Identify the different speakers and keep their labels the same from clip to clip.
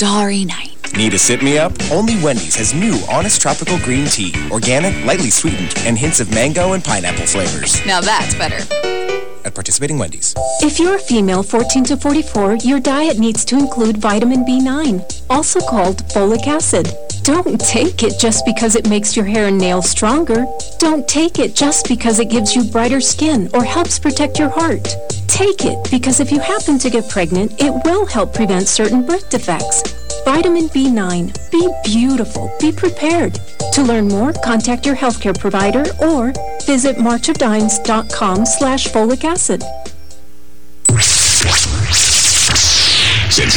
Speaker 1: starry night.
Speaker 2: Need a sit-me-up? Only Wendy's has new Honest Tropical Green Tea. Organic, lightly sweetened, and hints of mango and pineapple flavors.
Speaker 1: Now that's better.
Speaker 2: At participating Wendy's.
Speaker 3: If you're a female 14 to 44, your diet needs to include vitamin B9, also called folic acid. Don't take it just because it makes your hair and nails stronger. Don't take it just because it gives you brighter skin or helps protect your heart. Take it because if you happen to get pregnant, it will help prevent certain birth defects. Vitamin B9. Be beautiful. Be prepared. To learn more, contact your healthcare provider or visit marchofdimes.com slash folic acid.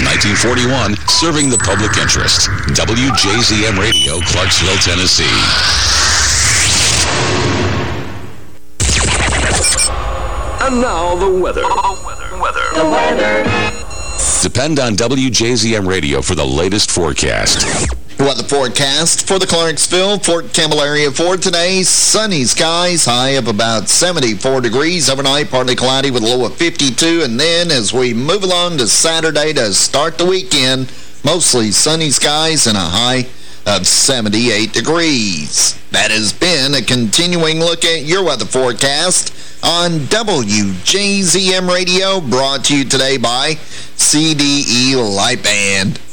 Speaker 4: Since 1941, serving the public interest. WJZM Radio, Clarksville, Tennessee.
Speaker 5: And now the weather. The weather. The weather.
Speaker 4: Depend on WJZM Radio for the latest forecast.
Speaker 6: Weather forecast for the Clarksville, Fort Campbell area for today. Sunny skies, high of about 74 degrees. Overnight, partly cloudy with a low of 52. And then as we move along to Saturday to start the weekend, mostly sunny skies and a high of 78 degrees. That has been a continuing look at your weather forecast on WJZM Radio, brought to you today by CDE Lightband.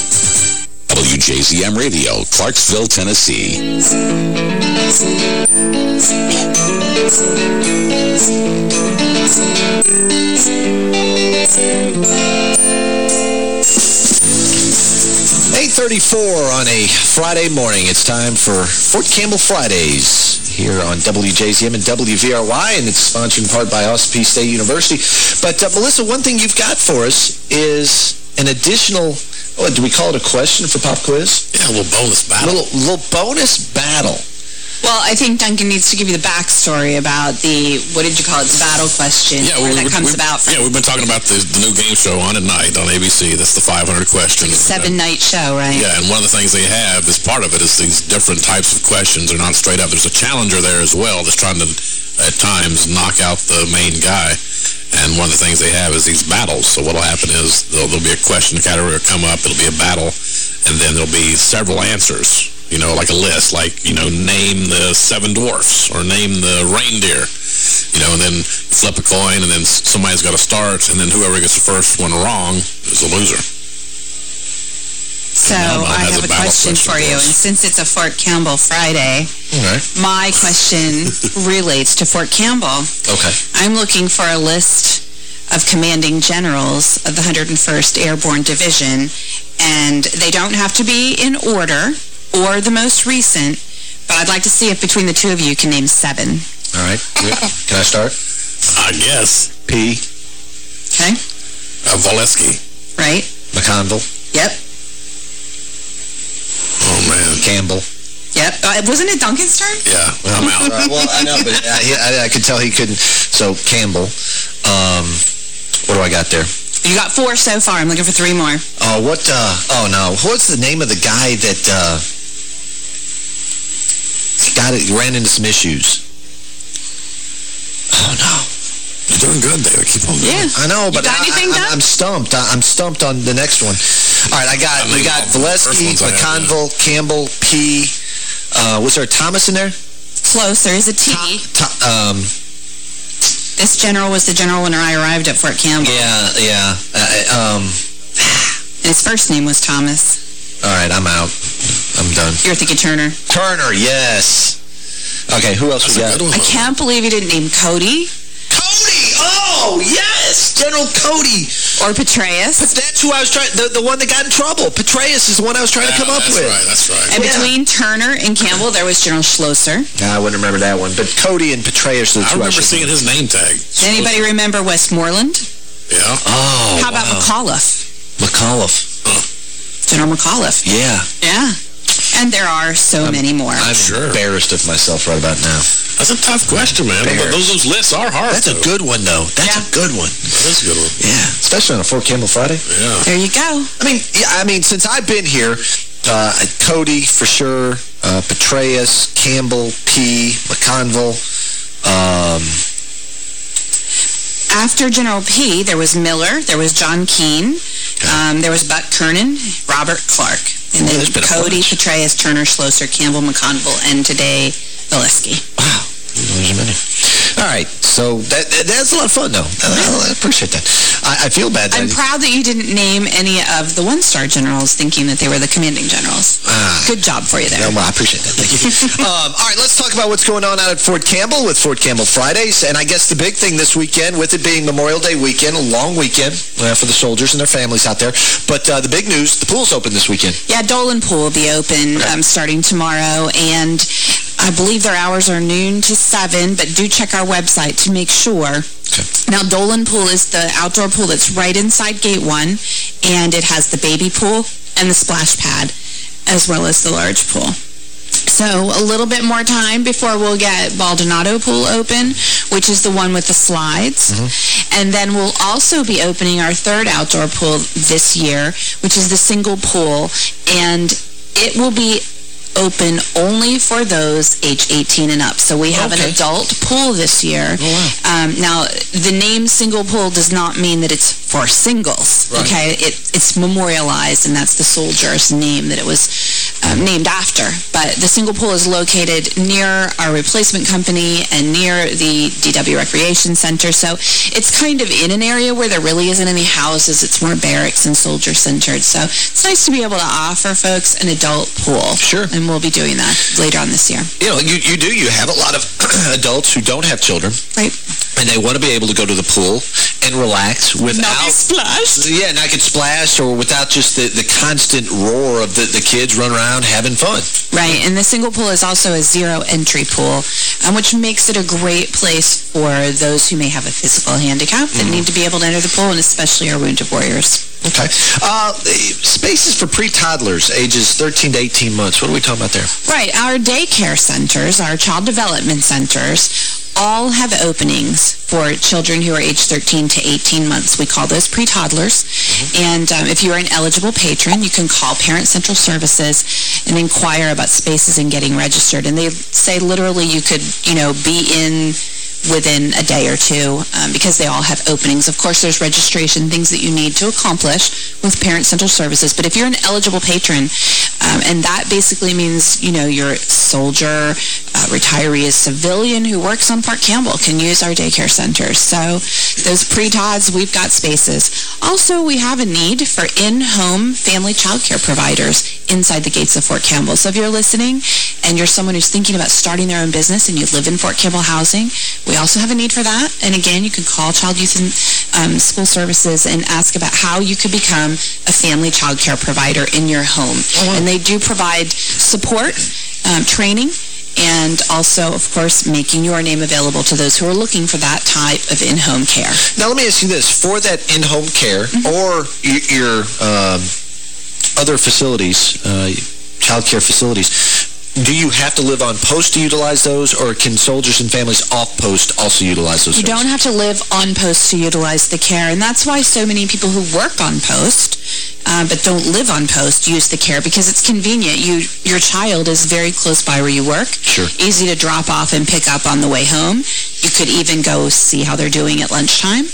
Speaker 4: WJZM Radio, Clarksville, Tennessee.
Speaker 7: 8.34 on a Friday morning. It's time for Fort Campbell Fridays here on WJZM and WVRY, and it's sponsored in part by Austin Peay State University. But, uh, Melissa, one thing you've got for us is an additional, oh, do we call it a question for pop quiz?
Speaker 8: Yeah, a little bonus battle.
Speaker 7: Little, little bonus battle.
Speaker 9: Well, I think Duncan needs to give you the backstory about the, what did you call it, the battle question,
Speaker 8: yeah,
Speaker 9: where
Speaker 8: we,
Speaker 9: that comes
Speaker 8: we,
Speaker 9: about from.
Speaker 8: Yeah, we've been talking about the, the new game show on at night on ABC. That's the 500 questions.
Speaker 9: Seven-night show, right?
Speaker 8: Yeah, and one of the things they have as part of it is these different types of questions. They're not straight up. There's a challenger there as well that's trying to, at times, knock out the main guy. And one of the things they have is these battles. So what will happen is there'll, there'll be a question category will come up. It'll be a battle. And then there'll be several answers you know, like a list, like, you know, name the seven dwarfs or name the reindeer, you know, and then flip a coin and then somebody's got to start and then whoever gets the first one wrong is the loser.
Speaker 9: So I have a, a question, question for you, and since it's a Fort Campbell Friday,
Speaker 7: okay.
Speaker 9: my question relates to Fort Campbell.
Speaker 7: Okay.
Speaker 9: I'm looking for a list of commanding generals of the 101st Airborne Division, and they don't have to be in order or the most recent, but I'd like to see if between the two of you can name seven.
Speaker 7: All right. Can I start?
Speaker 8: I guess.
Speaker 7: Peay.
Speaker 9: Okay.
Speaker 8: Uh, Volesky.
Speaker 9: Right.
Speaker 7: McConville.
Speaker 9: Yep.
Speaker 8: Oh, man.
Speaker 7: Campbell.
Speaker 9: Yep. Uh, wasn't it Duncan's turn?
Speaker 8: Yeah, well, I'm out.
Speaker 7: right, well, I know, but I, I, I, could tell he couldn't. So, Campbell. Um, what do I got there?
Speaker 9: You got four so far. I'm looking for three more.
Speaker 7: Oh, what, uh, oh, no. What's the name of the guy that, uh, got it, ran into some issues? Oh, no.
Speaker 8: You're doing good there. Keep on going.
Speaker 9: Yeah.
Speaker 7: I know, but
Speaker 9: I,
Speaker 7: I, am stumped. I, am stumped on the next one. All right, I got, I mean, we got Volesky, McConville, Campbell, Peay. Uh, was there a Thomas in there?
Speaker 9: Close. There is a T.
Speaker 7: Tom, um,
Speaker 9: this general was the general when I arrived at Fort Campbell.
Speaker 7: Yeah, yeah. Uh, um,
Speaker 9: And his first name was Thomas.
Speaker 7: All right, I'm out. I'm done.
Speaker 9: You're thinking Turner.
Speaker 7: Turner, yes. Okay, who else we got?
Speaker 9: I can't believe you didn't name Cody.
Speaker 7: Cody! Oh, yes! General Cody.
Speaker 9: Or Petraeus.
Speaker 7: But that's who I was trying, the, the one that got in trouble. Petraeus is the one I was trying to come up
Speaker 8: that's
Speaker 7: with.
Speaker 8: right, that's right.
Speaker 9: And between Turner and Campbell, there was General Schlosser.
Speaker 7: Nah, I wouldn't remember that one. But Cody and Petraeus are the
Speaker 8: I
Speaker 7: two I
Speaker 8: remember seeing his name tag.
Speaker 9: Does anybody remember Westmoreland?
Speaker 8: Yeah.
Speaker 7: Oh,
Speaker 9: How about
Speaker 7: wow.
Speaker 9: McAuliffe?
Speaker 7: McAuliffe.
Speaker 9: General McAuliffe.
Speaker 7: Yeah.
Speaker 9: Yeah. And there are so many more.
Speaker 7: I'm embarrassed of myself right about now.
Speaker 8: That's a tough question, man. But those, those lists are hard.
Speaker 7: That's a good one, though. That's a good one.
Speaker 8: That is a good one.
Speaker 7: Yeah, especially on a Fort Campbell Friday.
Speaker 8: Yeah.
Speaker 9: There you go.
Speaker 7: I mean, yeah, I mean, since I've been here, uh, Cody for sure, uh, Petraeus, Campbell, Peay, McConville, um,
Speaker 9: After General Peay, there was Miller, there was John Keane, um, there was Buck Kernan, Robert Clark, and then Cody, Petraeus, Turner, Schlosser, Campbell, McConville, and today, Volesky.
Speaker 7: wow, there's a many. All right, so that, that- that's a lot of fun, though. I, I appreciate that. I, I feel bad. that
Speaker 9: I'm proud that you didn't name any of the one-star generals thinking that they were the commanding generals.
Speaker 7: Ah.
Speaker 9: Good job for you there.
Speaker 7: Yeah, well, I appreciate that. Thank you. um, all right, let's talk about what's going on out at Fort Campbell with Fort Campbell Fridays. And I guess the big thing this weekend, with it being Memorial Day weekend, a long weekend uh, for the soldiers and their families out there. But uh, the big news, the pool's open this weekend.
Speaker 9: Yeah, Dolan Pool will be open um, starting tomorrow, and I believe their hours are noon to 7, but do check our website to make sure. Now, Dolan Pool is the outdoor pool that's right inside Gate 1, and it has the baby pool and the splash pad, as well as the large pool. So a little bit more time before we'll get Baldonado Pool open, which is the one with the slides. Mm-hmm. And then we'll also be opening our third outdoor pool this year, which is the single pool. And it will be open only for those age 18 and up. So we have
Speaker 7: Okay.
Speaker 9: an adult pool this year. um, now, the name single pool does not mean that it's for singles.
Speaker 7: Right.
Speaker 9: Okay, it, it's memorialized, and that's the soldier's name that it was um, named after. But the single pool is located near our replacement company and near the DW Recreation Center. So it's kind of in an area where there really isn't any houses. It's more barracks and soldier-centered. So it's nice to be able to offer folks an adult pool.
Speaker 7: Sure.
Speaker 9: And we'll be doing that later on this year.
Speaker 7: You know, you, you do. You have a lot of adults who don't have children.
Speaker 9: Right.
Speaker 7: And they want to be able to go to the pool and relax without...
Speaker 9: splashed.
Speaker 7: Yeah, not get splashed or without just the, the constant roar of the, the kids running around having fun.
Speaker 9: Right, and the single pool is also a zero entry pool, um, which makes it a great place for those who may have a physical handicap that need to be able to enter the pool, and especially our wounded warriors.
Speaker 7: Okay. Uh, spaces for pre-toddlers, ages 13 to 18 months. What are we talking about there?
Speaker 9: Right, our daycare centers, our child development centers, all have openings for children who are age 13 to 18 months. We call those pre-toddlers. And um, if you're an eligible patron, you can call Parent Central Services and inquire about spaces and getting registered. And they say literally you could, you know, be in within a day or two um, because they all have openings. Of course, there's registration, things that you need to accomplish with Parent Central Services. But if you're an eligible patron, um, and that basically means, you know, you're a soldier, uh, retiree, a civilian who works on Fort Campbell can use our daycare centers. So those pre-tods, we've got spaces. Also, we have a need for in-home family child care providers inside the gates of Fort Campbell. So if you're listening and you're someone who's thinking about starting their own business and you live in Fort Campbell housing, we also have a need for that. And again, you can call Child Youth and um, School Services and ask about how you could become a family child care provider in your home. And they do provide support, um, training, and also, of course, making your name available to those who are looking for that type of in-home care.
Speaker 7: Now, let me ask you this. For that in-home care or your um, other facilities, uh, child care facilities, do you have to live on post to utilize those, or can soldiers and families off post also utilize those
Speaker 9: You don't have to live on post to utilize the care, and that's why so many people who work on post uh, but don't live on post use the care because it's convenient. You Your child is very close by where you work.
Speaker 7: Sure.
Speaker 9: Easy to drop off and pick up on the way home. You could even go see how they're doing at lunchtime.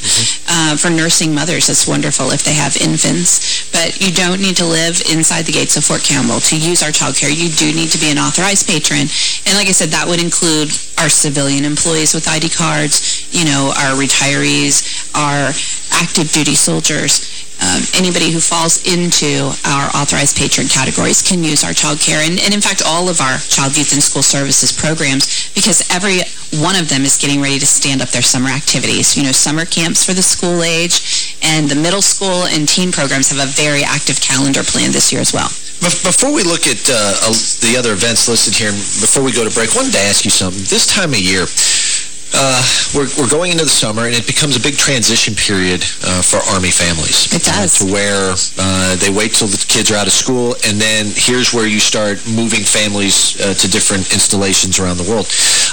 Speaker 9: Uh, for nursing mothers, it's wonderful if they have infants. But you don't need to live inside the gates of Fort Campbell to use our child care. You do need to be an authorized patron. And like I said, that would include our civilian employees with ID cards, you know, our retirees, our active duty soldiers, um, anybody who falls into our authorized patron categories can use our child care. And, and in fact, all of our child, youth, and school services programs, because every one of them is getting ready to stand up their summer activities. You know, summer camps for the school age, and the middle school and teen programs have a very active calendar plan this year as well.
Speaker 7: Before we look at uh, the other events listed here, before we go to break, I wanted to ask you something. This time of year, uh, we're, we're going into the summer, and it becomes a big transition period uh, for Army families.
Speaker 9: It does.
Speaker 7: Uh, to where uh, they wait till the kids are out of school, and then here's where you start moving families uh, to different installations around the world.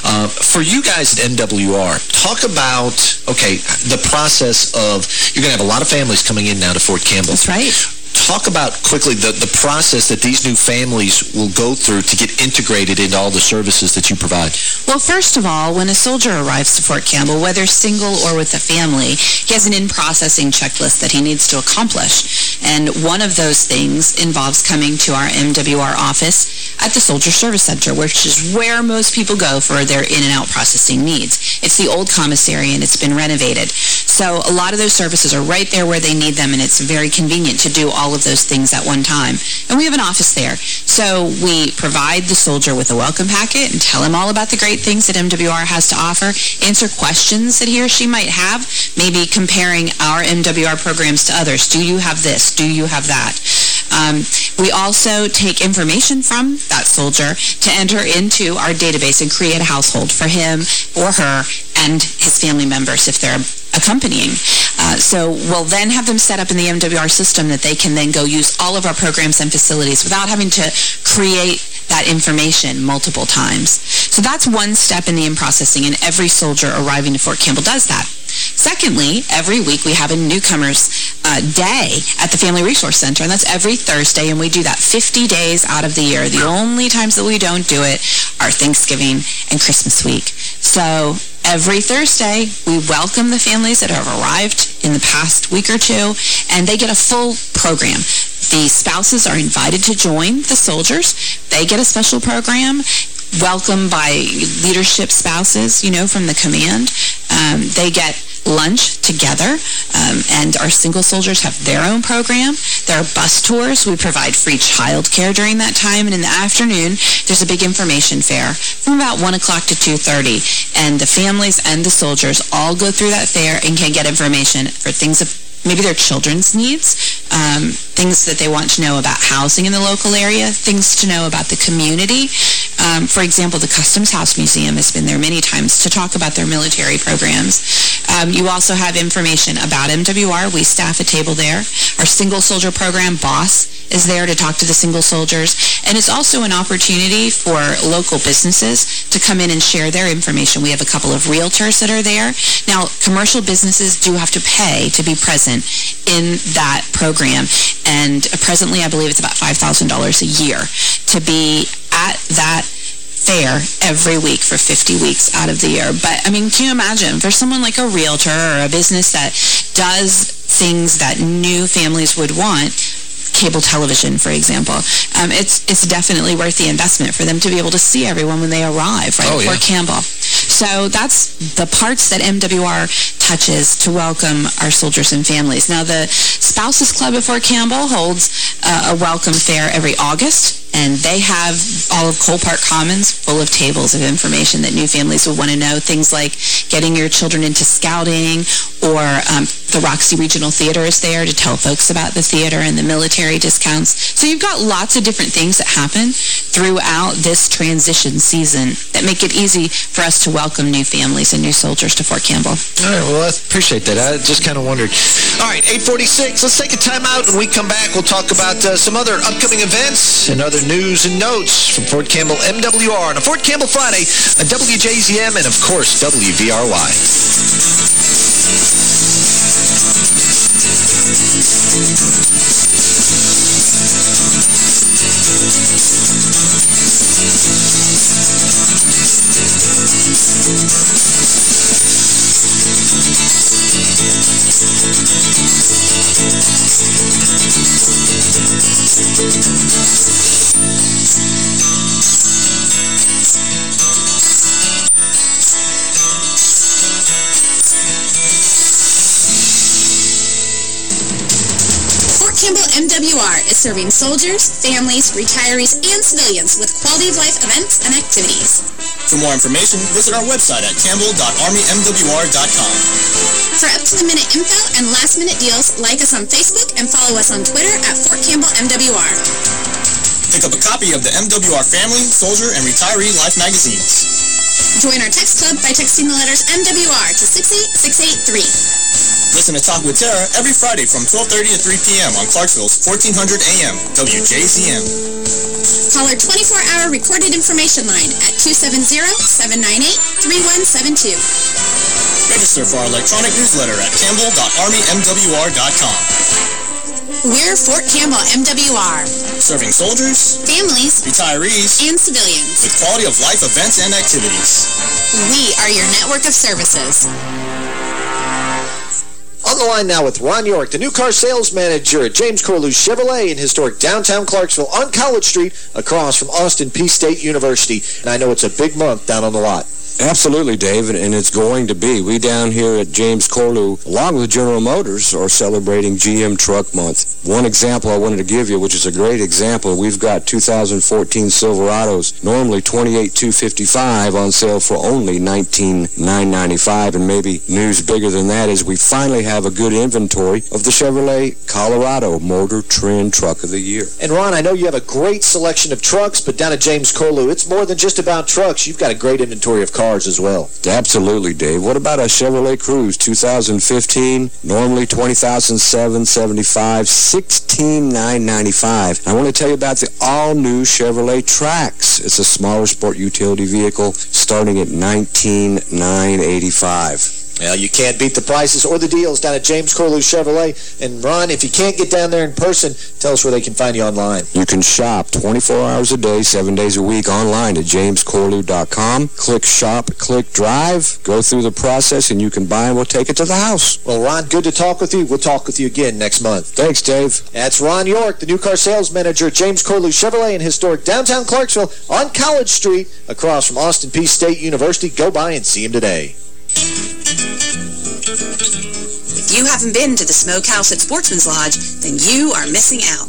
Speaker 7: Uh, for you guys at MWR, talk about, okay, the process of, you're going to have a lot of families coming in now to Fort Campbell.
Speaker 9: That's right
Speaker 7: talk about quickly the, the process that these new families will go through to get integrated into all the services that you provide.
Speaker 9: Well, first of all, when a soldier arrives to Fort Campbell, whether single or with a family, he has an in-processing checklist that he needs to accomplish. And one of those things involves coming to our MWR office at the Soldier Service Center, which is where most people go for their in and out processing needs. It's the old commissary and it's been renovated. So a lot of those services are right there where they need them and it's very convenient to do all of those things at one time. And we have an office there. So we provide the soldier with a welcome packet and tell him all about the great things that MWR has to offer, answer questions that he or she might have, maybe comparing our MWR programs to others. Do you have this? Do you have that? Um, we also take information from that soldier to enter into our database and create a household for him or her and his family members if they're accompanying. Uh, so we'll then have them set up in the MWR system that they can then go use all of our programs and facilities without having to create that information multiple times. So that's one step in the in-processing, and every soldier arriving to Fort Campbell does that. Secondly, every week we have a newcomers uh, day at the Family Resource Center, and that's every Thursday, and we do that 50 days out of the year. The only times that we don't do it are Thanksgiving and Christmas week. So every Thursday, we welcome the families that have arrived in the past week or two, and they get a full program. The spouses are invited to join the soldiers. They get a special program welcomed by leadership spouses, you know, from the command. Um, they get lunch together, um, and our single soldiers have their own program. There are bus tours. We provide free child care during that time, and in the afternoon, there's a big information fair from about 1 o'clock to 2.30, and the families and the soldiers all go through that fair and can get information for things of maybe their children's needs, um, things that they want to know about housing in the local area, things to know about the community. Um, for example, the Customs House Museum has been there many times to talk about their military programs. Um, you also have information about MWR. We staff a table there. Our single soldier program, BOSS, is there to talk to the single soldiers. And it's also an opportunity for local businesses to come in and share their information. We have a couple of realtors that are there. Now, commercial businesses do have to pay to be present in that program. And presently, I believe it's about $5,000 a year to be at that fair every week for 50 weeks out of the year. But, I mean, can you imagine, for someone like a realtor or a business that does things that new families would want, cable television, for example. Um, it's it's definitely worth the investment for them to be able to see everyone when they arrive, right,
Speaker 7: oh,
Speaker 9: Fort
Speaker 7: yeah.
Speaker 9: Campbell. So that's the parts that MWR touches to welcome our soldiers and families. Now, the Spouses Club at Fort Campbell holds uh, a welcome fair every August, and they have all of Cole Park Commons full of tables of information that new families will want to know. Things like getting your children into scouting, or um, the Roxy Regional Theater is there to tell folks about the theater and the military discounts. So you've got lots of different things that happen throughout this transition season that make it easy for us to welcome new families and new soldiers to Fort Campbell.
Speaker 7: All right, well, I appreciate that. I just kind of wondered. All right, 846, let's take a time out. When we come back, we'll talk about uh, some other upcoming events and other news and notes from Fort Campbell MWR on a Fort Campbell Friday on WJZM and, of course, WVRY.
Speaker 10: Serving soldiers, families, retirees, and civilians with quality of life events and activities.
Speaker 11: For more information, visit our website at campbell.armymwr.com.
Speaker 10: For up-to-the-minute info and last-minute deals, like us on Facebook and follow us on Twitter at Fort Campbell MWR.
Speaker 11: Pick up a copy of the MWR Family, Soldier, and Retiree Life magazines.
Speaker 10: Join our text club by texting the letters MWR to 68683.
Speaker 11: Listen to Talk with Tara every Friday from 12.30 to 3 p.m. on Clarksville's 1400 AM, WJZM.
Speaker 10: Call our 24-hour recorded information line at 270-798-3172.
Speaker 11: Register for our electronic newsletter at campbell.armymwr.com.
Speaker 10: We're Fort Campbell MWR.
Speaker 11: Serving soldiers,
Speaker 10: families,
Speaker 11: retirees,
Speaker 10: and civilians
Speaker 11: with quality of life events and activities.
Speaker 10: We are your network of services.
Speaker 7: On the line now with Ron York, the new car sales manager at James Corlew Chevrolet in historic downtown Clarksville on College Street across from Austin Peay State University. And I know it's a big month down on the lot.
Speaker 12: Absolutely, David, and it's going to be. We down here at James Corlew, along with General Motors, are celebrating GM Truck Month. One example I wanted to give you, which is a great example, we've got 2014 Silverados, normally $28,255 on sale for only 19,995, and maybe news bigger than that is we finally have a good inventory of the Chevrolet Colorado Motor Trend Truck of the Year.
Speaker 7: And Ron, I know you have a great selection of trucks, but down at James Corlew, it's more than just about trucks. You've got a great inventory of cars as well.
Speaker 12: Absolutely, Dave. What about a Chevrolet Cruze 2015? Normally $20,775, $16,995. I want to tell you about the all-new Chevrolet Trax. It's a smaller sport utility vehicle starting at $19,985.
Speaker 7: Well, you can't beat the prices or the deals down at James Corlew Chevrolet. And, Ron, if you can't get down there in person, tell us where they can find you online.
Speaker 12: You can shop 24 hours a day, 7 days a week online at jamescorlew.com. Click Shop, click Drive, go through the process, and you can buy and we'll take it to the house.
Speaker 7: Well, Ron, good to talk with you. We'll talk with you again next month.
Speaker 12: Thanks, Dave.
Speaker 7: That's Ron York, the new car sales manager at James Corlew Chevrolet in historic downtown Clarksville on College Street across from Austin Peay State University. Go by and see him today.
Speaker 1: If you haven't been to the Smokehouse at Sportsman's Lodge, then you are missing out.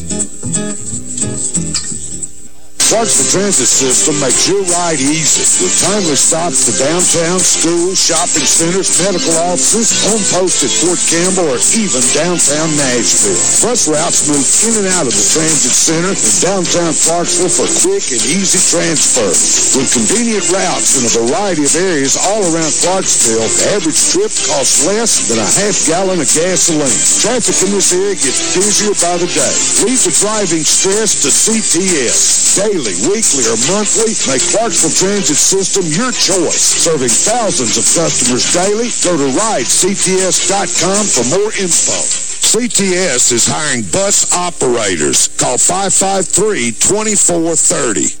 Speaker 13: Clarksville Transit System makes your ride easy with timely stops to downtown, schools, shopping centers, medical offices, home post at Fort Campbell, or even downtown Nashville. Bus routes move in and out of the transit center and downtown Clarksville for quick and easy transfer. With convenient routes in a variety of areas all around Clarksville, the average trip costs less than a half gallon of gasoline. Traffic in this area gets busier by the day. Leave the driving stress to CTS. Daily weekly, or monthly, make Clarksville Transit System your choice. Serving thousands of customers daily, go to ridects.com for more info. CTS is hiring bus operators. Call 553-2430.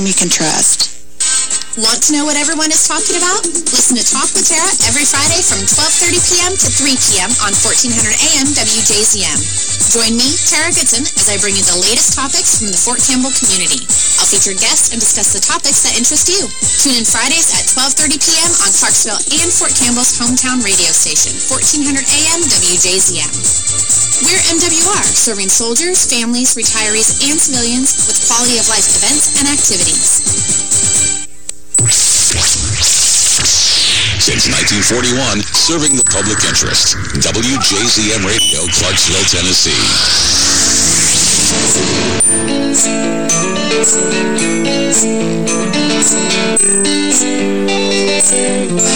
Speaker 14: you can trust.
Speaker 10: Want to know what everyone is talking about? Listen to Talk with Tara every Friday from 12.30 p.m. to 3 p.m. on 1400 AM WJZM. Join me, Tara Goodson, as I bring you the latest topics from the Fort Campbell community. I'll feature guests and discuss the topics that interest you. Tune in Fridays at 12.30 p.m. on Clarksville and Fort Campbell's hometown radio station, 1400 AM WJZM. We're MWR, serving soldiers, families, retirees, and civilians with quality of life events and activities.
Speaker 15: Since 1941, serving the public interest. WJZM Radio, Clarksville, Tennessee.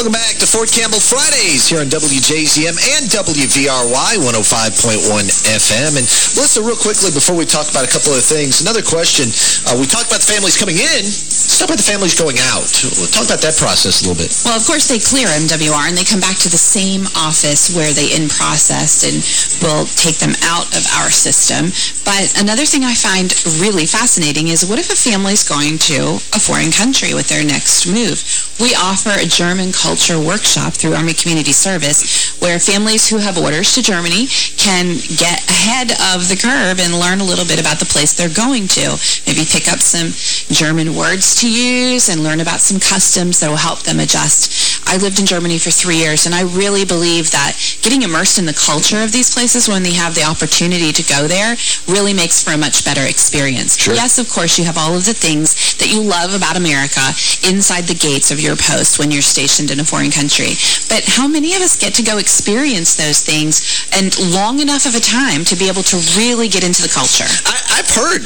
Speaker 7: Welcome back to Fort Campbell Fridays here on WJZM and WVRY 105.1 FM. And Melissa, real quickly before we talk about a couple of things, another question. Uh, we talked about the families coming in. Let's talk about the families going out. We'll talk about that process a little bit.
Speaker 9: Well, of course, they clear MWR and they come back to the same office where they in-processed and we'll take them out of our system. But another thing I find really fascinating is what if a family's going to a foreign country with their next move? We offer a German culture workshop through Army Community Service where families who have orders to Germany can get ahead of the curve and learn a little bit about the place they're going to. Maybe pick up some German words to use and learn about some customs that will help them adjust. I lived in Germany for three years, and I really believe that getting immersed in the culture of these places when they have the opportunity to go there really makes for a much better experience.
Speaker 7: Sure.
Speaker 9: Yes, of course, you have all of the things that you love about America inside the gates of your post when you're stationed in a foreign country. But how many of us get to go experience those things and long enough of a time to be able to really get into the culture?
Speaker 7: I, I've heard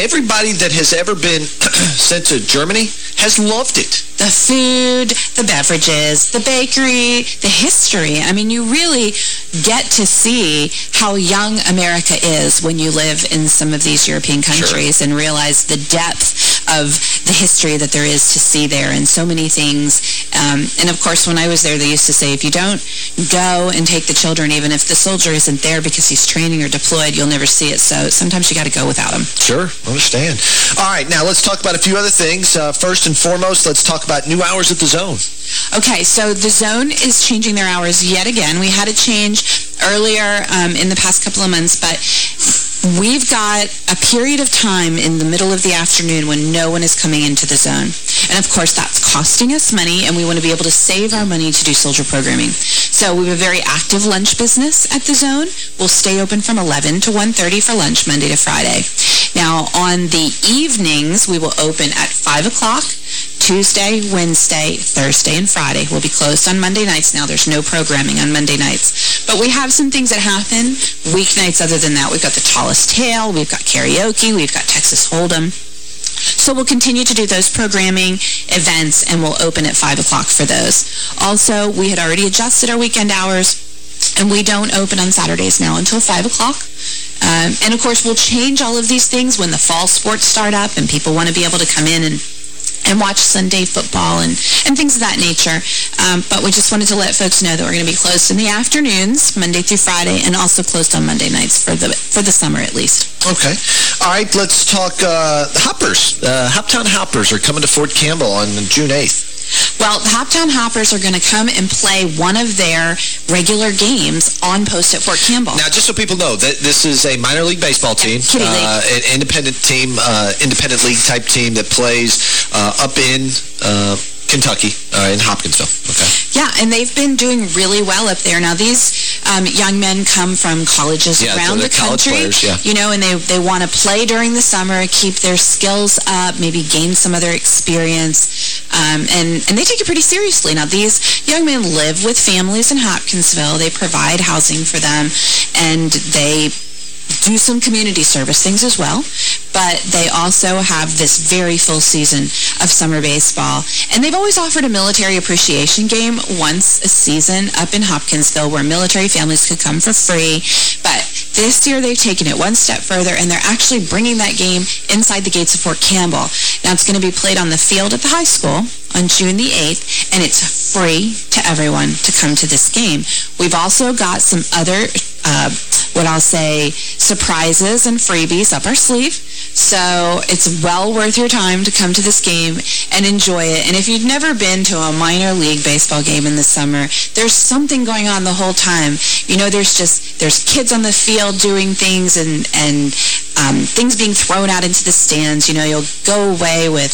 Speaker 7: everybody that has ever been sent to Germany has loved it.
Speaker 9: The food, the beverages, the bakery, the history. I mean, you really get to see how young America is when you live in some of these European countries
Speaker 7: Sure.
Speaker 9: and realize the depth of the history that there is to see there and so many things. Um, and of course, when I was there, they used to say, if you don't go and take the children, even if the soldier isn't there because he's training or deployed, you'll never see it. So sometimes you got to go without him.
Speaker 7: Sure, understand. All right, now let's talk about a few other things. Uh, first and foremost, let's talk about new hours at the zone.
Speaker 9: Okay, so the zone is changing their hours yet again. We had a change earlier um, in the past couple of months, but we've got a period of time in the middle of the afternoon when no one is coming into the zone. And of course, that's costing us money, and we want to be able to save our money to do soldier programming. So we have a very active lunch business at the zone. We'll stay open from 11 to 1.30 for lunch Monday to Friday. Now, on the evenings, we will open at 5 o'clock Tuesday, Wednesday, Thursday, and Friday. We'll be closed on Monday nights now. There's no programming on Monday nights. But we have some things that happen weeknights other than that. We've got the Tallest Tale, we've got karaoke, we've got Texas Hold'em. So we'll continue to do those programming events, and we'll open at 5 o'clock for those. Also, we had already adjusted our weekend hours, and we don't open on Saturdays now until 5 o'clock. Um, and, of course, we'll change all of these things when the fall sports start up and people want to be able to come in and and watch Sunday football and, and things of that nature. Um, but we just wanted to let folks know that we're going to be closed in the afternoons, Monday through Friday, and also closed on Monday nights for the for the summer at least.
Speaker 7: Okay. All right, let's talk uh, Hoppers. Uh, Hoptown Hoppers are coming to Fort Campbell on June 8th.
Speaker 9: Well, the Hoptown Hoppers are going to come and play one of their regular games on post at Fort Campbell.
Speaker 7: Now, just so people know, that this is a minor league baseball team, uh, an independent team, uh, independent league type team that plays uh, up in uh, Kentucky, uh, in Hopkinsville. Okay.
Speaker 9: Yeah, and they've been doing really well up there. Now, these um, young men come from colleges
Speaker 7: Yeah,
Speaker 9: around the country.
Speaker 7: players, yeah.
Speaker 9: You know, and they, they want to play during the summer, keep their skills up, maybe gain some other experience, um, and, and they take it pretty seriously. Now, these young men live with families in Hopkinsville. They provide housing for them, and they do some community service things as well, but they also have this very full season of summer baseball. And they've always offered a military appreciation game once a season up in Hopkinsville where military families could come for free. But this year they've taken it one step further and they're actually bringing that game inside the gates of Fort Campbell. Now it's going to be played on the field at the high school on June the 8th, and it's free to everyone to come to this game. We've also got some other uh, what I'll say, surprises and freebies up our sleeve. So it's well worth your time to come to this game and enjoy it. And if you've never been to a minor league baseball game in the summer, there's something going on the whole time. You know, there's just, there's kids on the field doing things and, and um, things being thrown out into the stands. You know, you'll go away with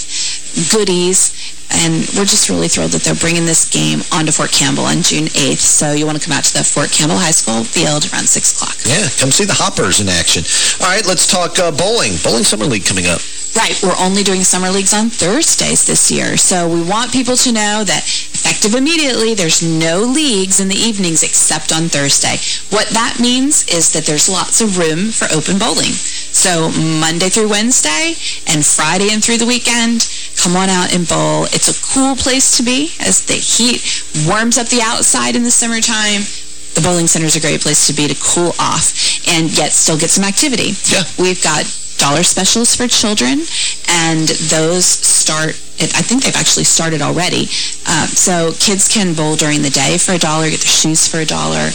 Speaker 9: goodies and we're just really thrilled that they're bringing this game onto Fort Campbell on June 8th. So you want to come out to the Fort Campbell High School field around 6 o'clock.
Speaker 7: Yeah, come see the Hoppers in action. All right, let's talk uh, bowling. Bowling Summer League coming up.
Speaker 9: Right, we're only doing summer leagues on Thursdays this year. So we want people to know that effective immediately, there's no leagues in the evenings except on Thursday. What that means is that there's lots of room for open bowling. So Monday through Wednesday and Friday and through the weekend, come on out and bowl. It's a cool place to be as the heat warms up the outside in the summertime. The bowling center is a great place to be to cool off and yet still get some activity.
Speaker 7: Yeah.
Speaker 9: We've got dollar specials for children, and those start, I think they've actually started already. Um, so kids can bowl during the day for a dollar, get their shoes for a dollar,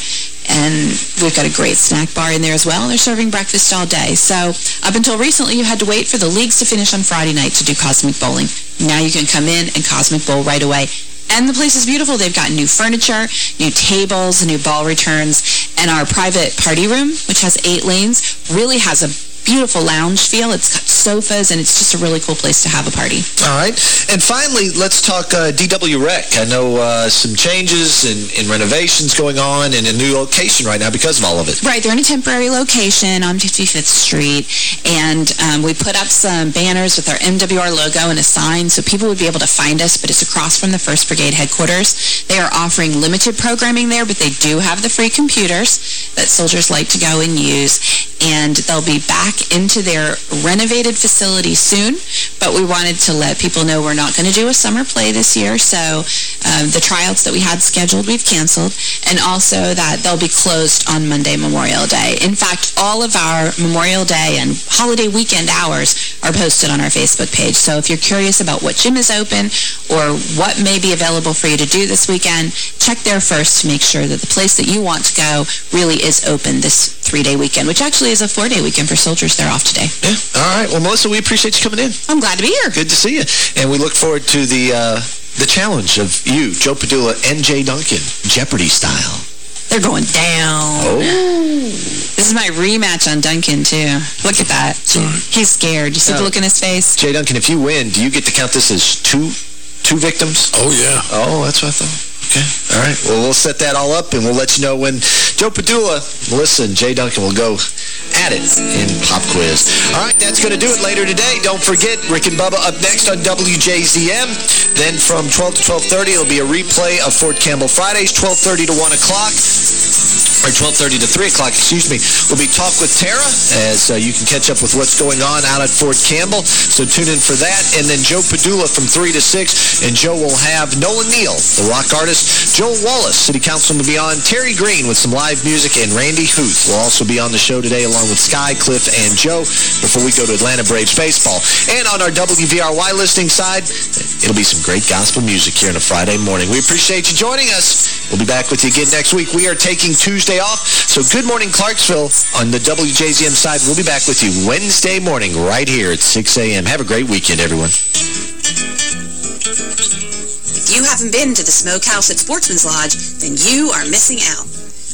Speaker 9: and we've got a great snack bar in there as well. They're serving breakfast all day. So up until recently, you had to wait for the leagues to finish on Friday night to do Cosmic Bowling. Now you can come in and Cosmic Bowl right away. And the place is beautiful. They've got new furniture, new tables, new ball returns, and our private party room, which has eight lanes, really has a beautiful lounge feel. It's got sofas, and it's just a really cool place to have a party.
Speaker 7: All right. And finally, let's talk uh, DW Rec. I know uh, some changes and, and, renovations going on in a new location right now because of all of it.
Speaker 9: Right. They're in a temporary location on 55th Street, and um, we put up some banners with our MWR logo and a sign so people would be able to find us, but it's across from the 1st Brigade headquarters. They are offering limited programming there, but they do have the free computers that soldiers like to go and use, and they'll be back into their renovated facility soon, but we wanted to let people know we're not going to do a summer play this year, so um, the tryouts that we had scheduled, we've canceled, and also that they'll be closed on Monday, Memorial Day. In fact, all of our Memorial Day and holiday weekend hours are posted on our Facebook page, so if you're curious about what gym is open or what may be available for you to do this weekend, check there first to make sure that the place that you want to go really is open this three-day weekend, which actually is a four-day weekend for soldiers. They're off today.
Speaker 7: Yeah. All right. Well, Melissa, we appreciate you coming in.
Speaker 9: I'm glad to be here.
Speaker 7: Good to see you. And we look forward to the uh, the challenge of you, Joe Padula and Jay Duncan, Jeopardy style.
Speaker 9: They're going down.
Speaker 7: Oh.
Speaker 9: This is my rematch on Duncan, too. Look at that.
Speaker 8: Sorry.
Speaker 9: He's scared. You see
Speaker 7: Uh,
Speaker 9: the look in his face?
Speaker 7: Jay Duncan, if you win, do you get to count this as two two victims?
Speaker 8: Oh, yeah.
Speaker 7: Oh, that's what I thought. Okay. All right. Well, we'll set that all up, and we'll let you know when Joe Padula, Melissa, and Jay Duncan will go at it in Pop Quiz. All right, that's going to do it later today. Don't forget, Rick and Bubba up next on WJZM. Then from 12 to 12.30, it'll be a replay of Fort Campbell Fridays, 12.30 to 1 o'clock or 12.30 to 3 o'clock, excuse me, will be Talk with Tara, as uh, you can catch up with what's going on out at Fort Campbell. So tune in for that. And then Joe Padula from 3 to 6. And Joe will have Nolan Neal, the rock artist, Joel Wallace, City Councilman Beyond, Terry Green with some live music, and Randy Huth will also be on the show today along with Sky, Cliff, and Joe before we go to Atlanta Braves baseball. And on our WVRY listing side, it'll be some great gospel music here on a Friday morning. We appreciate you joining us. We'll be back with you again next week. We are taking Tuesday off, so good morning, Clarksville. On the WJZM side, we'll be back with you Wednesday morning right here at 6 a.m. Have a great weekend, everyone.
Speaker 1: If you haven't been to the Smokehouse at Sportsman's Lodge, then you are missing out.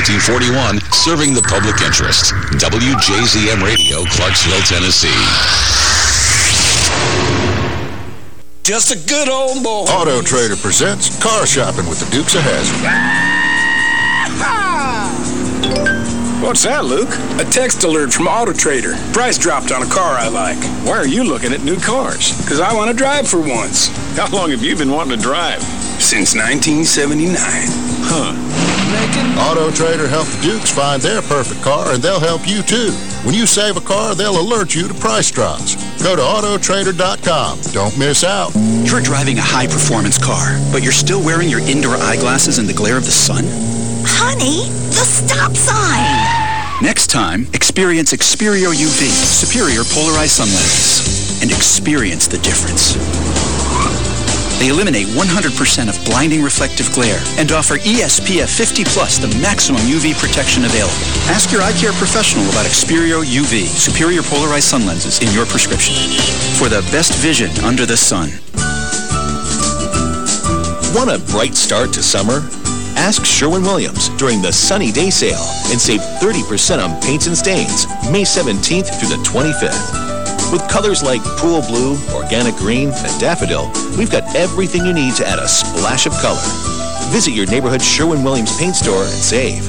Speaker 16: 1941, serving the public interest. WJZM Radio, Clarksville, Tennessee.
Speaker 17: Just a good old boy.
Speaker 18: Auto Trader presents Car Shopping with the Dukes of Hazzard.
Speaker 17: What's that, Luke? A text alert from Auto Trader. Price dropped on a car I like. Why are you looking at new cars? Because I want to drive for once. How long have you been wanting to drive? Since 1979. Huh.
Speaker 18: Auto Trader helped the Dukes find their perfect car, and they'll help you too. When you save a car, they'll alert you to price drops. Go to Autotrader.com. Don't miss out.
Speaker 19: You're driving a high-performance car, but you're still wearing your indoor eyeglasses in the glare of the sun?
Speaker 20: Honey, the stop sign!
Speaker 19: Next time, experience Xperio UV, superior polarized sun lenses, and experience the difference. They eliminate 100% of blinding reflective glare and offer ESPF 50 Plus, the maximum UV protection available. Ask your eye care professional about Xperio UV, superior polarized sun lenses in your prescription. For the best vision under the sun.
Speaker 21: Want a bright start to summer? Ask Sherwin-Williams during the Sunny Day Sale and save 30% on paints and stains May 17th through the 25th. With colors like pool blue, organic green, and daffodil, we've got everything you need to add a splash of color. Visit your neighborhood Sherwin-Williams paint store and save.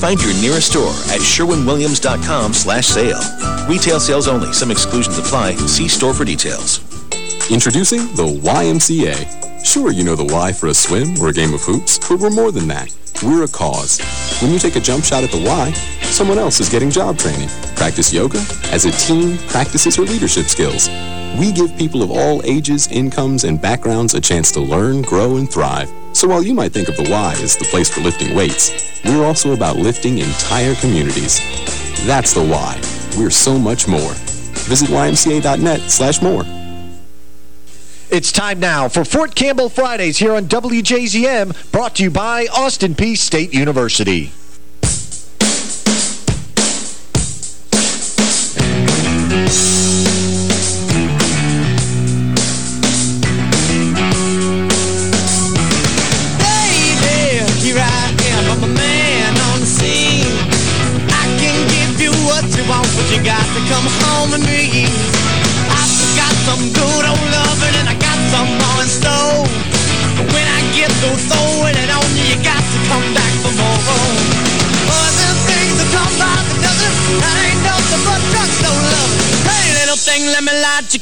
Speaker 21: Find your nearest store at sherwinwilliams.com slash sale. Retail sales only. Some exclusions apply. See store for details.
Speaker 22: Introducing the YMCA. Sure, you know the Y for a swim or a game of hoops, but we're more than that. We're a cause. When you take a jump shot at the Y, someone else is getting job training. Practice yoga as a team practices her leadership skills. We give people of all ages, incomes, and backgrounds a chance to learn, grow, and thrive. So while you might think of the Y as the place for lifting weights, we're also about lifting entire communities. That's the Y. We're so much more. Visit ymca.net slash more.
Speaker 23: It's time now for Fort Campbell Fridays here on WJZM, brought to you by Austin Peay State University.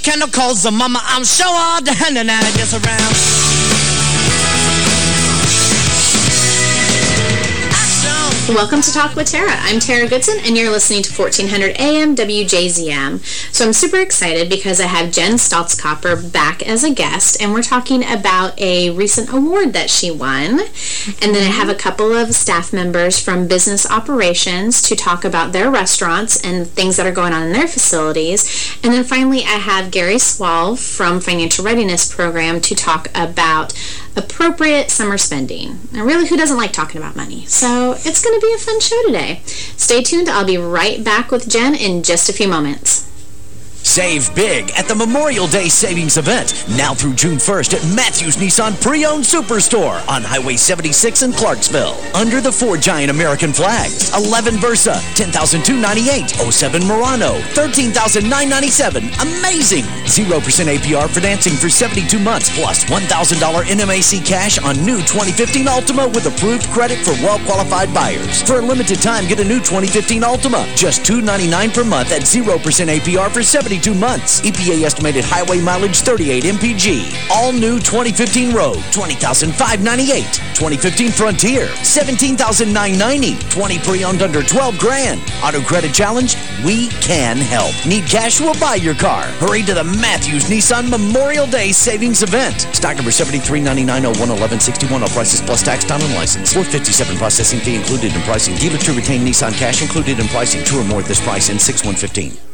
Speaker 24: Candle, cause uh, mama, I'm sure all the hand and I just around.
Speaker 25: Welcome to Talk with Tara. I'm Tara Goodson, and you're listening to 1400 AM WJZM. So I'm super excited because I have Jen Stoltzcopper back as a guest, and we're talking about a recent award that she won. And then I have a couple of staff members from business operations to talk about their restaurants and things that are going on in their facilities. And then finally, I have Gary Swalve from Financial Readiness Program to talk about appropriate summer spending. Now, really, who doesn't like talking about money? So it's going to be a fun show today. Stay tuned. I'll be right back with Jen in just a few moments.
Speaker 4: Save big at the Memorial Day Savings Event, now through June 1st at Matthews Nissan Pre-Owned Superstore on Highway 76 in Clarksville. Under the four giant American flags, 11 Versa, 10298 07 Murano, 13997 Amazing! 0% APR financing for 72 months, plus $1,000 NMAC cash on new 2015 Altima with approved credit for well-qualified buyers. For a limited time, get a new 2015 Altima, just 299 per month at 0% APR for 72 months. EPA estimated highway mileage 38 mpg. All new 2015 Rogue, 20598 2015 Frontier, 17990 20 pre-owned under 12 grand. Auto credit challenge? We can help. Need cash? We'll buy your car. Hurry to the Matthews Nissan Memorial Day Savings Event. Stock number 7399011161. All prices plus tax, time, and license. 457 processing fee included in pricing. Dealer to retain Nissan cash included in pricing. Two or more at this price in 6115.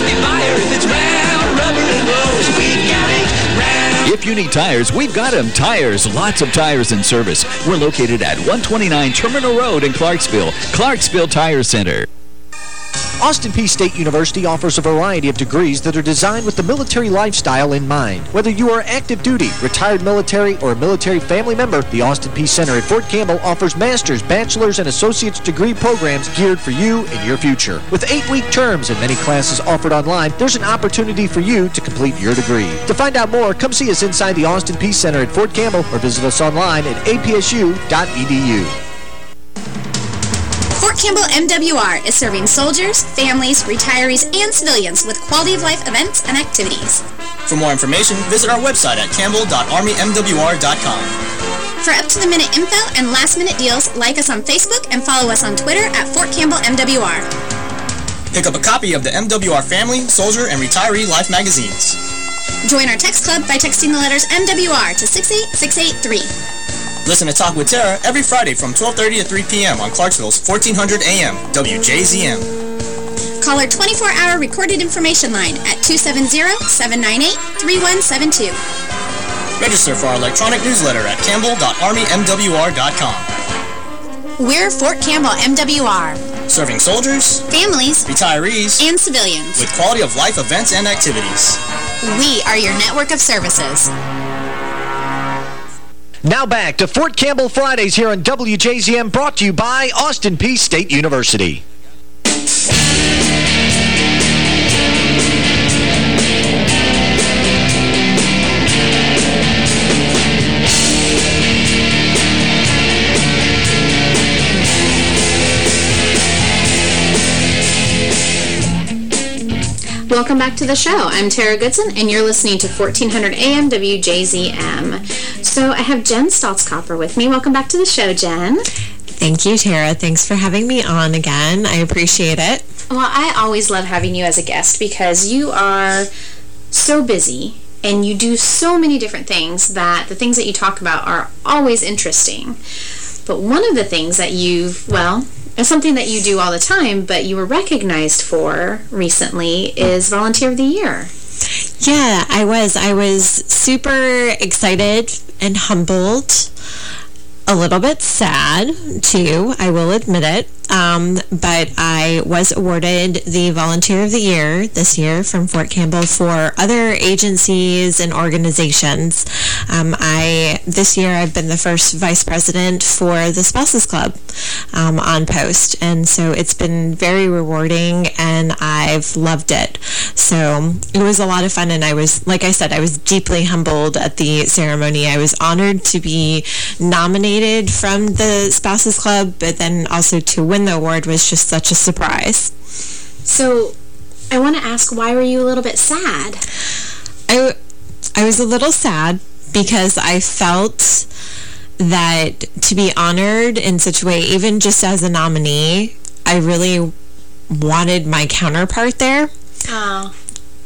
Speaker 26: If
Speaker 27: you need tires, we've got them. Tires, lots of tires in service. We're located at 129 Terminal Road in Clarksville. Clarksville Tire Center.
Speaker 28: Austin Peay State University offers a variety of degrees that are designed with the military lifestyle in mind. Whether you are active duty, retired military, or a military family member, the Austin Peay Center at Fort Campbell offers master's, bachelor's, and associate's degree programs geared for you and your future. With eight-week terms and many classes offered online, there's an opportunity for you to complete your degree. To find out more, come see us inside the Austin Peay Center at Fort Campbell or visit us online at apsu.edu.
Speaker 10: Fort Campbell MWR is serving soldiers, families, retirees, and civilians with quality of life events and activities.
Speaker 11: For more information, visit our website at campbell.armymwr.com.
Speaker 10: For up-to-the-minute info and last-minute deals, like us on Facebook and follow us on Twitter at Fort Campbell MWR.
Speaker 11: Pick up a copy of the MWR Family, Soldier, and Retiree Life magazines.
Speaker 10: Join our text club by texting the letters MWR to 68683.
Speaker 11: Listen to Talk with Tara every Friday from 12.30 to 3 p.m. on Clarksville's 1400 AM, WJZM.
Speaker 10: Call our 24-hour recorded information line at 270-798-3172.
Speaker 11: Register for our electronic newsletter at campbell.armymwr.com.
Speaker 10: We're Fort Campbell MWR.
Speaker 11: Serving soldiers,
Speaker 10: families,
Speaker 11: retirees,
Speaker 10: and civilians
Speaker 11: with quality of life events and activities.
Speaker 10: We are your network of services.
Speaker 28: Now back to Fort Campbell Fridays here on WJZM, brought to you by Austin Peay State University.
Speaker 10: Welcome back to the show. I'm Tara Goodson, and you're listening to 1400 AM WJZM. So I have Jen Stoltzcopper with me. Welcome back to the show, Jen.
Speaker 29: Thank you, Tara. Thanks for having me on again. I appreciate it.
Speaker 10: Well, I always love having you as a guest because you are so busy and you do so many different things that the things that you talk about are always interesting. But one of the things that you've, well, it's something that you do all the time, but you were recognized for recently is Volunteer of the Year.
Speaker 29: Yeah, I was. I was super excited and humbled. A little bit sad, too. I will admit it. Um, but I was awarded the Volunteer of the Year this year from Fort Campbell for other agencies and organizations. Um, I This year I've been the first vice president for the Spouses Club um, on post. And so it's been very rewarding and I've loved it. So it was a lot of fun and I was, like I said, I was deeply humbled at the ceremony. I was honored to be nominated from the Spouses Club, but then also to win the award was just such a surprise.
Speaker 10: So I want to ask, why were you a little bit sad?
Speaker 29: I, I was a little sad because I felt that to be honored in such a way, even just as a nominee, I really wanted my counterpart there
Speaker 10: Oh.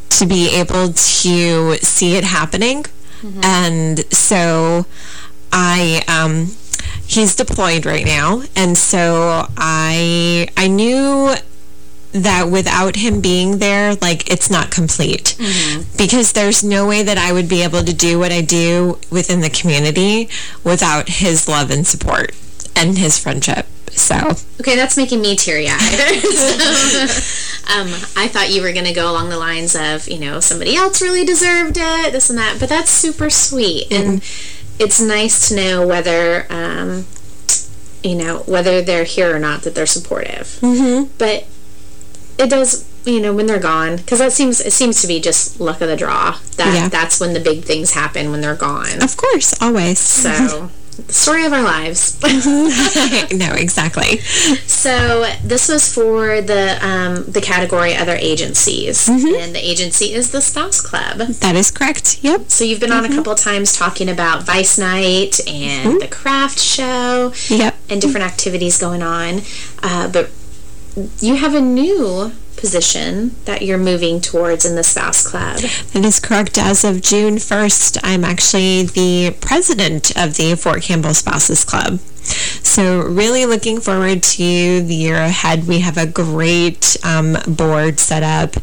Speaker 29: to be able to see it happening.
Speaker 10: Mm-hmm.
Speaker 29: And so I, um, he's deployed right now. And so I, I knew that without him being there, like, it's not complete.
Speaker 10: Mm-hmm.
Speaker 29: Because there's no way that I would be able to do what I do within the community without his love and support and his friendship. So,
Speaker 10: Okay, that's making me teary-eyed. um, I thought you were going to go along the lines of, you know, somebody else really deserved it, this and that. But that's super sweet. And it's nice to know whether, um, you know, whether they're here or not, that they're supportive.
Speaker 29: Mhm.
Speaker 10: But it does, you know, when they're gone, because that seems, it seems to be just luck of the draw. That
Speaker 29: Yeah.
Speaker 10: That's when the big things happen, when they're gone.
Speaker 29: of course, always.
Speaker 10: So,
Speaker 25: the story of our lives.
Speaker 29: no, exactly.
Speaker 25: So this was for the um, the category other agencies, and the agency is the Spouse Club.
Speaker 29: That is correct. Yep.
Speaker 25: So you've been on a couple times talking about Vice Night and the craft show,
Speaker 29: yep,
Speaker 25: and different activities going on, uh, but you have a new position that you're moving towards in the Spouse Club.
Speaker 29: That is correct. As of June 1st, I'm actually the president of the Fort Campbell Spouses Club. So really looking forward to the year ahead. We have a great um, board set up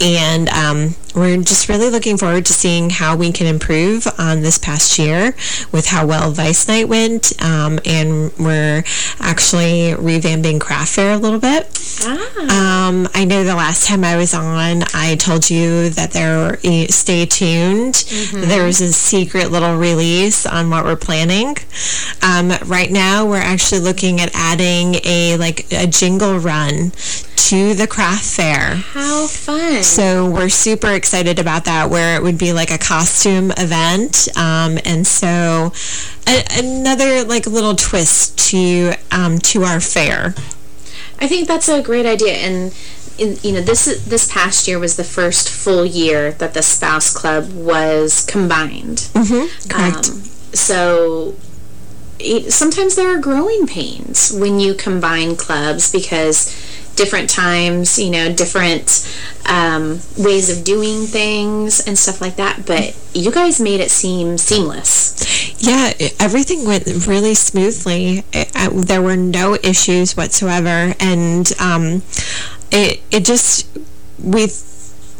Speaker 29: and um, we're just really looking forward to seeing how we can improve on this past year with how well Vice Night went um, and we're actually revamping Craft Fair a little bit.
Speaker 25: Ah.
Speaker 29: Um, I know the last time I was on, I told you that there, stay tuned.
Speaker 25: Mm-hmm.
Speaker 29: There's a secret little release on what we're planning. Um, right now, we're actually looking at adding a like a jingle run to the craft fair.
Speaker 25: How fun.
Speaker 29: So we're super excited about that where it would be like a costume event. Um, and so a, another like little twist to um, to our fair.
Speaker 25: I think that's a great idea. And, in, you know, this this past year was the first full year that the Spouse Club was combined.
Speaker 29: Mm-hmm. Correct.
Speaker 25: Um, so it, sometimes there are growing pains when you combine clubs because different times, you know, different um, ways of doing things and stuff like that. But you guys made it seem seamless.
Speaker 29: Yeah, everything went really smoothly. It, there were no issues whatsoever. And um, it, it just, we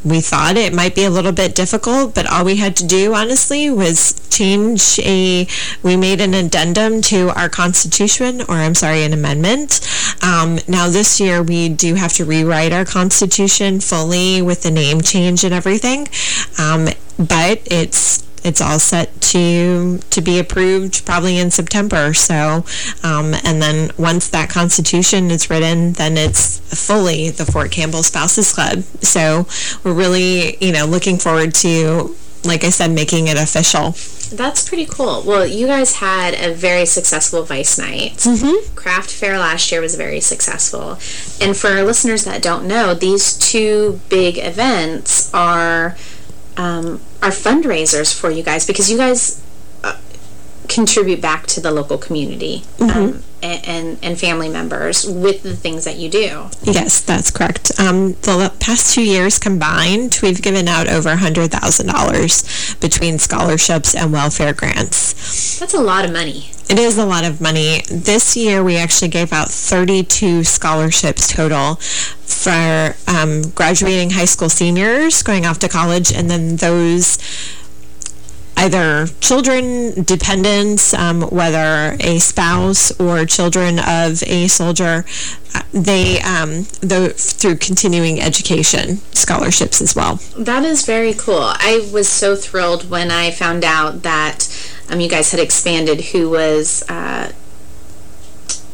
Speaker 29: we thought it might be a little bit difficult, but all we had to do, honestly, was change a, we made an addendum to our Constitution, or I'm sorry, an amendment. Um, now this year we do have to rewrite our Constitution fully with the name change and everything, um, but it's it's all set to to be approved probably in September. So, um, and then once that constitution is written, then it's fully the Fort Campbell Spouses Club. So we're really, you know, looking forward to, like I said, making it official.
Speaker 25: That's pretty cool. Well, you guys had a very successful Vice Night.
Speaker 29: Mm -hmm.
Speaker 25: Craft Fair last year was very successful. And for listeners that don't know, these two big events are um, are fundraisers for you guys because you guys contribute back to the local community
Speaker 29: mm -hmm.
Speaker 25: um, and, and, and family members with the things that you do.
Speaker 29: Yes, that's correct. Um, the past two years combined, we've given out over a $100,000 between scholarships and welfare grants.
Speaker 25: That's a lot of money.
Speaker 29: It is a lot of money. This year, we actually gave out 32 scholarships total for um, graduating high school seniors going off to college, and then those either children, dependents, um, whether a spouse or children of a soldier, uh, they, um, the, through continuing education scholarships as well.
Speaker 25: That is very cool. I was so thrilled when I found out that um, you guys had expanded who was... Uh,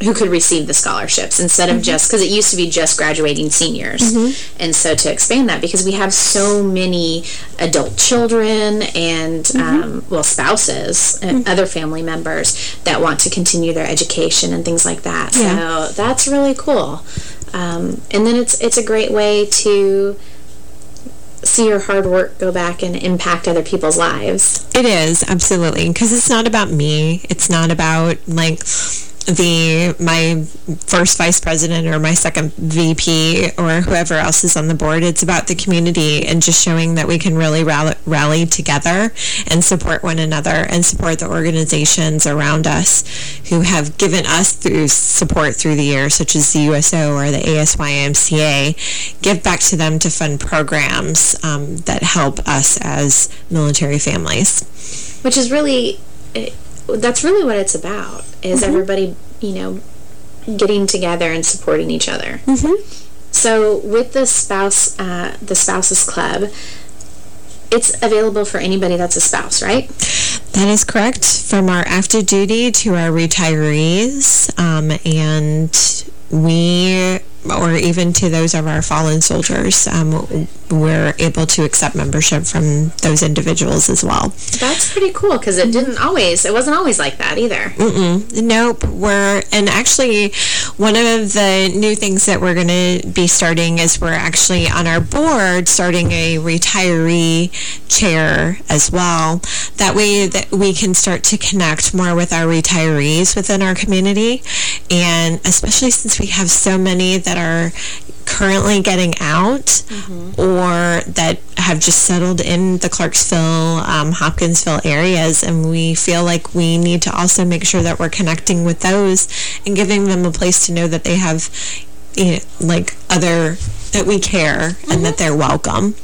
Speaker 25: who could receive the scholarships instead of mm -hmm. just because it used to be just graduating seniors
Speaker 29: mm -hmm.
Speaker 25: and so to expand that because we have so many adult children and mm -hmm. um, well spouses and other family members that want to continue their education and things like that
Speaker 29: yeah.
Speaker 25: so that's really cool um, and then it's it's a great way to see your hard work go back and impact other people's lives.
Speaker 29: It is, absolutely. Because it's not about me. It's not about, like, the my first vice president or my second VP or whoever else is on the board. It's about the community and just showing that we can really rally, rally together and support one another and support the organizations around us who have given us through support through the years, such as the USO or the ASYMCA. Give back to them to fund programs um, that help us as military families.
Speaker 25: Which is really that's really what it's about, is mm -hmm. everybody, you know, getting together and supporting each other.
Speaker 29: Mm -hmm.
Speaker 25: So with the spouse, uh, the spouses club, it's available for anybody that's a spouse, right?
Speaker 29: That is correct. From our active duty to our retirees, um, and we or even to those of our fallen soldiers, um, we're able to accept membership from those individuals as well.
Speaker 25: That's pretty cool because it didn't always, it wasn't always like that either.
Speaker 29: Mm -mm. Nope. We're, and actually one of the new things that we're going to be starting is we're actually on our board starting a retiree chair as well. That way that we can start to connect more with our retirees within our community. And especially since we have so many that are currently getting out mm -hmm. or that have just settled in the Clarksville, um, Hopkinsville areas. And we feel like we need to also make sure that we're connecting with those and giving them a place to know that they have, you know, like other, that we care mm -hmm. and that they're welcome.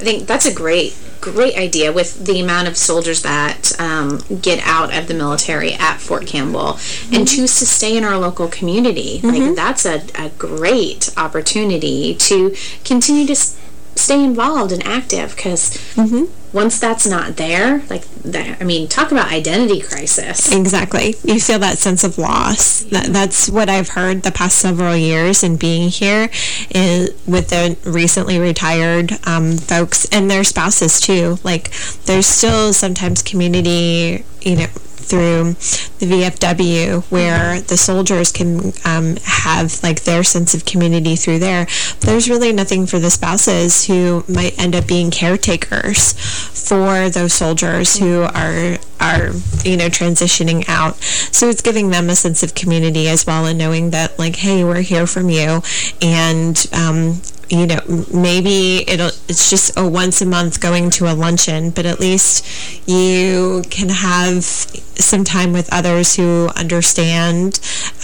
Speaker 25: I think that's a great great idea with the amount of soldiers that um, get out of the military at Fort Campbell mm -hmm. and choose to stay in our local community. Mm -hmm. Like that's a, a great opportunity to continue to stay involved and active because mm -hmm once that's not there, like, that, I mean, talk about identity crisis.
Speaker 29: Exactly. You feel that sense of loss. Yeah. That, that's what I've heard the past several years in being here is with the recently retired um, folks and their spouses, too. Like, there's still sometimes community, you know, through the VFW where the soldiers can um, have like their sense of community through there. But there's really nothing for the spouses who might end up being caretakers for those soldiers who are are you know transitioning out. So it's giving them a sense of community as well and knowing that like hey we're here from you and um, you know, maybe it'll it's just a once a month going to a luncheon, but at least you can have some time with others who understand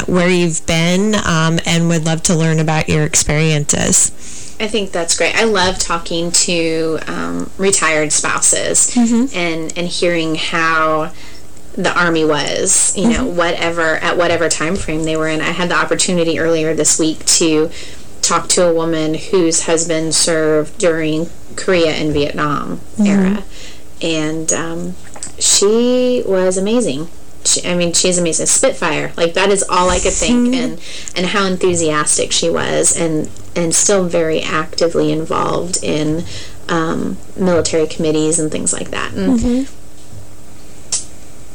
Speaker 29: where you've been um, and would love to learn about your experiences.
Speaker 25: I think that's great. I love talking to um, retired spouses mm -hmm. and, and hearing how the Army was, you know, mm -hmm. whatever, at whatever time frame they were in. I had the opportunity earlier this week to talked to a woman whose husband served during Korea and Vietnam mm -hmm. era. And um, she was amazing. She, I mean, she's amazing. Spitfire. Like, that is all I could think. Mm -hmm. And, and how enthusiastic she was. And, and still very actively involved in um, military committees and things like that. And mm -hmm.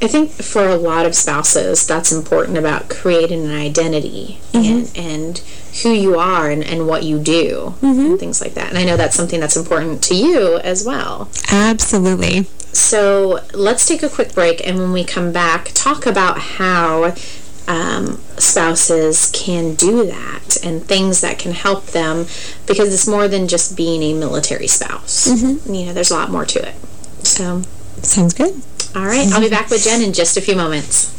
Speaker 25: I think for a lot of spouses, that's important about creating an identity mm -hmm. and, and who you are and, and what you do mm -hmm. and things like that. And I know that's something that's important to you as well.
Speaker 29: Absolutely.
Speaker 25: So let's take a quick break, and when we come back, talk about how um, spouses can do that and things that can help them because it's more than just being a military spouse. Mm -hmm. You know, there's a lot more to it. So
Speaker 29: Sounds good.
Speaker 25: All right. I'll be back with Jen in just a few moments.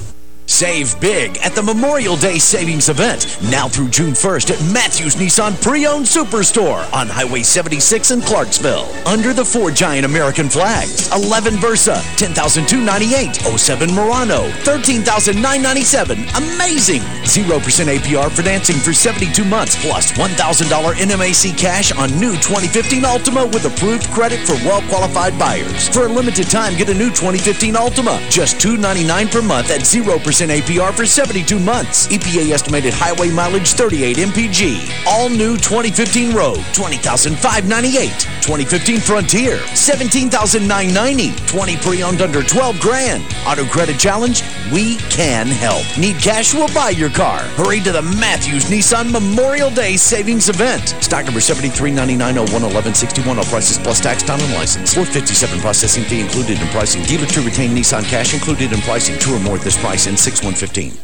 Speaker 4: Save big at the Memorial Day Savings Event, now through June 1st at Matthews Nissan Pre-Owned Superstore on Highway 76 in Clarksville. Under the four giant American flags, 11 Versa, 10298 07 Murano, 13997 Amazing! 0% APR for financing for 72 months, plus $1,000 NMAC cash on new 2015 Altima with approved credit for well-qualified buyers. For a limited time, get a new 2015 Altima, just 299 per month at 0% APR for 72 months. EPA estimated highway mileage 38 mpg. All new 2015 Rogue, 20598 2015 Frontier, 17990 20 pre-owned under 12 grand. Auto credit challenge? We can help. Need cash? We'll buy your car. Hurry to the Matthews Nissan Memorial Day Savings Event. Stock number 7399011161. All prices plus tax, time, and license. 457 processing fee included in pricing. Dealer to retain Nissan cash included in pricing. Two or more at this price in 6115.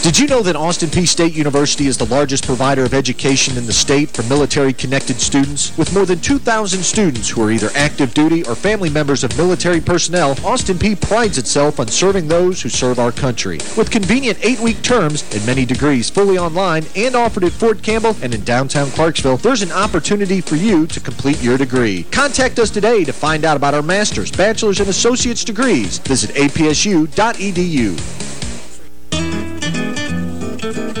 Speaker 28: Did you know that Austin Peay State University is the largest provider of education in the state for military-connected students? With more than 2,000 students who are either active duty or family members of military personnel, Austin Peay prides itself on serving those who serve our country. With convenient eight-week terms and many degrees fully online and offered at Fort Campbell and in downtown Clarksville, there's an opportunity for you to complete your degree. Contact us today to find out about our master's, bachelor's, and associate's degrees. Visit apsu.edu.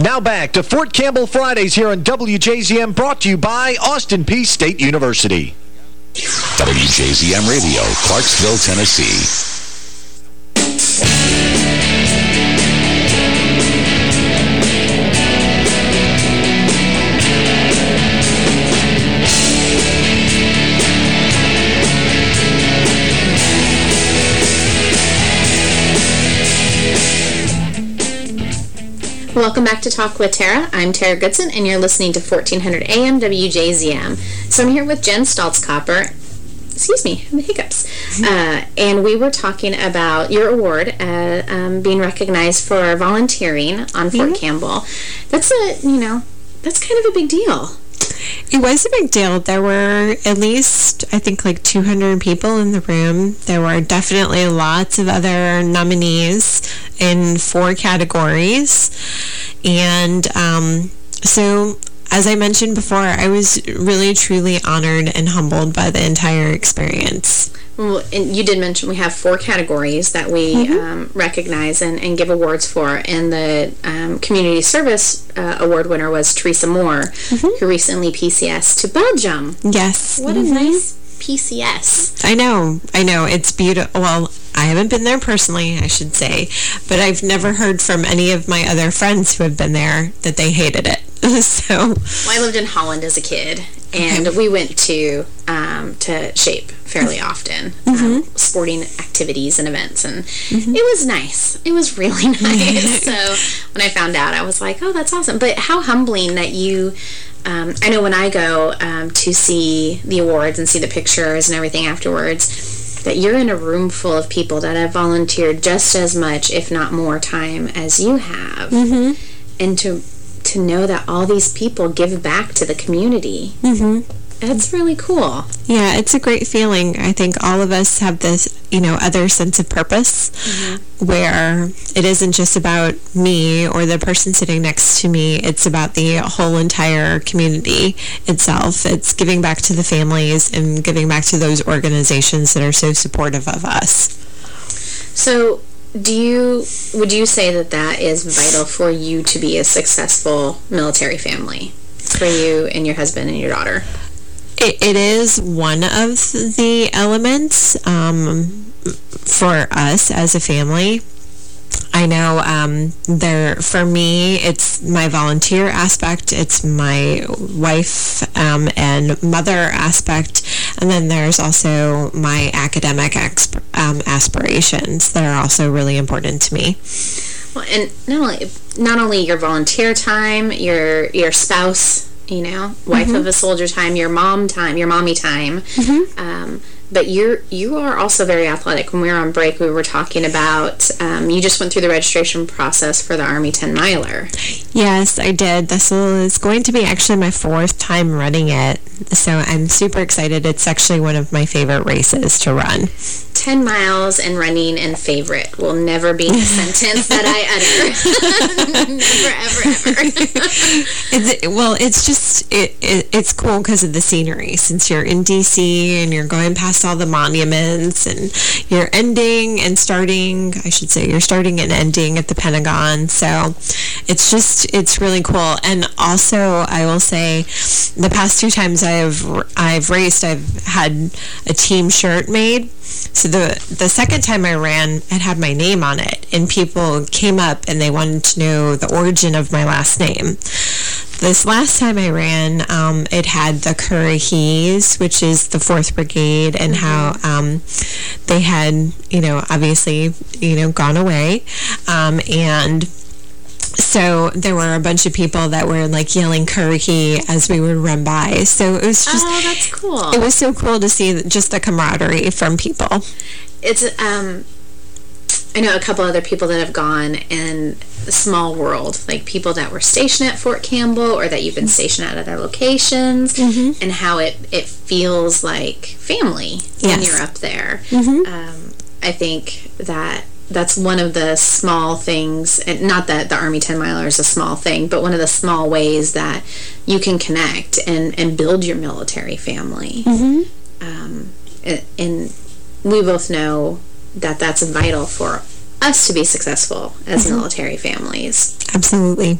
Speaker 28: Now back to Fort Campbell Fridays here on WJZM, brought to you by Austin Peay State University.
Speaker 15: WJZM Radio, Clarksville, Tennessee.
Speaker 25: Welcome back to Talk with Tara. I'm Tara Goodson, and you're listening to 1400 AM WJZM. So I'm here with Jen Stoltzcopper. Excuse me, hiccups. Uh, and we were talking about your award uh, um, being recognized for volunteering on Fort Campbell. That's a, you know, that's kind of a big deal.
Speaker 29: It was a big deal. There were at least, I think, like 200 people in the room. There were definitely lots of other nominees in four categories. And um, so, as I mentioned before, I was really, truly honored and humbled by the entire experience.
Speaker 25: Well, and you did mention we have four categories that we mm -hmm. um, recognize and, and, give awards for. And the um, Community Service uh, Award winner was Teresa Moore, mm -hmm. who recently PCS to Belgium.
Speaker 29: Yes.
Speaker 25: What mm -hmm. a mm-hmm. nice PCS.
Speaker 29: I know. I know. It's beautiful. Well, I haven't been there personally, I should say, but I've never heard from any of my other friends who have been there that they hated it. so,
Speaker 25: well, I lived in Holland as a kid, and we went to um, to Shape fairly often, mm -hmm. um, sporting activities and events, and mm -hmm. it was nice. It was really nice. so when I found out, I was like, oh, that's awesome. But how humbling that you um, I know when I go um, to see the awards and see the pictures and everything afterwards, that you're in a room full of people that have volunteered just as much, if not more time as you have.
Speaker 29: Mm -hmm.
Speaker 25: And to to know that all these people give back to the community.
Speaker 29: Mm -hmm.
Speaker 25: That's really cool.
Speaker 29: Yeah, it's a great feeling. I think all of us have this, you know, other sense of purpose mm -hmm. where it isn't just about me or the person sitting next to me. It's about the whole entire community itself. It's giving back to the families and giving back to those organizations that are so supportive of us.
Speaker 25: So do you would you say that that is vital for you to be a successful military family for you and your husband and your daughter
Speaker 29: it, it is one of the elements um, for us as a family. I know um, there for me, it's my volunteer aspect, it's my wife um, and mother aspect, and then there's also my academic um, aspirations that are also really important to me.
Speaker 25: Well, and not only not only your volunteer time, your your spouse you know, wife mm -hmm. of a soldier time, your mom time, your mommy time.
Speaker 29: Mm -hmm.
Speaker 25: But you're you are also very athletic. When we were on break, we were talking about um, you just went through the registration process for the Army 10 miler.
Speaker 29: Yes, I did. This is going to be actually my fourth time running it, so I'm super excited. It's actually one of my favorite races to run.
Speaker 25: 10 miles and running and favorite will never be a sentence that I utter. never, ever, ever.
Speaker 29: it's, well, it's just, it, it it's cool because of the scenery. Since you're in D.C. and you're going past all the monuments and you're ending and starting, I should say, you're starting and ending at the Pentagon. So it's just, it's really cool. And also, I will say, the past two times I've, I've raced, I've had a team shirt made. So the the second time I ran, it had my name on it, and people came up and they wanted to know the origin of my last name. This last time I ran, um, it had the Currahees, which is the 4th Brigade, and how um, they had, you know, obviously, you know, gone away. Um, and so there were a bunch of people that were like yelling Currahee as we would run by. So it was just...
Speaker 25: Oh, that's cool.
Speaker 29: It was so cool to see just the camaraderie from people.
Speaker 25: It's, um... I know a couple other people that have gone in the small world, like people that were stationed at Fort Campbell or that you've been stationed at other locations,
Speaker 29: Mm -hmm.
Speaker 25: and how it, it feels like family
Speaker 29: yes.
Speaker 25: when you're up there.
Speaker 29: Mm -hmm.
Speaker 25: um, I think that that's one of the small things, and not that the Army 10 miler is a small thing, but one of the small ways that you can connect and, and build your military family.
Speaker 29: Mm -hmm.
Speaker 25: um, and, we both know that that's vital for us to be successful as
Speaker 29: Mm-hmm.
Speaker 25: military families.
Speaker 29: Absolutely.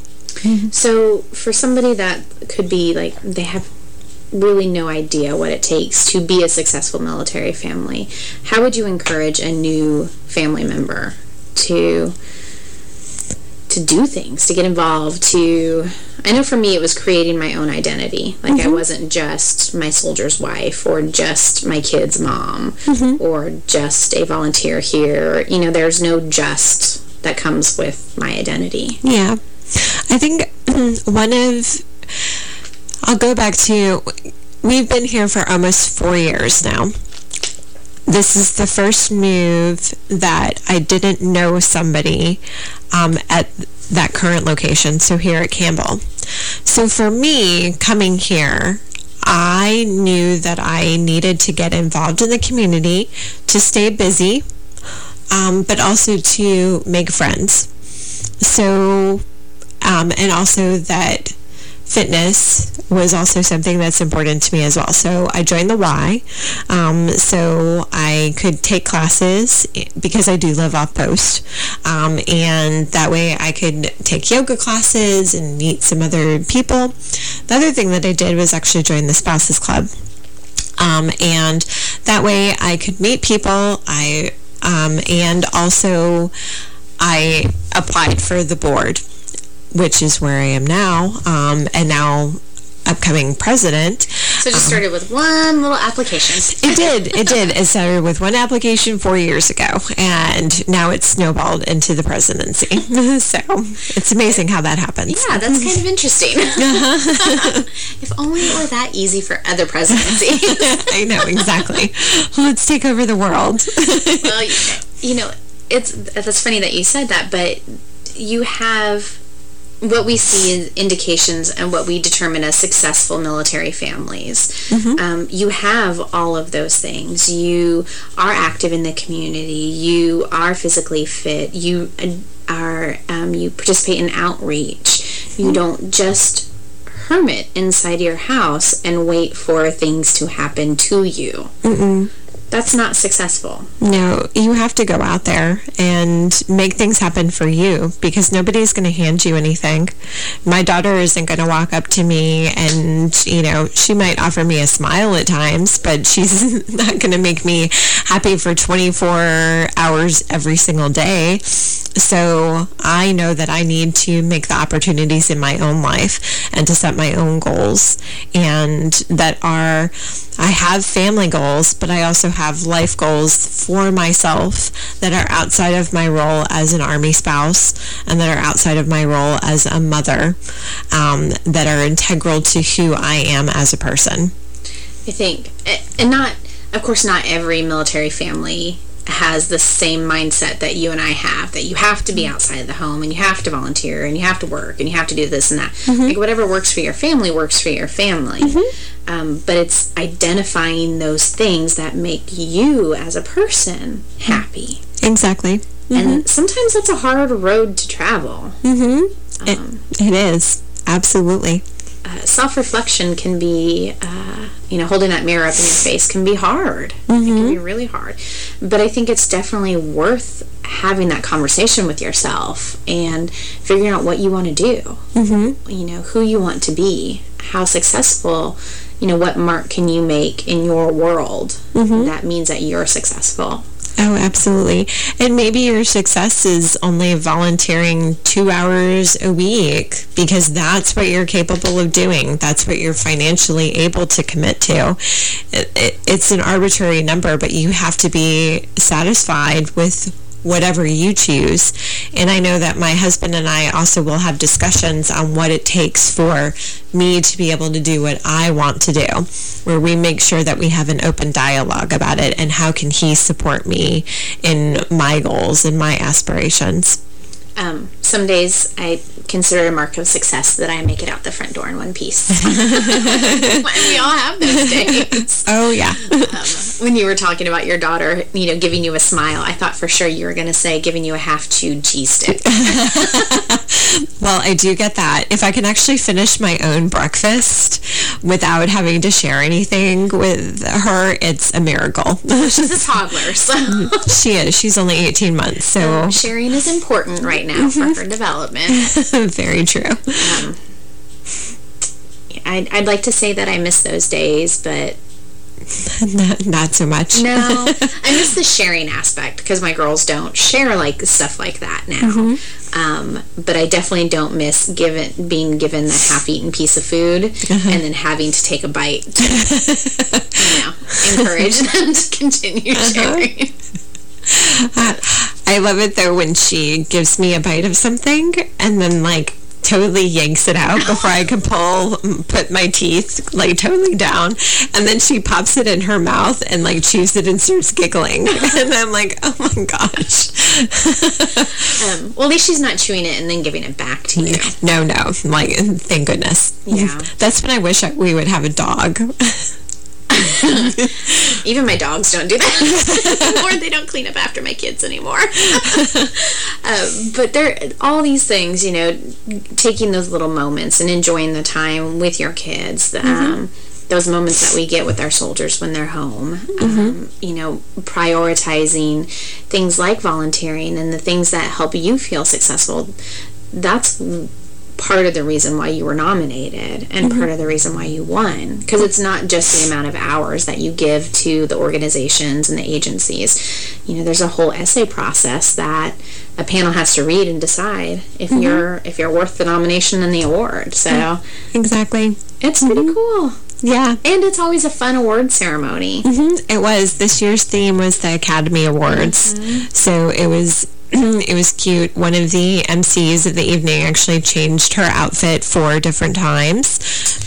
Speaker 25: So for somebody that could be like, they have really no idea what it takes to be a successful military family, how would you encourage a new family member to to do things, to get involved, to... I know for me it was creating my own identity. Like
Speaker 29: Mm-hmm.
Speaker 25: I wasn't just my soldier's wife or just my kid's mom
Speaker 29: Mm-hmm.
Speaker 25: or just a volunteer here. You know, there's no just that comes with my identity.
Speaker 29: Yeah. I think one of... I'll go back to... We've been here for almost four years now. This is the first move that I didn't know somebody um, at that current location, so here at Campbell. So for me, coming here, I knew that I needed to get involved in the community to stay busy, um, but also to make friends. So, um, and also that fitness was also something that's important to me as well. So I joined the Y, um, so I could take classes because I do live off post, um, and that way I could take yoga classes and meet some other people. The other thing that I did was actually join the Spouses Club. Um, and that way I could meet people, I, um, and also I applied for the board which is where I am now, um, and now upcoming president.
Speaker 25: So it just started with one little application.
Speaker 29: It did. It did. It started with one application four years ago, and now it's snowballed into the presidency. so it's amazing how that happens.
Speaker 25: Yeah, that's kind of interesting. if only it were that easy for other presidencies.
Speaker 29: I know, exactly. Let's take over the world.
Speaker 25: well, you know, it's that's funny that you said that, but you have what we see is indications and what we determine as successful military families.
Speaker 29: Mm -hmm.
Speaker 25: um, you have all of those things. You are active in the community. You are physically fit. You are um, you participate in outreach. You mm -hmm. don't just hermit inside your house and wait for things to happen to you.
Speaker 29: Mm -mm.
Speaker 25: That's not successful.
Speaker 29: No, you have to go out there and make things happen for you because nobody's going to hand you anything. My daughter isn't going to walk up to me and, you know, she might offer me a smile at times, but she's not going to make me happy for 24 hours every single day. So I know that I need to make the opportunities in my own life and to set my own goals and that are, I have family goals, but I also have life goals for myself that are outside of my role as an Army spouse and that are outside of my role as a mother um, that are integral to who I am as a person.
Speaker 25: I think, and not, of course, not every military family has the same mindset that you and I have, that you have to be mm-hmm. outside of the home and you have to volunteer and you have to work and you have to do this and that. Mm-hmm. Like whatever works for your family works for your family. Mm-hmm. Um, but it's identifying those things that make you as a person happy.
Speaker 29: Exactly.
Speaker 25: And sometimes that's a hard road to travel.
Speaker 29: Mm-hmm. it, um, it is. Absolutely.
Speaker 25: Uh, self-reflection can be, uh, you know, holding that mirror up in your face can be hard. It can be really hard. But I think it's definitely worth having that conversation with yourself and figuring out what you want to do.
Speaker 29: Mm-hmm.
Speaker 25: You know, who you want to be, how successful, you know, what mark can you make in your world that means that you're successful.
Speaker 29: Oh, absolutely. And maybe your success is only volunteering two hours a week because that's what you're capable of doing. That's what you're financially able to commit to. It, it, it's an arbitrary number, but you have to be satisfied with whatever you choose. And I know that my husband and I also will have discussions on what it takes for me to be able to do what I want to do, where we make sure that we have an open dialogue about it and how can he support me in my goals and my aspirations.
Speaker 25: Um, some days I consider a mark of success that I make it out the front door in one piece. we all have those days.
Speaker 29: Oh, yeah.
Speaker 25: um, when you were talking about your daughter, you know, giving you a smile, I thought for sure you were going to say giving you a half-chewed cheese stick.
Speaker 29: well, I do get that. If I can actually finish my own breakfast without having to share anything with her, it's a miracle.
Speaker 25: She's a toddler, so...
Speaker 29: she is. She's only 18 months, so...
Speaker 25: Um, sharing is important right now for development.
Speaker 29: Very true.
Speaker 25: Um, I'd, I'd like to say that I miss those days, but
Speaker 29: not, not so much.
Speaker 25: no, I miss the sharing aspect because my girls don't share like stuff like that now.
Speaker 29: Mm-hmm.
Speaker 25: Um, but I definitely don't miss given being given the half-eaten piece of food
Speaker 29: Uh-huh.
Speaker 25: and then having to take a bite to, you know, encourage them to continue
Speaker 29: Uh-huh.
Speaker 25: sharing.
Speaker 29: I love it though when she gives me a bite of something and then like totally yanks it out before I can pull, put my teeth like totally down. And then she pops it in her mouth and like chews it and starts giggling. and I'm like, oh my gosh.
Speaker 25: Um, well, at least she's not chewing it and then giving it back to you.
Speaker 29: No, no. Like, thank goodness.
Speaker 25: Yeah.
Speaker 29: That's when I wish I, we would have a dog.
Speaker 25: Even my dogs don't do that or They don't clean up after my kids anymore. um, but there, all these things, you know, taking those little moments and enjoying the time with your kids. Um, those moments that we get with our soldiers when they're home. Um, you know, prioritizing things like volunteering and the things that help you feel successful. That's part of the reason why you were nominated and part of the reason why you won. Because it's not just the amount of hours that you give to the organizations and the agencies. You know, there's a whole essay process that a panel has to read and decide if
Speaker 29: Mhm.
Speaker 25: you're if you're worth the nomination and the award. So
Speaker 29: Exactly.
Speaker 25: it's pretty cool.
Speaker 29: Yeah.
Speaker 25: And it's always a fun award ceremony.
Speaker 29: hmm It was. This year's theme was the Academy Awards. So it was it was cute. One of the MCs of the evening actually changed her outfit four different times.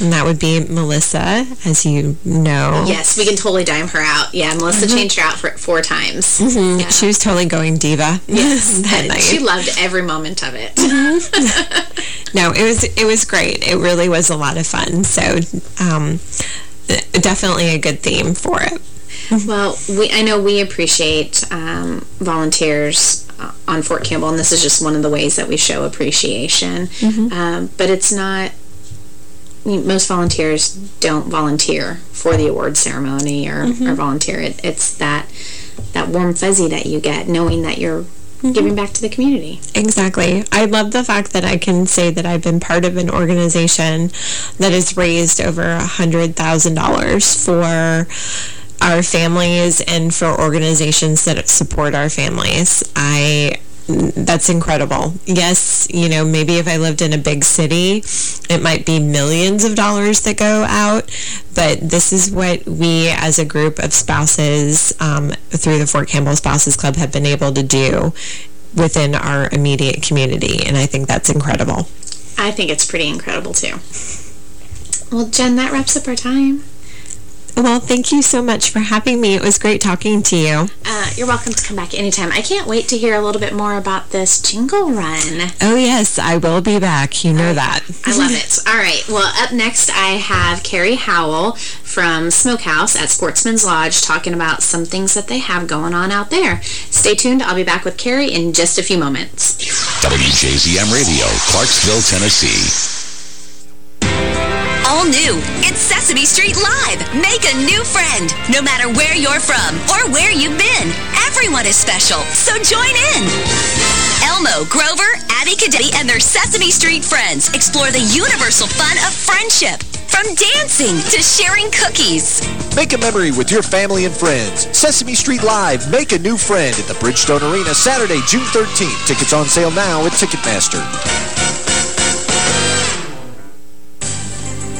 Speaker 29: And that would be Melissa, as you know.
Speaker 25: Yes, we can totally dime her out. Yeah, Melissa
Speaker 29: Mhm.
Speaker 25: changed her outfit four times.
Speaker 29: Mhm.
Speaker 25: Yeah.
Speaker 29: She was totally going diva
Speaker 25: Yes,
Speaker 29: that night.
Speaker 25: she loved every moment of it.
Speaker 29: no, it was it was great. It really was a lot of fun. So um, definitely a good theme for it.
Speaker 25: Well, we I know we appreciate um, volunteers uh, on Fort Campbell, and this is just one of the ways that we show appreciation.
Speaker 29: Mhm.
Speaker 25: Um, but it's not. I mean, most volunteers don't volunteer for the award ceremony or,
Speaker 29: Mhm.
Speaker 25: or volunteer. It, it's that that warm fuzzy that you get knowing that you're giving back to the community.
Speaker 29: Exactly. I love the fact that I can say that I've been part of an organization that has raised over a $100,000 for our families and for organizations that support our families. I that's incredible. Yes, you know, maybe if I lived in a big city, it might be millions of dollars that go out, but this is what we as a group of spouses um, through the Fort Campbell Spouses Club have been able to do within our immediate community, and I think that's incredible.
Speaker 25: I think it's pretty incredible, too. Well, Jen, that wraps up our time.
Speaker 29: Well, thank you so much for having me. It was great talking to you.
Speaker 25: Uh, you're welcome to come back anytime. I can't wait to hear a little bit more about this jingle run.
Speaker 29: Oh, yes, I will be back. You know that.
Speaker 25: I love it. All right. Well, up next, I have Carrie Howell from Smokehouse at Sportsman's Lodge talking about some things that they have going on out there. Stay tuned. I'll be back with Carrie in just a few moments.
Speaker 4: WJZM Radio, Clarksville, Tennessee.
Speaker 30: All new. It's Sesame Street Live. Make a new friend. No matter where you're from or where you've been, everyone is special, so join in. Elmo, Grover, Abby Cadabby, and their Sesame Street friends explore the universal fun of friendship. From dancing to sharing cookies.
Speaker 28: Make a memory with your family and friends. Sesame Street Live, make a new friend at the Bridgestone Arena Saturday, June 13th. Tickets on sale now at Ticketmaster.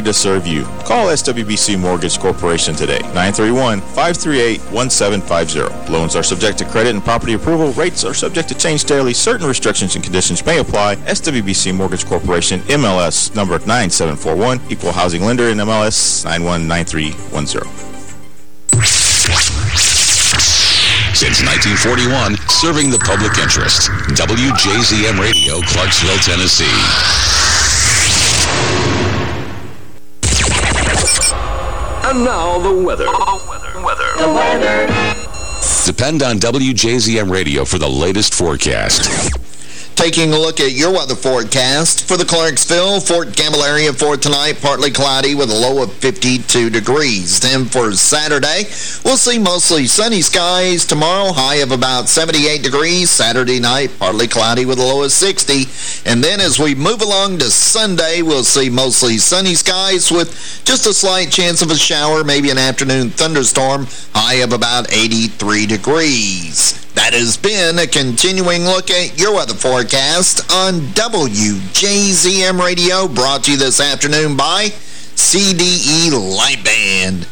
Speaker 31: to serve you. Call SWBC Mortgage Corporation today, 931-538-1750. Loans are subject to credit and property approval. Rates are subject to change daily. Certain restrictions and conditions may apply. SWBC Mortgage Corporation, MLS number 9741, Equal Housing Lender in MLS 919310.
Speaker 4: Since 1941, serving the public interest. WJZM Radio, Clarksville, Tennessee.
Speaker 32: And now the weather. Weather.
Speaker 4: The weather. Depend on WJZM Radio for the latest forecast.
Speaker 6: Taking a look at your weather forecast for the Clarksville, Fort Campbell area for tonight, partly cloudy with a low of 52 degrees. Then for Saturday, we'll see mostly sunny skies. Tomorrow, high of about 78 degrees. Saturday night, partly cloudy with a low of 60. And then as we move along to Sunday, we'll see mostly sunny skies with just a slight chance of a shower, maybe an afternoon thunderstorm, high of about 83 degrees. That has been a continuing look at your weather forecast on WJZM Radio, brought to you this afternoon by CDE Lightband.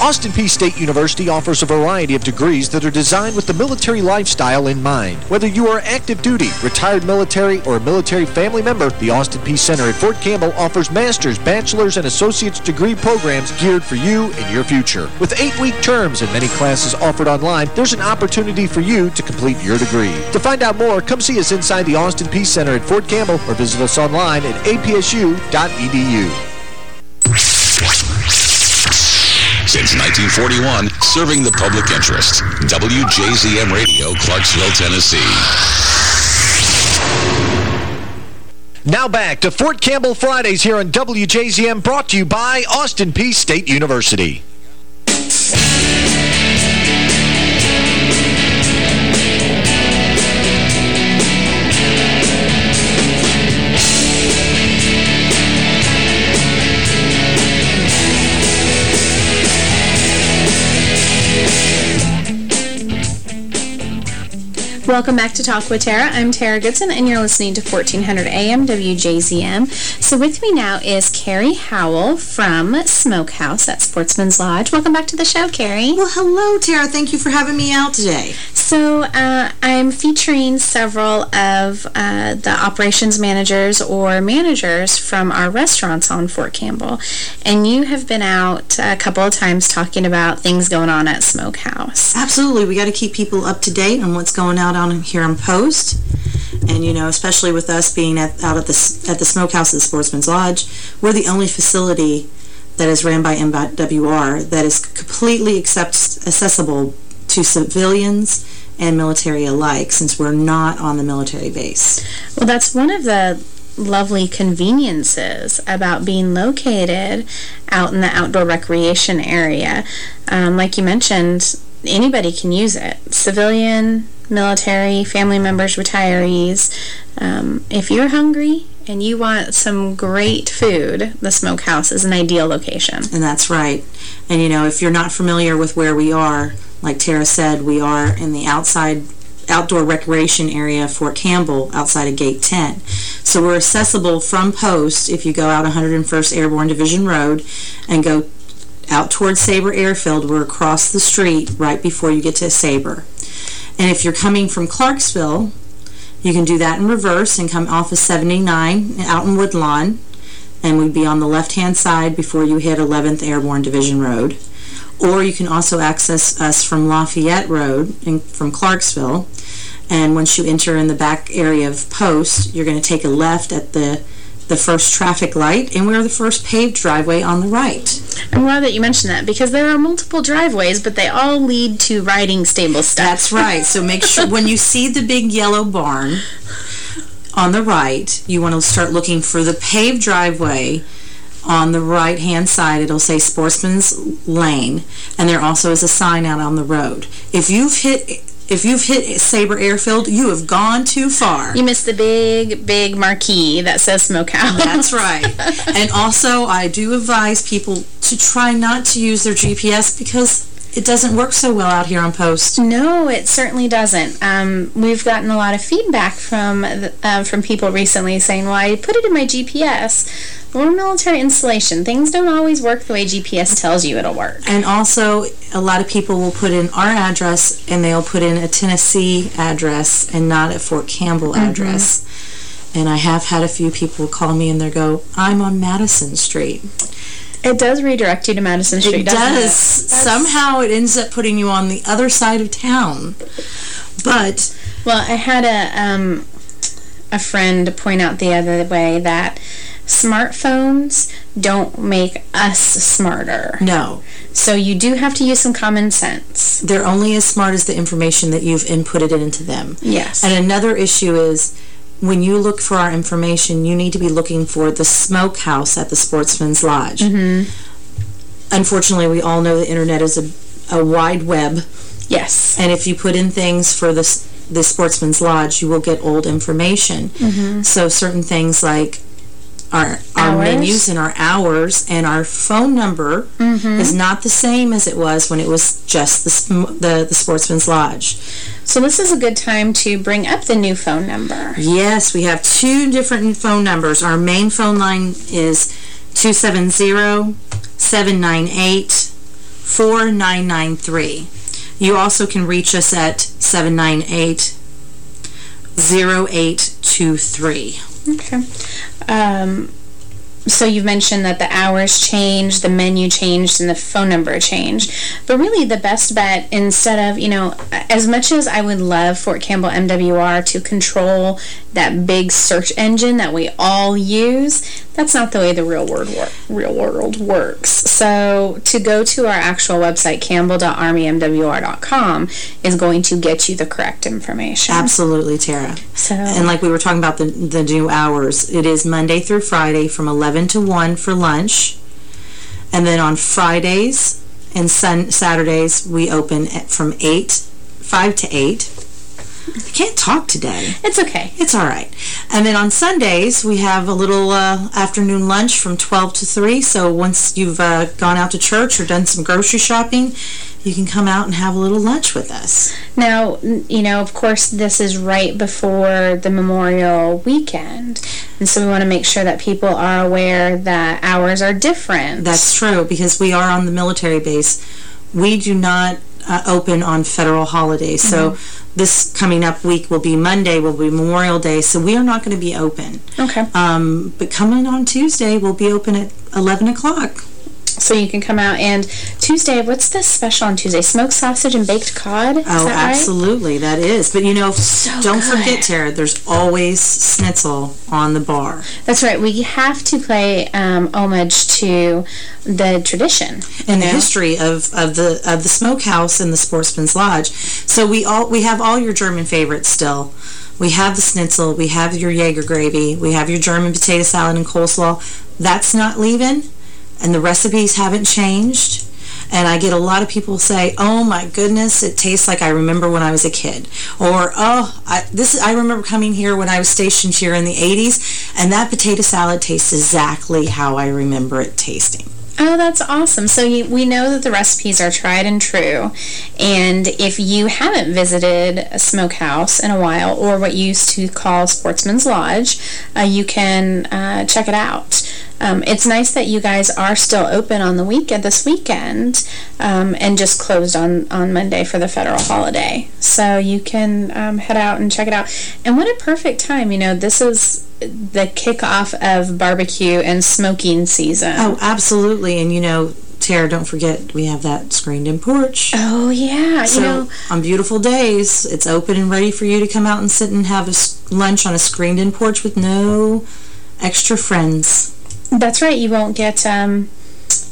Speaker 28: Austin Peay State University offers a variety of degrees that are designed with the military lifestyle in mind. Whether you are active duty, retired military, or a military family member, the Austin Peay Center at Fort Campbell offers master's, bachelor's, and associate's degree programs geared for you and your future. With eight-week terms and many classes offered online, there's an opportunity for you to complete your degree. To find out more, come see us inside the Austin Peay Center at Fort Campbell or visit us online at apsu.edu.
Speaker 4: Since 1941, serving the public interest. WJZM Radio, Clarksville, Tennessee.
Speaker 28: Now back to Fort Campbell Fridays here on WJZM, brought to you by Austin Peay State University.
Speaker 25: Welcome back to Talk with Tara. I'm Tara Goodson, and you're listening to 1400 AM WJZM. So with me now is Carrie Howell from Smokehouse at Sportsman's Lodge. Welcome back to the show, Carrie.
Speaker 33: Well, hello, Tara. Thank you for having me out today.
Speaker 25: So uh, I'm featuring several of uh, the operations managers or managers from our restaurants on Fort Campbell. And you have been out a couple of times talking about things going on at Smokehouse.
Speaker 33: Absolutely. We got to keep people up to date on what's going on on here on Post. And, you know, especially with us being at, out at the, at the Smokehouse at the Sportsman's Lodge, we're the only facility that is ran by MWR that is completely accept, accessible to civilians and military alike since we're not on the military base.
Speaker 25: Well, that's one of the lovely conveniences about being located out in the outdoor recreation area. Um, like you mentioned, anybody can use it. Civilian, military, family members, retirees. Um, if you're hungry and you want some great food, the smokehouse is an ideal location.
Speaker 33: And that's right. And, you know, if you're not familiar with where we are, like Tara said, we are in the outside outdoor recreation area for Campbell outside of Gate 10. So we're accessible from Post if you go out 101st Airborne Division Road and go out towards Sabre Airfield. We're across the street right before you get to Sabre. And if you're coming from Clarksville, you can do that in reverse and come off of 79 out in Woodlawn, and we'd be on the left-hand side before you hit 11th Airborne Division Road. Or you can also access us from Lafayette Road in, from Clarksville. And once you enter in the back area of Post, you're going to take a left at the the first traffic light, and we're the first paved driveway on the right.
Speaker 25: I'm glad that you mentioned that because there are multiple driveways, but they all lead to riding stable stuff.
Speaker 33: That's right. So make sure when you see the big yellow barn on the right, you want to start looking for the paved driveway on the right-hand side, it'll say Sportsman's Lane, and there also is a sign out on the road. If you've hit if you've hit Sabre Airfield, you have gone too far.
Speaker 25: You missed the big, big marquee that says Smokehouse.
Speaker 33: That's right. and also, I do advise people to try not to use their GPS because it doesn't work so well out here on post.
Speaker 25: No, it certainly doesn't. Um, we've gotten a lot of feedback from uh, from people recently saying, well, I put it in my GPS. We're military installation. Things don't always work the way GPS tells you it'll work.
Speaker 33: And also, a lot of people will put in our address and they'll put in a Tennessee address and not a Fort Campbell mm -hmm. address. And I have had a few people call me and they go, I'm on Madison Street.
Speaker 25: It does redirect you to Madison Street,
Speaker 33: it does. It? Somehow it ends up putting you on the other side of town. But...
Speaker 25: Well, I had a, um, a friend point out the other way that smartphones don't make us smarter.
Speaker 33: No.
Speaker 25: So you do have to use some common sense.
Speaker 33: They're only as smart as the information that you've inputted into them.
Speaker 25: Yes.
Speaker 33: And another issue is when you look for our information, you need to be looking for the smokehouse at the Sportsman's Lodge.
Speaker 25: Mm -hmm.
Speaker 33: Unfortunately, we all know the internet is a, a wide web.
Speaker 25: Yes.
Speaker 33: And if you put in things for the, the Sportsman's Lodge, you will get old information.
Speaker 25: Mm -hmm.
Speaker 33: So certain things like our, our menus and our hours and our phone number
Speaker 25: mm -hmm.
Speaker 33: is not the same as it was when it was just the, the, the Sportsman's Lodge.
Speaker 25: So this is a good time to bring up the new phone number.
Speaker 33: Yes, we have two different phone numbers. Our main phone line is 270-798-4993. You also can reach us at 798-0823.
Speaker 25: Okay. Um, so you've mentioned that the hours changed, the menu changed, and the phone number changed. But really the best bet, instead of, you know, as much as I would love Fort Campbell MWR to control that big search engine that we all use, that's not the way the real world, wor real world works. So to go to our actual website, campbell.armymwr.com, is going to get you the correct information.
Speaker 33: Absolutely, Tara.
Speaker 25: So,
Speaker 33: and like we were talking about the, the new hours, it is Monday through Friday from 11 11 to 1 for lunch. And then on Fridays and sun Saturdays, we open at from 8, 5 to 8. I can't talk today.
Speaker 25: It's okay.
Speaker 33: It's all right. And then on Sundays, we have a little uh, afternoon lunch from 12 to 3. So once you've uh, gone out to church or done some grocery shopping, you can come out and have a little lunch with us.
Speaker 25: Now, you know, of course, this is right before the Memorial weekend. And so we want to make sure that people are aware that hours are different.
Speaker 33: That's true, because we are on the military base. We do not uh, open on federal holidays. Mm -hmm. So mm-hmm. this coming up week will be Monday, will be Memorial Day. So we are not going to be open.
Speaker 25: Okay.
Speaker 33: Um, but coming on Tuesday, we'll be open at 11 o'clock.
Speaker 25: So you can come out and Tuesday, what's the special on Tuesday? Smoked sausage and baked cod? Is
Speaker 33: Oh,
Speaker 25: that right?
Speaker 33: absolutely, that is. But you know, don't
Speaker 25: good.
Speaker 33: forget, Tara, there's always schnitzel on the bar.
Speaker 25: That's right. We have to play um, homage to the tradition
Speaker 33: and the
Speaker 25: know?
Speaker 33: history of, of the of the smokehouse and the Sportsman's Lodge. So we all we have all your German favorites still. We have the schnitzel, we have your Jaeger gravy, we have your German potato salad and coleslaw. That's not leaving, and the recipes haven't changed. And I get a lot of people say, "Oh my goodness, it tastes like I remember when I was a kid," or "Oh, I, this I remember coming here when I was stationed here in the '80s, and that potato salad tastes exactly how I remember it tasting."
Speaker 25: Oh, that's awesome. So you, we know that the recipes are tried and true. And if you haven't visited a smokehouse in a while, or what used to call Sportsman's Lodge, uh, you can uh, check it out. Um, it's nice that you guys are still open on the weekend, this weekend, um, and just closed on, on Monday for the federal holiday. So you can um, head out and check it out. And what a perfect time. You know, this is the kickoff of barbecue and smoking season.
Speaker 33: Oh, absolutely. And, you know, Tara, don't forget, we have that screened-in porch.
Speaker 25: Oh, yeah.
Speaker 33: So,
Speaker 25: you know,
Speaker 33: on beautiful days, it's open and ready for you to come out and sit and have a lunch on a screened-in porch with no extra friends.
Speaker 25: That's right. You won't get um,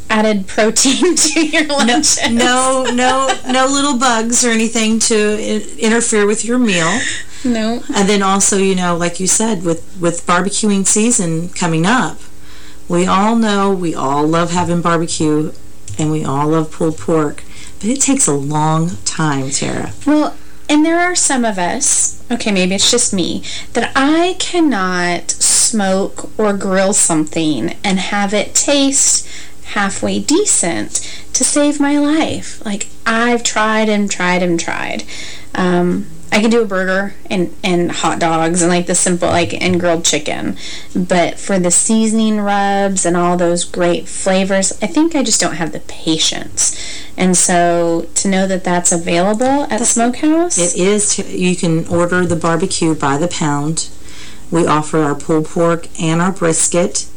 Speaker 25: added protein to your lunch.
Speaker 33: No, no, no little bugs or anything to interfere with your meal.
Speaker 25: No.
Speaker 33: And then also, you know, like you said, with, with barbecuing season coming up, we all know we all love having barbecue and we all love pulled pork. But it takes a long time, Tara.
Speaker 25: Well, and there are some of us, okay, maybe it's just me, that I cannot smoke or grill something and have it taste halfway decent to save my life. Like, I've tried and tried and tried. Um, I can do a burger and, and hot dogs and like the simple, like, and grilled chicken. But for the seasoning rubs and all those great flavors, I think I just don't have the patience. And so to know that that's available at the Smokehouse.
Speaker 33: It is. t- You can order the barbecue by the pound. We offer our pulled pork and our brisket.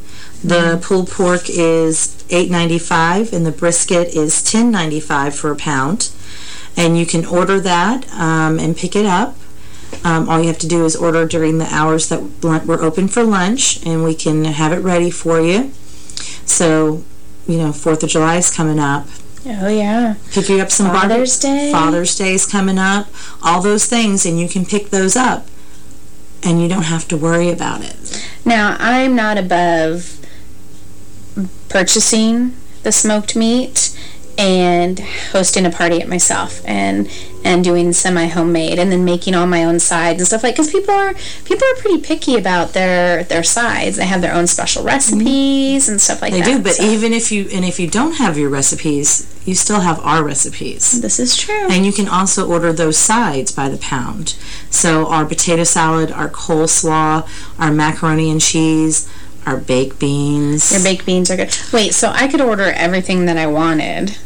Speaker 33: The pulled pork is $8.95 and the brisket is $10.95 for a pound. And you can order that um, and pick it up. Um, all you have to do is order during the hours that we're open for lunch and we can have it ready for you. So, you know, 4th of July is coming up.
Speaker 25: Oh, yeah.
Speaker 33: Pick you up some
Speaker 25: Father's Day.
Speaker 33: Father's Day is coming up. All those things, and you can pick those up. And you don't have to worry about it.
Speaker 25: Now, I'm not above purchasing the smoked meat and hosting a party at myself and and doing semi homemade and then making all my own sides and stuff like because people are people are pretty picky about their their sides they have their own special mm-hmm. recipes and stuff like
Speaker 33: they
Speaker 25: that they
Speaker 33: do, but
Speaker 25: so-
Speaker 33: even if you and if you don't have your recipes, you still have our recipes.
Speaker 25: This is true.
Speaker 33: And you can also order those sides by the pound. So our potato salad, our coleslaw, our macaroni and cheese, our baked beans.
Speaker 25: Your baked beans are good. Wait, so I could order everything that I wanted,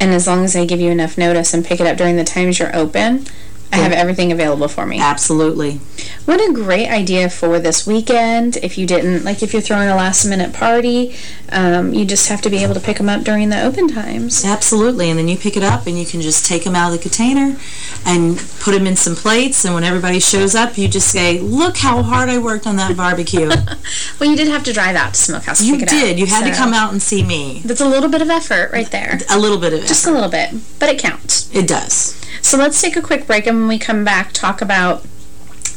Speaker 25: and as long as I give you enough notice and pick it up during the times you're open, I have everything available for me.
Speaker 33: Absolutely.
Speaker 25: What a great idea for this weekend. If you didn't, like if you're throwing a last minute party, um, you just have to be able to pick them up during the open times.
Speaker 33: Absolutely, and then you pick it up and you can just take them out of the container and put them in some plates, and when everybody shows up, you just say, look how hard I worked on that barbecue.
Speaker 25: well, you did have to drive out to Smokehouse to
Speaker 33: you
Speaker 25: it
Speaker 33: did. You had to come out and see me.
Speaker 25: That's a little bit of effort right there.
Speaker 33: A little bit of
Speaker 25: Just a little bit, but it counts.
Speaker 33: It does.
Speaker 25: So let's take a quick break, and when we come back, talk about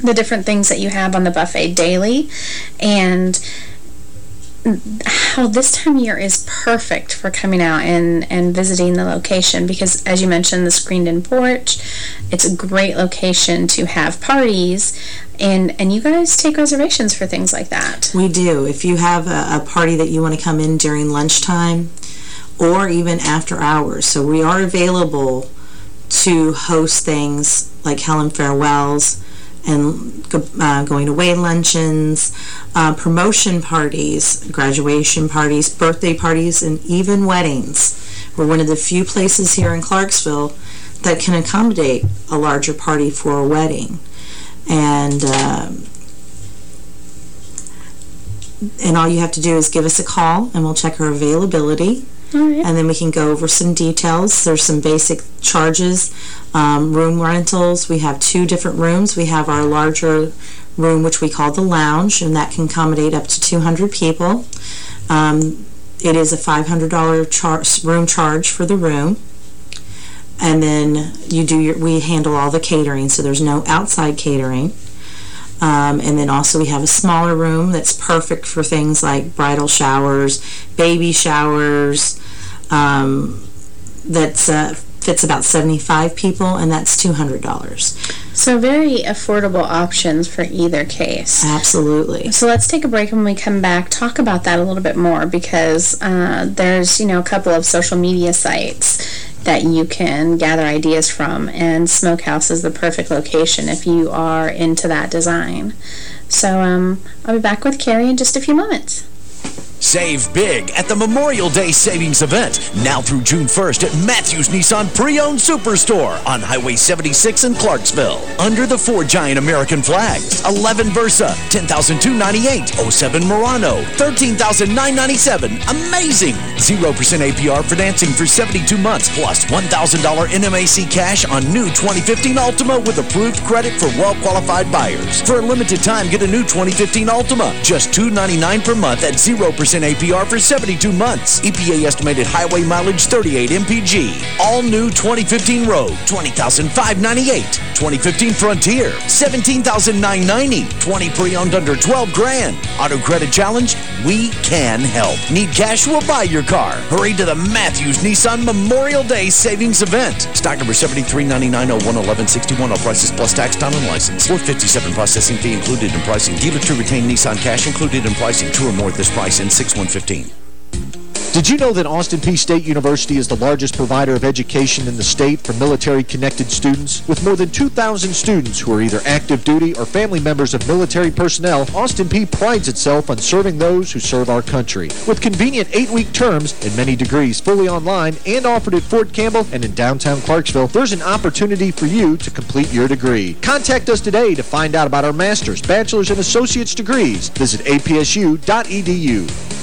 Speaker 25: the different things that you have on the buffet daily and how this time of year is perfect for coming out and, and visiting the location because as you mentioned the screened in porch it's a great location to have parties and and you guys take reservations for things like that
Speaker 33: We do. If you have a, a party that you want to come in during lunchtime or even after hours. So we are available to host things like Hail and Farewells and uh, going away luncheons, uh, promotion parties, graduation parties, birthday parties, and even weddings. We're one of the few places here in Clarksville that can accommodate a larger party for a wedding. And um, and all you have to do is give us a call, and we'll check our availability. And then we can go over some details. There's some basic charges, um, room rentals. We have two different rooms. We have our larger room, which we call the lounge, and that can accommodate up to 200 people. Um, it is a $500 char room charge for the room. And then you do your, we handle all the catering, so there's no outside catering. Um, and then also we have a smaller room that's perfect for things like bridal showers, baby showers. Um, that's uh, fits about 75 people, and that's $200.
Speaker 25: So very affordable options for either case.
Speaker 33: Absolutely.
Speaker 25: So let's take a break when we come back, talk about that a little bit more because uh, there's, you know, a couple of social media sites that you can gather ideas from and Smokehouse is the perfect location if you are into that design. So um, I'll be back with Carrie in just a few moments.
Speaker 4: Save big at the Memorial Day Savings Event, now through June 1st at Matthews Nissan Pre-Owned Superstore on Highway 76 in Clarksville. Under the four giant American flags, 11 Versa, 10298 07 Murano, 13997 Amazing! 0% APR financing for 72 months, plus $1,000 NMAC cash on new 2015 Altima with approved credit for well-qualified buyers. For a limited time, get a new 2015 Altima, just 299 per month at 0% APR for 72 months. EPA estimated highway mileage 38 mpg. All new 2015 Rogue, 20598 2015 Frontier, 17990 20 pre-owned under 12 grand. Auto credit challenge? We can help. Need cash? We'll buy your car. Hurry to the Matthews Nissan Memorial Day Savings Event. Stock number 7399011161. All prices plus tax, time, and license. 457 processing fee included in pricing. Dealer to retain Nissan cash included in pricing. Two or more at this price 6115.
Speaker 28: Did you know that Austin Peay State University is the largest provider of education in the state for military-connected students? With more than 2,000 students who are either active duty or family members of military personnel, Austin Peay prides itself on serving those who serve our country. With convenient eight-week terms and many degrees fully online and offered at Fort Campbell and in downtown Clarksville, there's an opportunity for you to complete your degree. Contact us today to find out about our master's, bachelor's, and associate's degrees. Visit apsu.edu.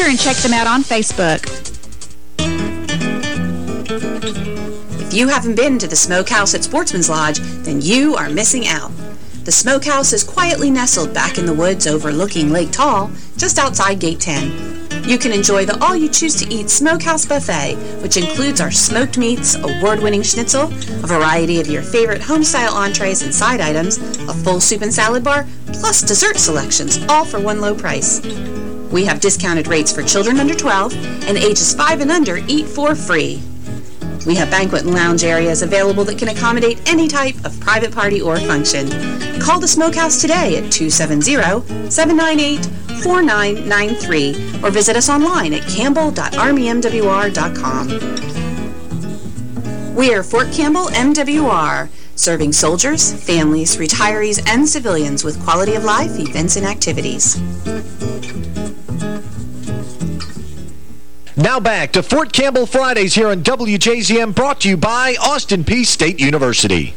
Speaker 34: and check them out on Facebook.
Speaker 1: If you haven't been to the Smokehouse at Sportsman's Lodge, then you are missing out. The Smokehouse is quietly nestled back in the woods overlooking Lake Tall, just outside Gate 10. You can enjoy the all-you-choose-to-eat Smokehouse Buffet, which includes our smoked meats, award-winning schnitzel, a variety of your favorite home-style entrees and side items, a full soup and salad bar, plus dessert selections, all for one low price. We have discounted rates for children under 12, and ages 5 and under eat for free. We have banquet and lounge areas available that can accommodate any type of private party or function. Call the Smokehouse today at 270-798-4993 or visit us online at campbell.armymwr.com. We are Fort Campbell MWR, serving soldiers, families, retirees, and civilians with quality of life events and activities.
Speaker 28: Now back to Fort Campbell Fridays here on WJZM, brought to you by Austin Peay State University.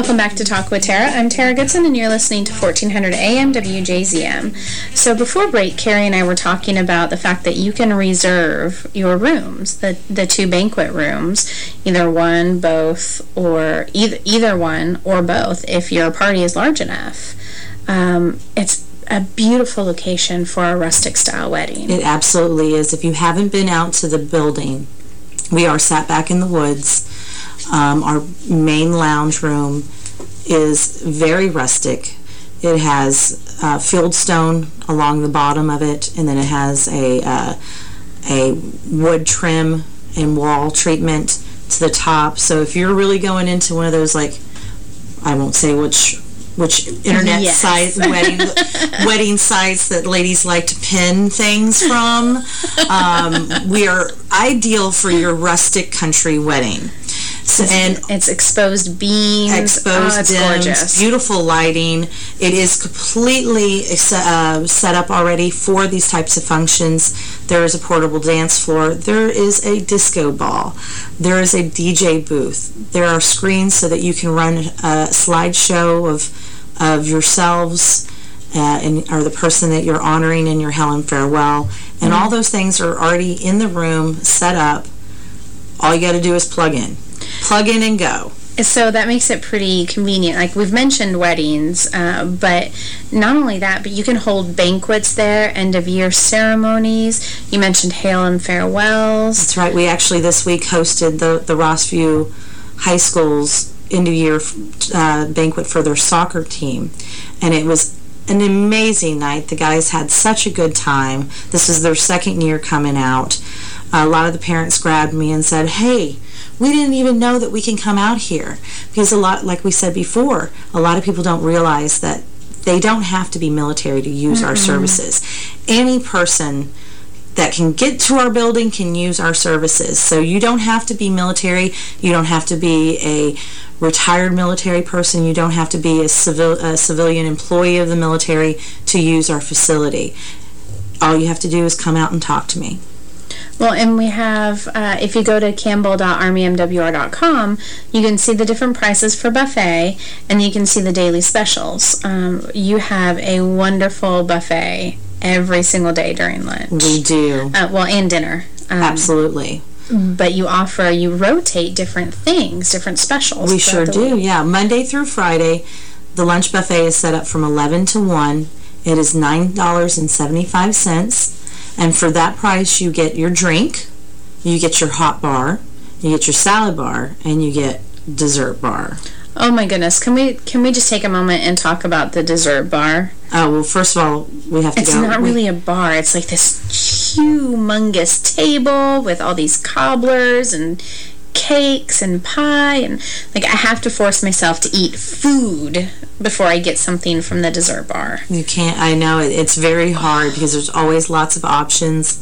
Speaker 25: Welcome back to Talk with Tara. I'm Tara Goodson, and you're listening to 1400 AM WJZM. So before break, Carrie and I were talking about the fact that you can reserve your rooms, the, the two banquet rooms, either one, both, or either, either one or both, if your party is large enough. Um, it's a beautiful location for a rustic-style wedding.
Speaker 33: It absolutely is. If you haven't been out to the building, we are sat back in the woods. Um, our main lounge room is very rustic. It has uh, field stone along the bottom of it, and then it has a uh, a wood trim and wall treatment to the top. So if you're really going into one of those like, I won't say which which internet
Speaker 25: Yes.
Speaker 33: site wedding wedding sites that ladies like to pin things from. Um, we are ideal for your rustic country wedding. So, and
Speaker 25: it's exposed beams.
Speaker 33: exposed
Speaker 25: oh,
Speaker 33: dims,
Speaker 25: gorgeous.
Speaker 33: beautiful lighting. It is completely uh, set up already for these types of functions. There is a portable dance floor. There is a disco ball. There is a DJ booth. There are screens so that you can run a slideshow of of yourselves uh, and or the person that you're honoring in your hail and farewell. And all those things are already in the room, set up. All you got to do is plug in. Plug in and go.
Speaker 25: So that makes it pretty convenient. Like we've mentioned weddings, uh, but not only that, but you can hold banquets there, end of year ceremonies. You mentioned hail and farewells.
Speaker 33: That's right. We actually this week hosted the, the Rossview High School's end of year uh, banquet for their soccer team. And it was an amazing night. The guys had such a good time. This is their second year coming out. a lot of the parents grabbed me and said, hey, we didn't even know that we can come out here. Because a lot, like we said before, a lot of people don't realize that they don't have to be military to use our
Speaker 25: Mm-mm.
Speaker 33: services. Any person that can get to our building can use our services. So you don't have to be military. You don't have to be a retired military person. You don't have to be a, civil, a civilian employee of the military to use our facility. All you have to do is come out and talk to me.
Speaker 25: Well, and we have, uh, if you go to campbell.armymwr.com, you can see the different prices for buffet, and you can see the daily specials. Um, you have a wonderful buffet every single day during lunch.
Speaker 33: We do.
Speaker 25: Uh, well, and dinner. Um,
Speaker 33: Absolutely.
Speaker 25: But you offer, you rotate different things, different specials.
Speaker 33: We sure do,
Speaker 25: week.
Speaker 33: yeah. Monday through Friday, the lunch buffet is set up from 11 to 1. It is $9.75. And for that price, you get your drink, you get your hot bar, you get your salad bar, and you get dessert bar.
Speaker 25: Oh my goodness! Can we can we just take a moment and talk about the dessert bar?
Speaker 33: Oh well, first of all, we have to
Speaker 25: It's
Speaker 33: go.
Speaker 25: not really a bar. It's like this humongous table with all these cobblers and cakes and pie and like I have to force myself to eat food before I get something from the dessert bar.
Speaker 33: You can't, I know, it's very hard because there's always lots of options.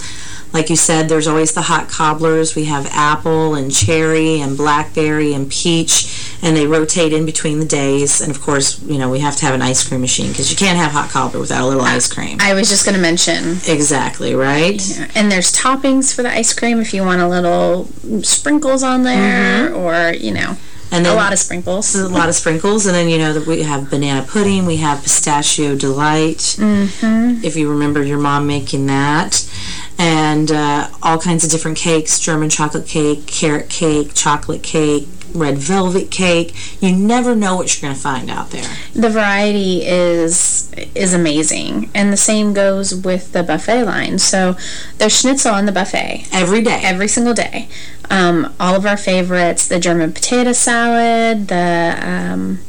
Speaker 33: Like you said, there's always the hot cobblers. We have apple and cherry and blackberry and peach, and they rotate in between the days. And of course, you know, we have to have an ice cream machine because you can't have hot cobbler without a little ice cream.
Speaker 25: I was just going to mention.
Speaker 33: Exactly, right?
Speaker 25: Yeah. And there's toppings for the ice cream if you want a little sprinkles on there mm-hmm. or, you know,
Speaker 33: And
Speaker 25: a lot of sprinkles.
Speaker 33: A lot of sprinkles, and then, you know, that we have banana pudding, we have pistachio delight,
Speaker 25: Mm-hmm.
Speaker 33: if you remember your mom making that, and uh, all kinds of different cakes, German chocolate cake, carrot cake, chocolate cake, red velvet cake. You never know what you're going to find out there.
Speaker 25: The variety is is amazing. And the same goes with the buffet line. So there's schnitzel on the buffet.
Speaker 33: Every day.
Speaker 25: Every single day. Um, all of our favorites, the German potato salad, the... Um,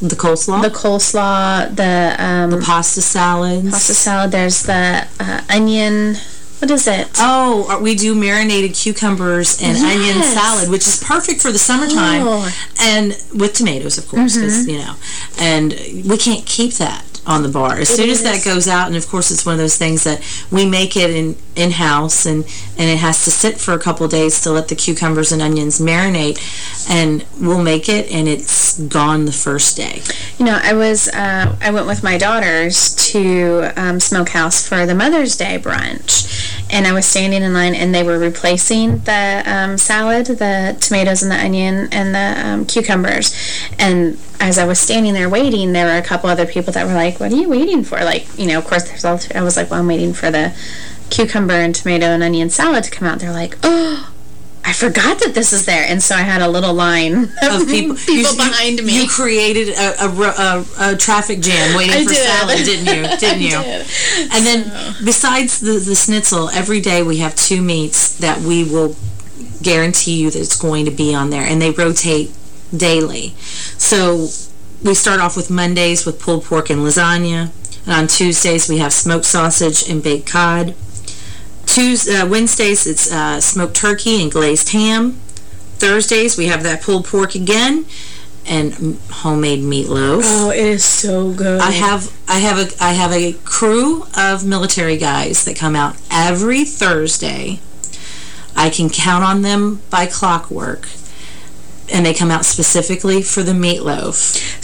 Speaker 33: the coleslaw?
Speaker 25: The coleslaw, the... Um,
Speaker 33: the pasta salads.
Speaker 25: Pasta salad. There's the uh, onion... What is it?
Speaker 33: Oh, uh, we do marinated cucumbers and
Speaker 25: Yes.
Speaker 33: onion salad, which is perfect for the summertime.
Speaker 25: Oh.
Speaker 33: And with tomatoes, of course, because,
Speaker 25: Mhm.
Speaker 33: you know. And we can't keep that on the bar. As
Speaker 25: It
Speaker 33: soon as that goes out, and of course it's one of those things that we make it in in-house, and, and it has to sit for a couple days to let the cucumbers and onions marinate, and we'll make it, and it's gone the first day.
Speaker 25: You know, I was, uh, I went with my daughters to um, Smokehouse for the Mother's Day brunch. And I was standing in line and they were replacing the um, salad, the tomatoes and the onion and the um, cucumbers. And as I was standing there waiting, there were a couple other people that were like, what are you waiting for? Like, you know, of course, there's all, I was like, well, I'm waiting for the cucumber and tomato and onion salad to come out. They're like, oh, I forgot that this is there. And so I had a little line
Speaker 33: Of people, you- you-
Speaker 25: behind me.
Speaker 33: You created a, a, a, a traffic jam waiting
Speaker 25: I
Speaker 33: for
Speaker 25: did.
Speaker 33: salad, didn't you? Didn't you?
Speaker 25: did.
Speaker 33: And then besides the, the schnitzel, every day we have two meats that we will guarantee you that it's going to be on there. And they rotate daily. So we start off with Mondays with pulled pork and lasagna. And on Tuesdays, we have smoked sausage and baked cod. Tuesday, uh, Wednesdays, it's uh, smoked turkey and glazed ham. Thursdays, we have that pulled pork again and homemade meatloaf.
Speaker 25: Oh, it is so good.
Speaker 33: I have I have a I have a crew of military guys that come out every Thursday. I can count on them by clockwork. And they come out specifically for the meatloaf.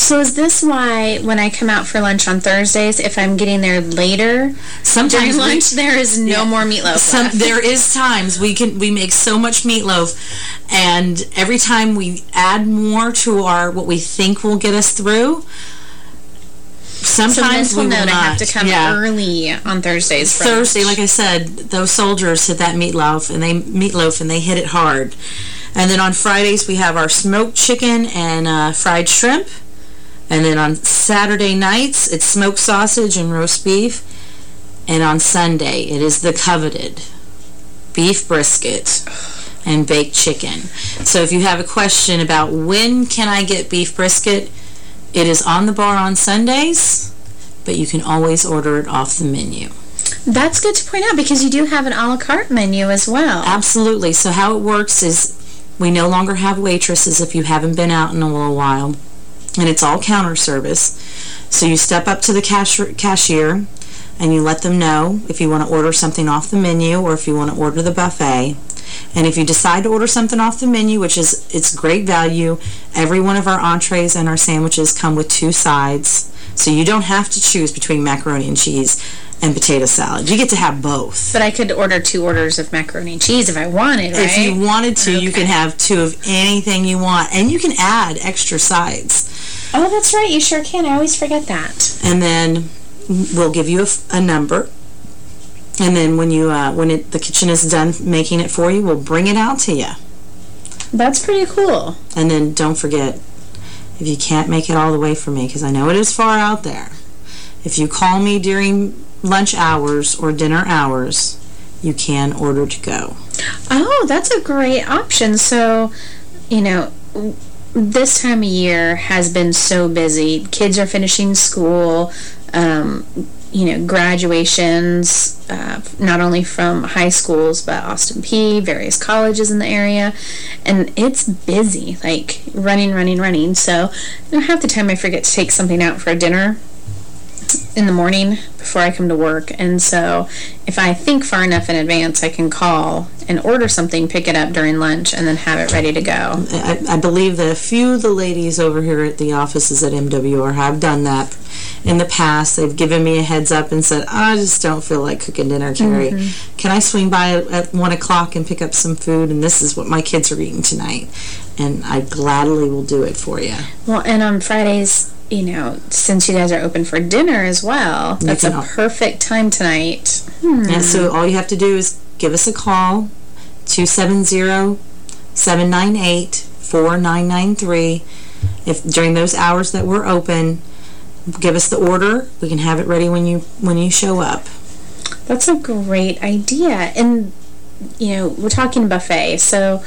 Speaker 25: So is this why when I come out for lunch on Thursdays, if I'm getting there later,
Speaker 33: Sometimes
Speaker 25: during
Speaker 33: we-
Speaker 25: lunch there is no more meatloaf
Speaker 33: Some, there is times we can we make so much meatloaf and every time we add more to our what we think will get us through sometimes
Speaker 25: so
Speaker 33: we will not.
Speaker 25: I have to come
Speaker 33: yeah.
Speaker 25: early on Thursdays.
Speaker 33: Thursday, like I said, those soldiers hit that meatloaf and they meatloaf and they hit it hard. And then on Fridays we have our smoked chicken and uh, fried shrimp. And then on Saturday nights it's smoked sausage and roast beef. And on Sunday it is the coveted beef brisket and baked chicken. So if you have a question about when can I get beef brisket, it is on the bar on Sundays, but you can always order it off the menu.
Speaker 25: That's good to point out because you do have an a la carte menu as well.
Speaker 33: Absolutely. So how it works is we no longer have waitresses if you haven't been out in a little while. And it's all counter service. So you step up to the cash cashier and you let them know if you want to order something off the menu or if you want to order the buffet. And if you decide to order something off the menu, which is it's great value, every one of our entrees and our sandwiches come with two sides. So you don't have to choose between macaroni and cheese and potato salad. You get to have both.
Speaker 25: But I could order two orders of macaroni and cheese if I wanted, right?
Speaker 33: If you wanted to, you can have two of anything you want. And you can add extra sides.
Speaker 25: Oh, that's right. You sure can. I always forget that.
Speaker 33: And then we'll give you a number. And then when you uh, when it, the kitchen is done making it for you, we'll bring it out to you.
Speaker 25: That's pretty cool.
Speaker 33: And then don't forget, if you can't make it all the way for me, because I know it is far out there, if you call me during lunch hours or dinner hours, you can order to go.
Speaker 25: Oh, that's a great option. So, you know, this time of year has been so busy. Kids are finishing school, um, you know, graduations, uh, not only from high schools, but Austin Peay, various colleges in the area. And it's busy, like running, running, running. So, half the time I forget to take something out for a dinner in the morning before I come to work. And so if I think far enough in advance, I can call and order something, pick it up during lunch, and then have it ready to go.
Speaker 33: I, I believe that a few of the ladies over here at the offices at MWR have done that in the past. They've given me a heads up and said, I just don't feel like cooking dinner, Carrie.
Speaker 25: Mhm.
Speaker 33: Can I swing by at, at 1 o'clock and pick up some food? And this is what my kids are eating tonight. And I gladly will do it for you.
Speaker 25: Well, and on Fridays, you know, since you guys are open for dinner as well, that's a perfect time tonight. Hmm.
Speaker 33: And so all you have to do is give us a call, 270-798-4993. If during those hours that we're open, give us the order. We can have it ready when you when you show up.
Speaker 25: That's a great idea. And, you know, we're talking buffet, so...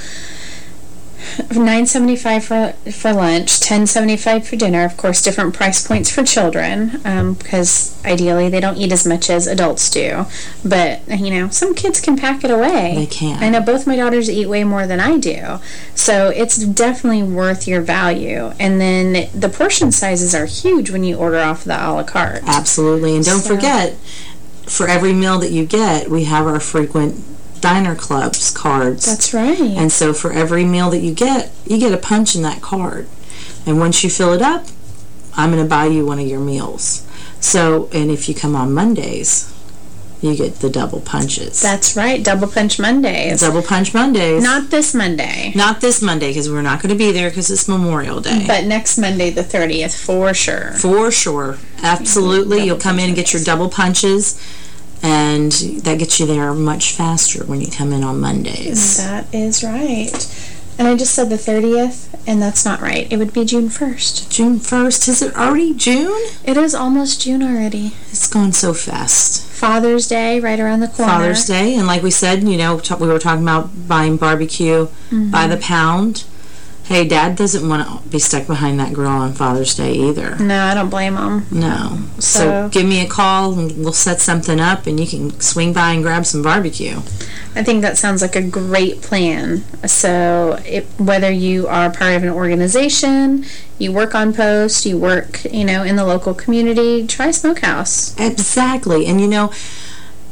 Speaker 25: Nine seventy five for for lunch, ten seventy five for dinner. Of course, different price points for children um, because ideally they don't eat as much as adults do. But you know, some kids can pack it away.
Speaker 33: They can.
Speaker 25: I know both my daughters eat way more than I do, so it's definitely worth your value. And then the portion sizes are huge when you order off the a la carte.
Speaker 33: Absolutely. And don't
Speaker 25: So-
Speaker 33: forget, for every meal that you get, we have our frequent diner clubs cards.
Speaker 25: That's right.
Speaker 33: And so for every meal that you get, you get a punch in that card. And once you fill it up, I'm going to buy you one of your meals. So, and if you come on Mondays, you get the double punches.
Speaker 25: That's right, double punch Mondays.
Speaker 33: Double punch Mondays.
Speaker 25: Not this Monday.
Speaker 33: Not this Monday, because we're not going to be there because it's Memorial Day.
Speaker 25: But next Monday, the 30th, for sure.
Speaker 33: For sure. Absolutely. You'll come in and get your double punches, and that gets you there much faster when you come in on Mondays.
Speaker 25: That is right. And I just said the 30th, and that's not right. It would be June 1st.
Speaker 33: June 1st? Is it already June?
Speaker 25: It is almost June already.
Speaker 33: It's gone so fast.
Speaker 25: Father's Day right around the corner.
Speaker 33: Father's Day, and like we said, you know, we were talking about buying barbecue mm-hmm. by the pound. Hey, Dad doesn't want to be stuck behind that grill on Father's Day either.
Speaker 25: No, I don't blame him.
Speaker 33: No. So,
Speaker 25: So-
Speaker 33: give me a call and we'll set something up and you can swing by and grab some barbecue.
Speaker 25: I think that sounds like a great plan. So it, whether you are part of an organization, you work on post, you work, you know, in the local community, try Smokehouse.
Speaker 33: Exactly. And you know,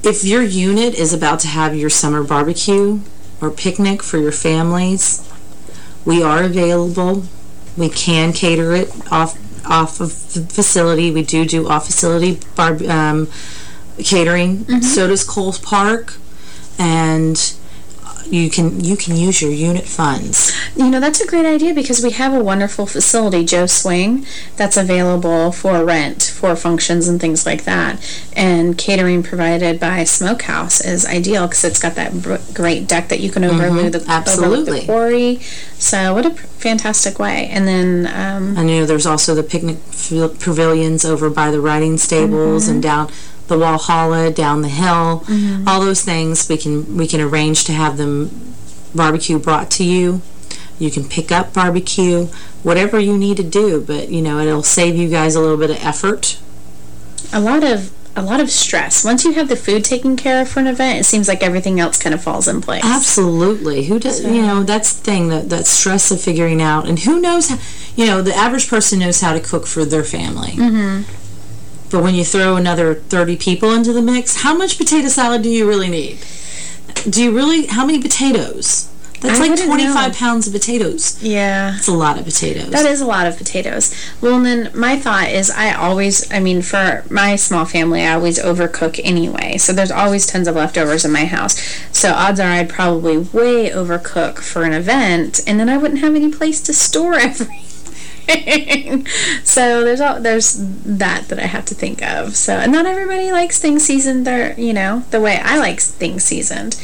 Speaker 33: if your unit is about to have your summer barbecue or picnic for your families, we are available. We can cater it off off of the facility. We do do off facility bar um, catering. So does Coles Park, and you can you can use your unit funds.
Speaker 25: You know, that's a great idea because we have a wonderful facility, Joe Swing, that's available for rent for functions and things like that. And catering provided by Smokehouse is ideal because it's got that great deck that you can overlook, the, overlook
Speaker 33: absolutely.
Speaker 25: the quarry. So what a fantastic way. And then... Um,
Speaker 33: And you know, there's also the picnic pavilions over by the riding stables
Speaker 25: Mhm.
Speaker 33: and down the Walhalla, down the hill.
Speaker 25: Mhm.
Speaker 33: All those things we can we can arrange to have them barbecue brought to you. You can pick up barbecue, whatever you need to do, but you know, it'll save you guys a little bit of effort.
Speaker 25: a lot of a lot of stress. Once you have the food taken care of for an event, it seems like everything else kind of falls in place.
Speaker 33: Absolutely. Who does, you know, that's the thing, that, that stress of figuring out, and who knows, how, you know, the average person knows how to cook for their family.
Speaker 25: Mm-hmm.
Speaker 33: But when you throw another 30 people into the mix, how much potato salad do you really need? Do you really, how many potatoes? That's
Speaker 25: I
Speaker 33: like 25
Speaker 25: know.
Speaker 33: pounds of potatoes.
Speaker 25: Yeah.
Speaker 33: That's a lot of potatoes.
Speaker 25: That is a lot of potatoes. Well, and then my thought is I always, I mean, for my small family, I always overcook anyway. So there's always tons of leftovers in my house. So odds are I'd probably way overcook for an event, and then I wouldn't have any place to store everything. so there's all, there's that that I have to think of. So and not everybody likes things seasoned, there, you know, the way I like things seasoned.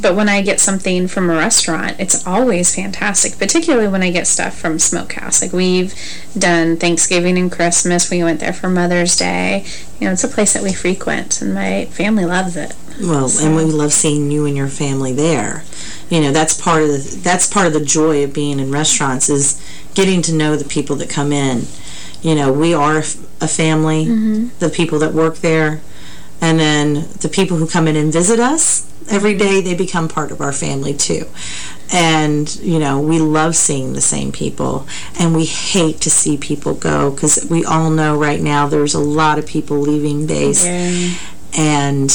Speaker 25: But when I get something from a restaurant, it's always fantastic, particularly when I get stuff from Smokehouse. Like we've done Thanksgiving and Christmas. We went there for Mother's Day. You know, it's a place that we frequent, and my family loves it.
Speaker 33: Well, and we love seeing you and your family there. You know, that's part of the that's part of the joy of being in restaurants is getting to know the people that come in. You know, we are a family,
Speaker 25: Mhm.
Speaker 33: the people that work there, and then the people who come in and visit us every day, they become part of our family too. And, you know, we love seeing the same people, and we hate to see people go because we all know right now there's a lot of people leaving base and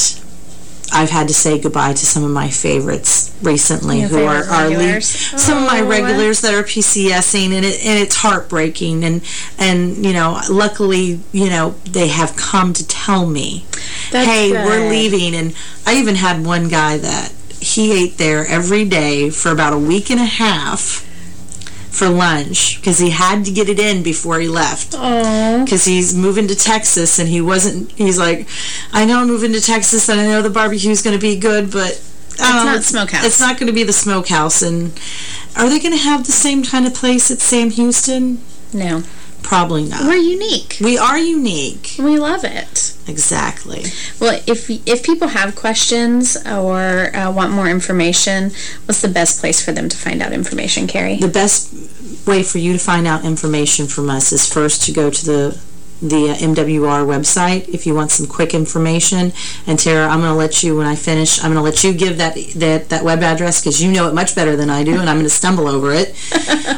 Speaker 33: I've had to say goodbye to some of my favorites recently
Speaker 25: Your
Speaker 33: who are,
Speaker 25: favorite
Speaker 33: are
Speaker 25: regulars?
Speaker 33: some of my
Speaker 25: Oh.
Speaker 33: regulars that are PCSing and it and it's heartbreaking and and you know luckily you know they have come to tell me
Speaker 25: That's
Speaker 33: hey we're leaving and I even had one guy that he ate there every day for about a week and a half for lunch because he had to get it in before he left because he's moving to Texas and he wasn't he's like I know I'm moving to Texas and I know the barbecue's going to be good but
Speaker 25: It's
Speaker 33: um,
Speaker 25: not Smokehouse.
Speaker 33: It's not going to be the smokehouse. And are they going to have the same kind of place at Sam Houston?
Speaker 25: No.
Speaker 33: Probably not.
Speaker 25: We're unique.
Speaker 33: We are unique.
Speaker 25: We love it.
Speaker 33: Exactly.
Speaker 25: Well, if if people have questions or uh, want more information, what's the best place for them to find out information, Carrie?
Speaker 33: The best way for you to find out information from us is first to go to the the uh, MWR website if you want some quick information. And Tara, I'm going to let you, when I finish, I'm going to let you give that, that, that web address because you know it much better than I do and I'm going to stumble over it.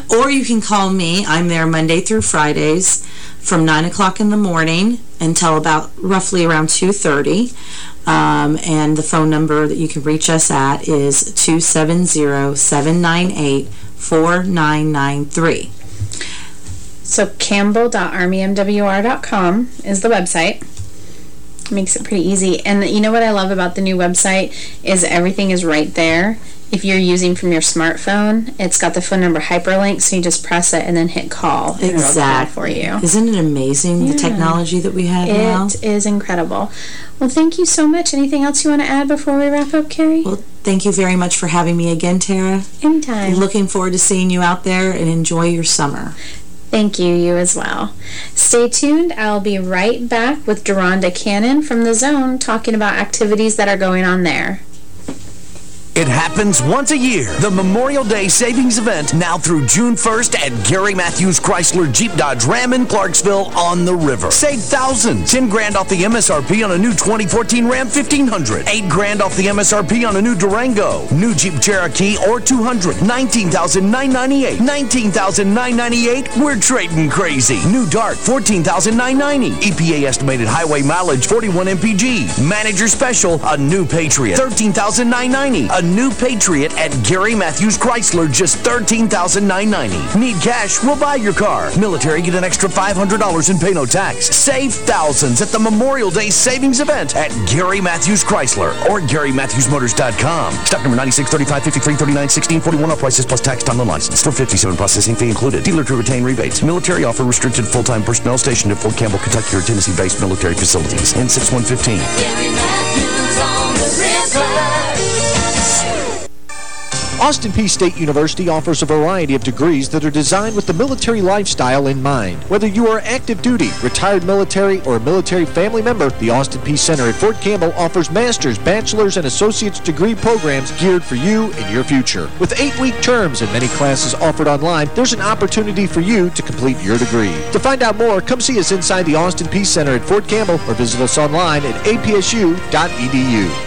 Speaker 33: or you can call me. I'm there Monday through Fridays from 9 o'clock in the morning until about roughly around 2.30. Um, and the phone number that you can reach us at is 270-798-4993.
Speaker 25: So campbell.armymwr.com is the website. Makes it pretty easy. And you know what I love about the new website is everything is right there. If you're using from your smartphone, it's got the phone number hyperlink, so you just press it and then hit call. and it'll call
Speaker 33: Exactly.
Speaker 25: for you.
Speaker 33: Isn't it amazing, the technology that we have now?
Speaker 25: It is incredible. Well, thank you so much. Anything else you want to add before we wrap up, Carrie?
Speaker 33: Well, thank you very much for having me again, Tara.
Speaker 25: Anytime.
Speaker 33: Looking forward to seeing you out there and enjoy your summer.
Speaker 25: Thank you, you as well. Stay tuned. I'll be right back with Deronda Cannon from The Zone talking about activities that are going on there.
Speaker 4: It happens once a year. The Memorial Day Savings Event now through June 1st at Gary Matthews Chrysler Jeep Dodge Ram in Clarksville on the river. Save thousands. 10 grand off the MSRP on a new 2014 Ram 1500. 8 grand off the MSRP on a new Durango. New Jeep Cherokee or 200. 19,998. 19,998. We're trading crazy. New Dart 14,990. EPA estimated highway mileage 41 mpg. Manager Special a new Patriot 13,990. A new Patriot at Gary Matthews Chrysler, just $13,990. Need cash? We'll buy your car. Military, get an extra $500 and pay no tax. Save thousands at the Memorial Day Savings Event at Gary Matthews Chrysler or GaryMatthewsMotors.com. Stock number 96, 35, 53, 39, 16, 41. All prices plus tax, time, and license. 457 processing fee included. Dealer to retain rebates. Military offer restricted full-time personnel stationed at Fort Campbell, Kentucky or Tennessee-based military facilities. N6115.
Speaker 28: Austin Peay State University offers a variety of degrees that are designed with the military lifestyle in mind. Whether you are active duty, retired military, or a military family member, the Austin Peay Center at Fort Campbell offers master's, bachelor's, and associate's degree programs geared for you and your future. With eight-week terms and many classes offered online, there's an opportunity for you to complete your degree. To find out more, come see us inside the Austin Peay Center at Fort Campbell or visit us online at apsu.edu.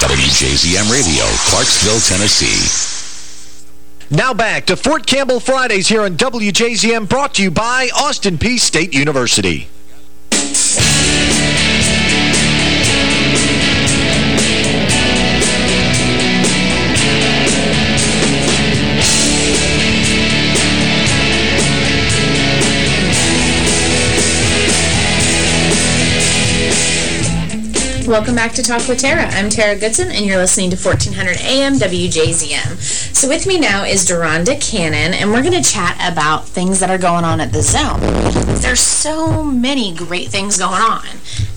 Speaker 15: WJZM Radio, Clarksville, Tennessee.
Speaker 28: Now back to Fort Campbell Fridays here on WJZM, brought to you by Austin Peay State University.
Speaker 25: Welcome back to Talk with Tara. I'm Tara Goodson, and you're listening to 1400 AM WJZM. So with me now is Deronda Cannon, and we're going to chat about things that are going on at the Zone. There's so many great things going on,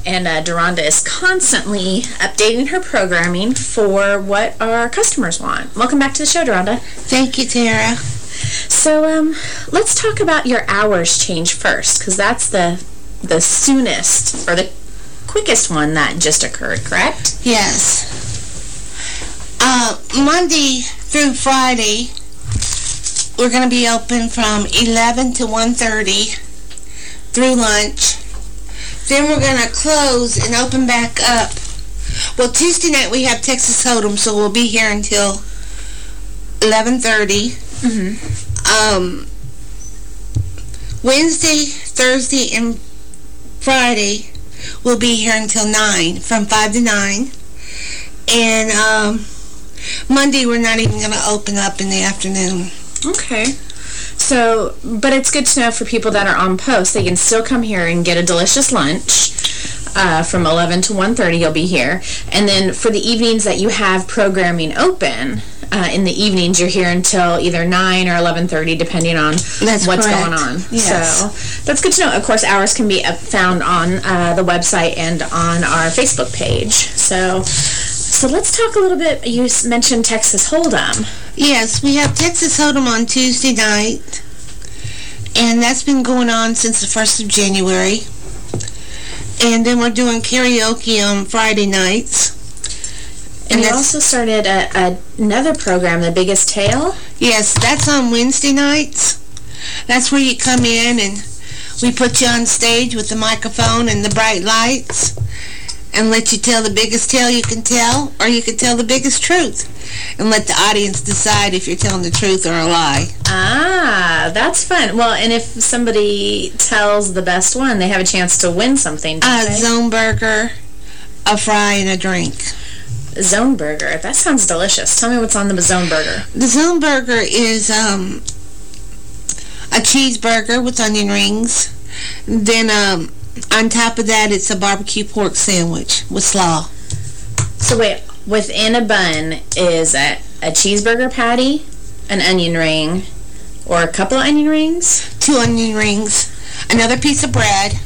Speaker 25: and uh, Deronda is constantly updating her programming for what our customers want. Welcome back to the show, Deronda.
Speaker 35: Thank you, Tara.
Speaker 25: So um, let's talk about your hours change first, because that's the the soonest, or the quickest one that just occurred, correct?
Speaker 35: Yes. Uh, Monday through Friday, we're going to be open from 11 to 1.30 through lunch. Then we're going to close and open back up. Well, Tuesday night we have Texas Hold'em, so we'll be here until 11.30.
Speaker 25: Mm -hmm.
Speaker 35: Um, Wednesday, Thursday, and Friday We'll be here until 9, from 5 to 9. And um, Monday, we're not even going to open up in the afternoon.
Speaker 25: Okay. So, but it's good to know for people that are on post, they can still come here and get a delicious lunch. Uh, from 11 to 1.30 you'll be here. And then for the evenings that you have programming open, uh, in the evenings you're here until either 9 or 11.30 depending on
Speaker 35: that's
Speaker 25: what's
Speaker 35: correct.
Speaker 25: going on.
Speaker 35: Yes.
Speaker 25: So that's good to know. Of course, hours can be found on uh, the website and on our Facebook page. So, so let's talk a little bit. You mentioned Texas Hold'em.
Speaker 35: Yes, we have Texas Hold'em on Tuesday night. And that's been going on since the 1st of January. And then we're doing karaoke on Friday nights.
Speaker 25: And, you also started a, a, another program, The Biggest Tale?
Speaker 35: Yes, that's on Wednesday nights. That's where you come in and we put you on stage with the microphone and the bright lights and let you tell the biggest tale you can tell or you can tell the biggest truth and let the audience decide if you're telling the truth or a lie.
Speaker 25: Ah, that's fun. Well, and if somebody tells the best one, they have a chance to win something,
Speaker 35: A zone burger, a fry, and a drink.
Speaker 25: Zone burger. That sounds delicious. Tell me what's on the zone burger.
Speaker 35: The zone burger is um, a cheeseburger with onion rings. Then um, on top of that, it's a barbecue pork sandwich with slaw.
Speaker 25: So wait, within a bun is a, a cheeseburger patty, an onion ring, or a couple of onion rings?
Speaker 35: Two onion rings, another piece of bread,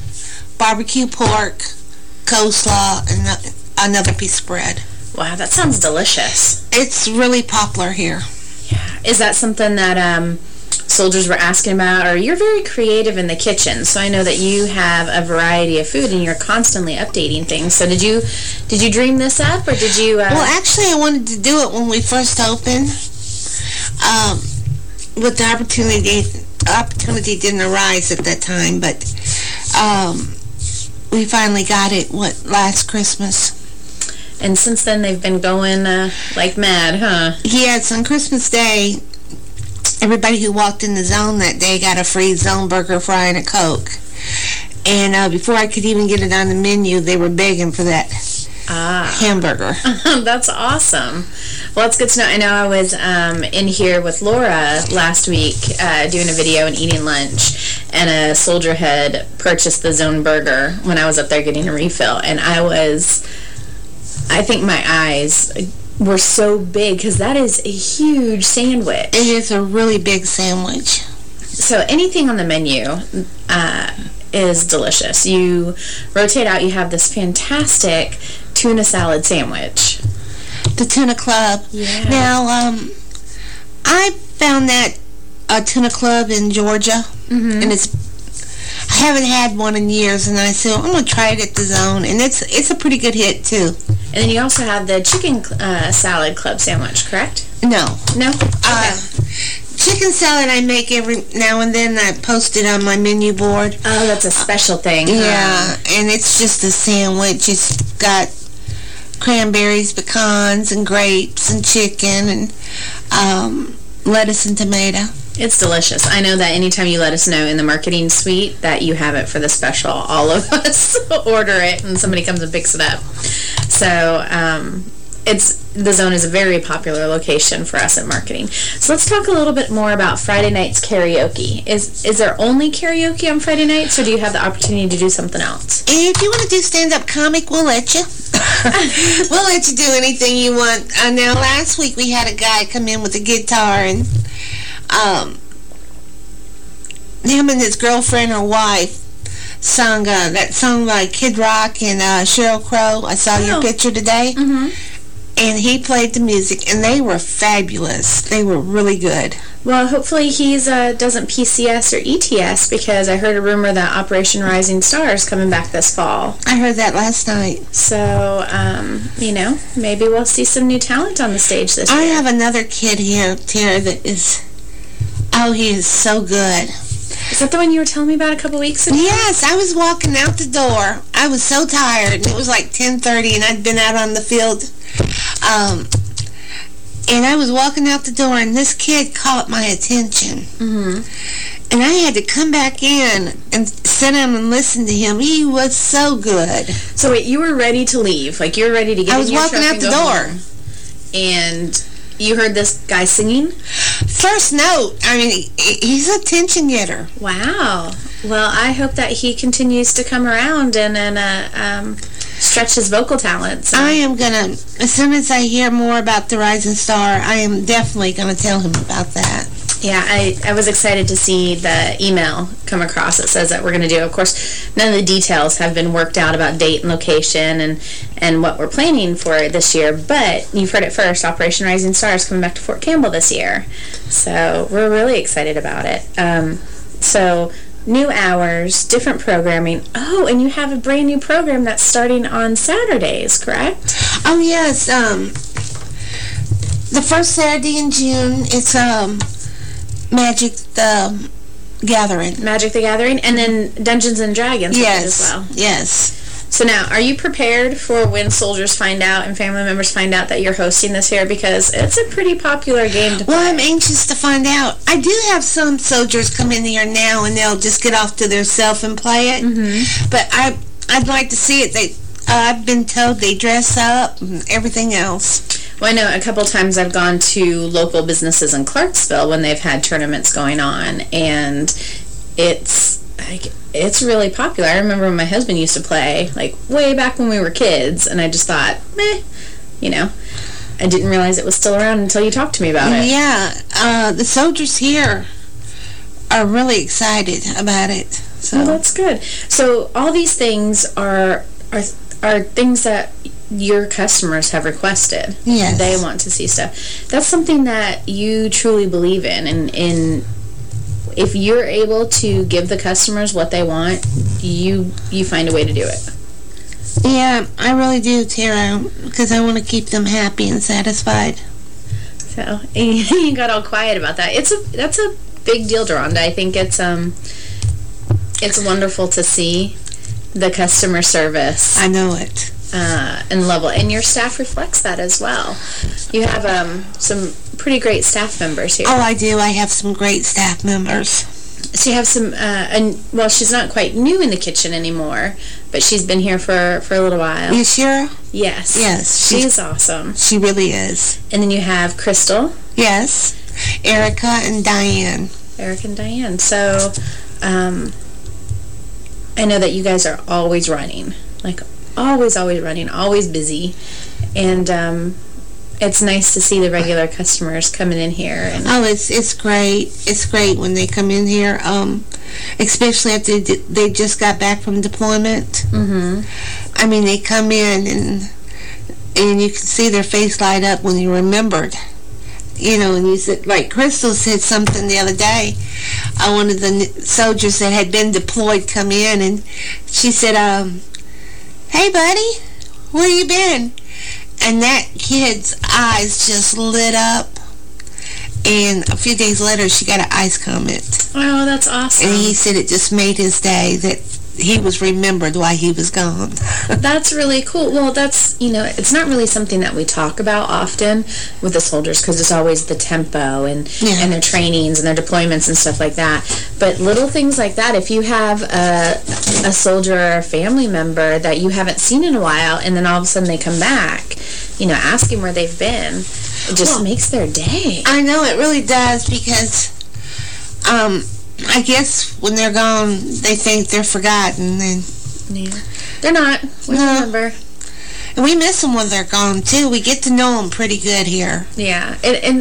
Speaker 35: barbecue pork, coleslaw, and another piece of bread.
Speaker 25: Wow, that sounds delicious.
Speaker 35: It's really popular here.
Speaker 25: Is that something that um, soldiers were asking about? Or you're very creative in the kitchen, so I know that you have a variety of food and you're constantly updating things. So did you did you dream this up, or did you? Uh,
Speaker 35: Well, actually, I wanted to do it when we first opened. Um, but the opportunity opportunity didn't arise at that time, but um, we finally got it, what, last Christmas.
Speaker 25: And since then they've been going uh, like mad, huh?
Speaker 35: Yes, on Christmas Day, everybody who walked in the zone that day got a free zone burger, fry, and a Coke. And uh, before I could even get it on the menu, they were begging for that
Speaker 25: Ah.
Speaker 35: hamburger.
Speaker 25: That's awesome. Well, it's good to know. I know I was um, in here with Laura last week uh, doing a video and eating lunch, and a soldier had purchased the Zone Burger when I was up there getting a refill, and I was, I think my eyes were so big because that is a huge sandwich.
Speaker 35: It is a really big sandwich.
Speaker 25: So anything on the menu uh, is delicious. You rotate out, you have this fantastic tuna salad sandwich.
Speaker 35: The Tuna Club.
Speaker 25: Yeah.
Speaker 35: Now, um, I found that a Tuna Club in Georgia,
Speaker 25: Mm-hmm.
Speaker 35: and it's, I haven't had one in years, and I said, I'm going to try it at the Zone, and it's it's a pretty good hit, too.
Speaker 25: And then you also have the chicken uh, salad club sandwich, correct?
Speaker 35: No.
Speaker 25: No?
Speaker 35: Uh, chicken salad I make every now and then. I post it on my menu board.
Speaker 25: Oh, that's a special thing. huh?
Speaker 35: Yeah, and it's just a sandwich. It's got cranberries, pecans, and grapes, and chicken, and um, lettuce and tomato.
Speaker 25: It's delicious. I know that anytime you let us know in the marketing suite that you have it for the special, all of us order it and somebody comes and picks it up. So, um, it's the zone is a very popular location for us at marketing. So let's talk a little bit more about Friday nights karaoke. Is is there only karaoke on Friday nights, or do you have the opportunity to do something else?
Speaker 35: If you want to do stand-up comic, we'll let you. we'll let you do anything you want. Uh, now, last week we had a guy come in with a guitar and um, him and his girlfriend or wife sung uh, that song by Kid Rock and uh, Sheryl Crow. I saw your
Speaker 25: Oh.
Speaker 35: picture today.
Speaker 25: Mm-hmm.
Speaker 35: And he played the music, and they were fabulous. They were really good.
Speaker 25: Well, hopefully he's uh, doesn't PCS or ETS because I heard a rumor that Operation Rising Star is coming back this fall.
Speaker 35: I heard that last night.
Speaker 25: So, um, you know, maybe we'll see some new talent on the stage this
Speaker 35: I
Speaker 25: year.
Speaker 35: I have another kid here, Tara, that is, oh, he is so good.
Speaker 25: Is that the one you were telling me about a couple weeks ago?
Speaker 35: Yes, I was walking out the door. I was so tired, and it was like 10.30, and I'd been out on the field. Um, and I was walking out the door, and this kid caught my attention.
Speaker 25: Mm-hmm.
Speaker 35: And I had to come back in and sit down and listen to him. He was so good.
Speaker 25: So wait, you were ready to leave. Like, you were ready to get
Speaker 35: I was walking out the door.
Speaker 25: home. And you heard this guy singing?
Speaker 35: First note, I mean, he's a attention getter.
Speaker 25: Wow. Well, I hope that he continues to come around and, and uh, um, stretch his vocal talents.
Speaker 35: I am going to, as soon as I hear more about the Rising Star, I am definitely going to tell him about that.
Speaker 25: Yeah, I, I was excited to see the email come across that says that we're going to do. Of course, none of the details have been worked out about date and location and, and what we're planning for this year, but you've heard it first. Operation Rising Stars coming back to Fort Campbell this year. So we're really excited about it. Um, so new hours, different programming. Oh, and you have a brand new program that's starting on Saturdays, correct?
Speaker 35: Oh, yes. Um, the first Saturday in June, it's um, Magic the Gathering.
Speaker 25: Magic the Gathering, and then Dungeons and Dragons
Speaker 35: Yes.
Speaker 25: as well.
Speaker 35: Yes.
Speaker 25: So now, are you prepared for when soldiers find out and family members find out that you're hosting this here? Because it's a pretty popular game to play.
Speaker 35: Well, I'm anxious to find out. I do have some soldiers come in here now, and they'll just get off to their self and play it.
Speaker 25: Mm-hmm.
Speaker 35: But I, I'd like to see it. They, uh, I've been told they dress up and everything else.
Speaker 25: Well, I know a couple times I've gone to local businesses in Clarksville when they've had tournaments going on, and it's like it's really popular. I remember when my husband used to play, like way back when we were kids, and I just thought, meh, you know. I didn't realize it was still around until you talked to me about it.
Speaker 35: Yeah, uh, the soldiers here are really excited about it. So
Speaker 25: Well, that's good. So all these things are are are things that your customers have requested.
Speaker 35: Yes.
Speaker 25: They want to see stuff. That's something that you truly believe in and in if you're able to give the customers what they want, you you find a way to do it.
Speaker 35: Yeah, I really do, Tara, because I want to keep them happy and satisfied.
Speaker 25: So you got all quiet about that. It's a that's a big deal, Deronda. I think it's um it's wonderful to see the customer service.
Speaker 35: I know it.
Speaker 25: Uh, and level, and your staff reflects that as well. You have um some pretty great staff members here.
Speaker 35: Oh, I do. I have some great staff members.
Speaker 25: So you have some, uh, and well, she's not quite new in the kitchen anymore, but she's been here for for a little while.
Speaker 35: You sure?
Speaker 25: Yes.
Speaker 35: Yes.
Speaker 25: She's awesome.
Speaker 35: She really is.
Speaker 25: And then you have Crystal.
Speaker 35: Yes. Erica and Diane.
Speaker 25: Eric and Diane. So, um, I know that you guys are always running, like always, always running, always busy, and um, it's nice to see the regular customers coming in here. And
Speaker 35: Oh, it's it's great. It's great when they come in here, um, especially after they, they just got back from deployment.
Speaker 25: Mm -hmm.
Speaker 35: I mean, they come in and and you can see their face light up when you remembered. You know, and you said, like Crystal said something the other day. Uh, one of the soldiers that had been deployed come in, and she said, um, "Hey, buddy, where you been?" And that kid's eyes just lit up. And a few days later, she got an ice comment.
Speaker 25: oh, that's awesome.
Speaker 35: And he said it just made his day that he was remembered while he was gone.
Speaker 25: That's really cool. Well, that's, you know, it's not really something that we talk about often with the soldiers because it's always the tempo and, and their trainings and their deployments and stuff like that. But little things like that, if you have a, a soldier or a family member that you haven't seen in a while and then all of a sudden they come back, you know, asking where they've been, it just
Speaker 35: Well,
Speaker 25: makes their day.
Speaker 35: I know it really does because, um, I guess when they're gone, they think they're forgotten. And
Speaker 25: yeah. They're not. We remember.
Speaker 35: And we miss them when they're gone, too. We get to know them pretty good here.
Speaker 25: Yeah, and, and,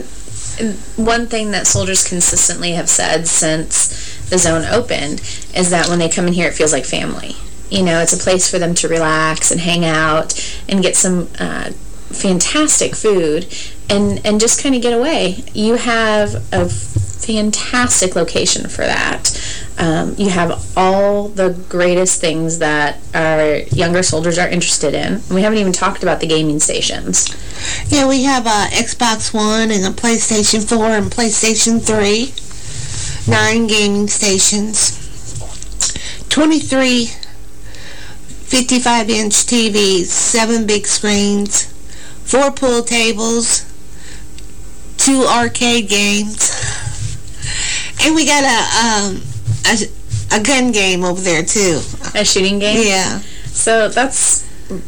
Speaker 25: and one thing that soldiers consistently have said since the zone opened is that when they come in here, it feels like family. You know, it's a place for them to relax and hang out and get some uh, fantastic food and, and just kind of get away. You have a fantastic location for that. Um, you have all the greatest things that our younger soldiers are interested in. We haven't even talked about the gaming stations.
Speaker 35: Yeah, we have a Xbox One and a PlayStation 4 and PlayStation 3. Nine gaming stations. 23 55-inch TVs, seven big screens, four pool tables, two arcade games, and we got a um, a, a gun game over there too.
Speaker 25: A shooting game?
Speaker 35: Yeah.
Speaker 25: So that's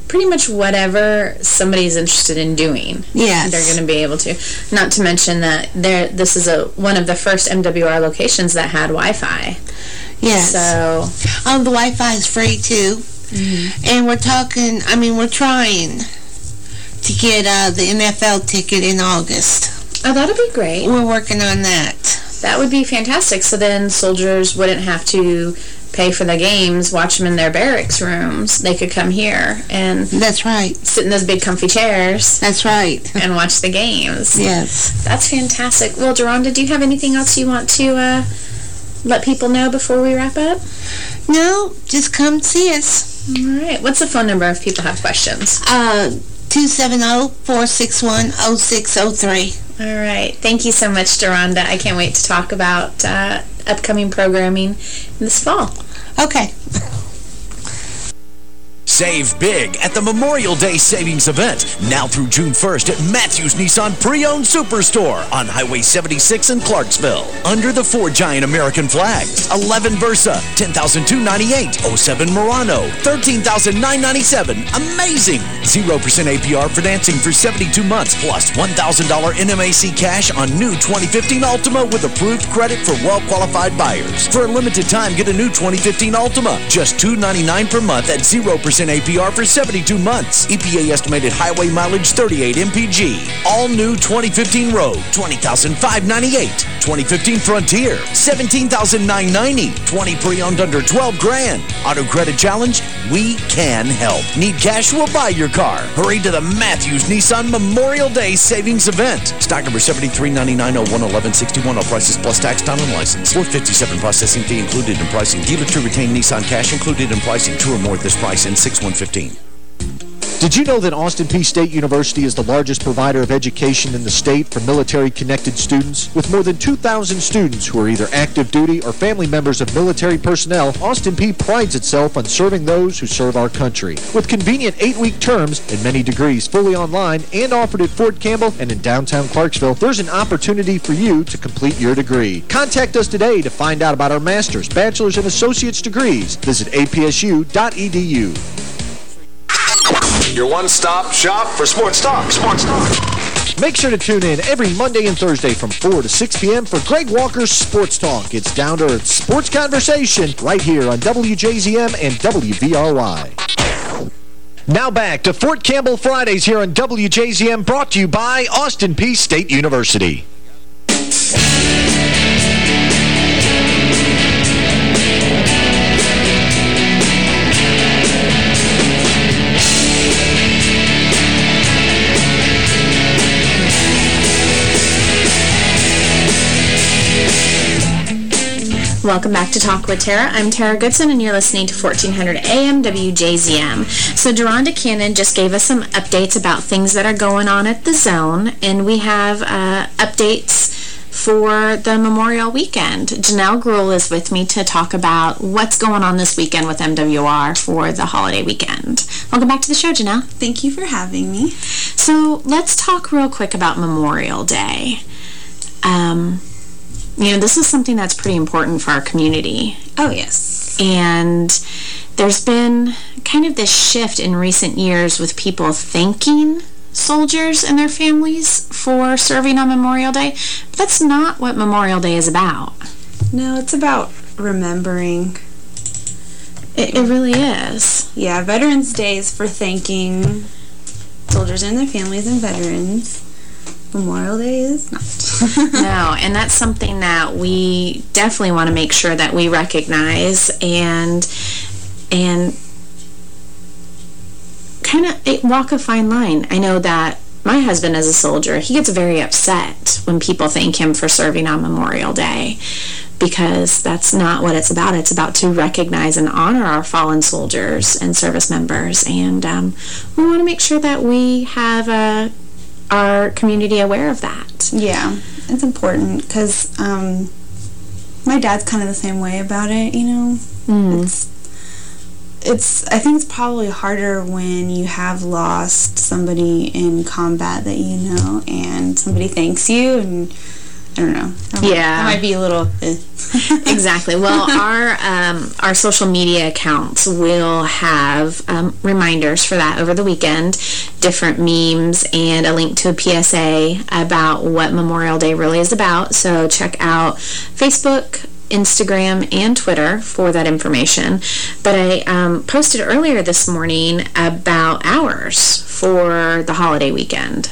Speaker 25: pretty much whatever somebody's interested in doing.
Speaker 35: yeah,
Speaker 25: They're going to be able to. Not to mention that there this is a one of the first MWR locations that had Wi-Fi.
Speaker 35: Yes.
Speaker 25: So
Speaker 35: um, the Wi-Fi is free too, and we're talking. I mean, we're trying to get uh, the NFL ticket in August.
Speaker 25: Oh, that'll be great.
Speaker 35: We're working on that.
Speaker 25: That would be fantastic. So then soldiers wouldn't have to pay for the games, watch them in their barracks rooms. They could come here and
Speaker 35: That's right.
Speaker 25: sit in those big comfy chairs.
Speaker 35: That's right.
Speaker 25: And watch the games.
Speaker 35: Yes.
Speaker 25: That's fantastic. Well, Deronda, do you have anything else you want to uh, let people know before we wrap up?
Speaker 35: No, just come see us.
Speaker 25: All right. What's the phone number if people have questions?
Speaker 35: Uh, 270-461-0603.
Speaker 25: All right. Thank you so much, Deronda. I can't wait to talk about uh, upcoming programming this fall.
Speaker 35: Okay.
Speaker 4: Save big at the Memorial Day Savings Event, now through June 1st at Matthews Nissan Pre-Owned Superstore on Highway 76 in Clarksville. Under the four giant American flags, 11 Versa, 10298 07 Murano, 13997 Amazing! 0% APR financing for 72 months, plus $1,000 NMAC cash on new 2015 Altima with approved credit for well-qualified buyers. For a limited time, get a new 2015 Altima, just 299 per month at 0% APR for 72 months. EPA estimated highway mileage 38 mpg. All new 2015 Rogue, 20598 2015 Frontier, 17990 20 pre-owned under 12 grand. Auto Credit Challenge, we can help. Need cash? We'll buy your car. Hurry to the Matthews Nissan Memorial Day Savings Event. Stock number 7399011161. All prices plus tax, time, and license. 457 processing fee included in pricing. Dealer to retain Nissan cash included in pricing. Two or more at this price in 6115.
Speaker 28: Did you know that Austin Peay State University is the largest provider of education in the state for military-connected students? With more than 2,000 students who are either active duty or family members of military personnel, Austin Peay prides itself on serving those who serve our country. With convenient eight-week terms and many degrees fully online and offered at Fort Campbell and in downtown Clarksville, there's an opportunity for you to complete your degree. Contact us today to find out about our master's, bachelor's, and associate's degrees. Visit apsu.edu.
Speaker 36: Your one-stop shop for sports talk. Sports talk.
Speaker 28: Make sure to tune in every Monday and Thursday from 4 to 6 p.m. for Greg Walker's Sports Talk. It's down to earth sports conversation right here on WJZM and WVRY. Now back to Fort Campbell Fridays here on WJZM, brought to you by Austin Peay State University.
Speaker 25: Welcome back to Talk with Tara. I'm Tara Goodson, and you're listening to 1400 AM WJZM. So Deronda Cannon just gave us some updates about things that are going on at the zone, and we have uh, updates for the Memorial Weekend. Janelle Gruhl is with me to talk about what's going on this weekend with MWR for the holiday weekend. Welcome back to the show, Janelle.
Speaker 37: Thank you for having me.
Speaker 25: So let's talk real quick about Memorial Day. Um, you know, this is something that's pretty important for our community.
Speaker 37: Oh, yes.
Speaker 25: And there's been kind of this shift in recent years with people thanking soldiers and their families for serving on Memorial Day. But that's not what Memorial Day is about.
Speaker 37: No, it's about remembering.
Speaker 25: It, it really is.
Speaker 37: Yeah, Veterans Day is for thanking soldiers and their families and veterans. Memorial Day is not.
Speaker 25: no, and that's something that we definitely want to make sure that we recognize and and kind of walk a fine line. I know that my husband is a soldier. He gets very upset when people thank him for serving on Memorial Day because that's not what it's about. It's about to recognize and honor our fallen soldiers and service members. And um, we want to make sure that we have uh, our community aware of that.
Speaker 37: Yeah, it's important because um, my dad's kind of the same way about it, you know?
Speaker 25: Mm.
Speaker 37: It's it's I think it's probably harder when you have lost somebody in combat that you know and somebody thanks you and I don't know. That
Speaker 25: yeah.
Speaker 37: Might, that might be a little... Eh.
Speaker 25: exactly. Well, our um, our social media accounts will have um, reminders for that over the weekend, different memes, and a link to a PSA about what Memorial Day really is about. So check out Facebook, Instagram and Twitter for that information. But I um, posted earlier this morning about hours for the holiday weekend.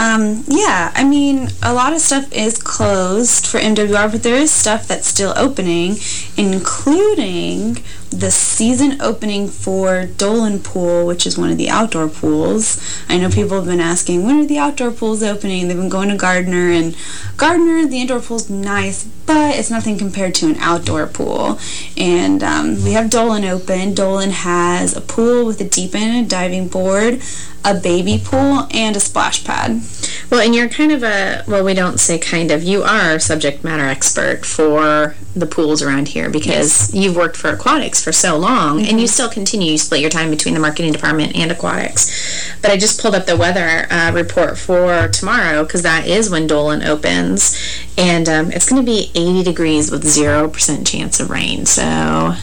Speaker 37: Um, yeah, I mean, a lot of stuff is closed for MWR, but there is stuff that's still opening, including the season opening for Dolan Pool, which is one of the outdoor pools. I know people have been asking, when are the outdoor pools opening? They've been going to Gardner, and Gardner, the indoor pool's nice, but it's nothing compared to an outdoor pool. And um, we have Dolan open. Dolan has a pool with a deep end, a diving board, a baby pool, and a splash pad.
Speaker 25: Well, and you're kind of a, well, we don't say kind of, you are a subject matter expert for the pools around here because yes. you've worked for aquatics for so long, mm -hmm. and you still continue, you split your time between the marketing department and aquatics. But I just pulled up the weather uh, report for tomorrow because that is when Dolan opens, and um, it's going to be 80 degrees with 0% chance of rain, so...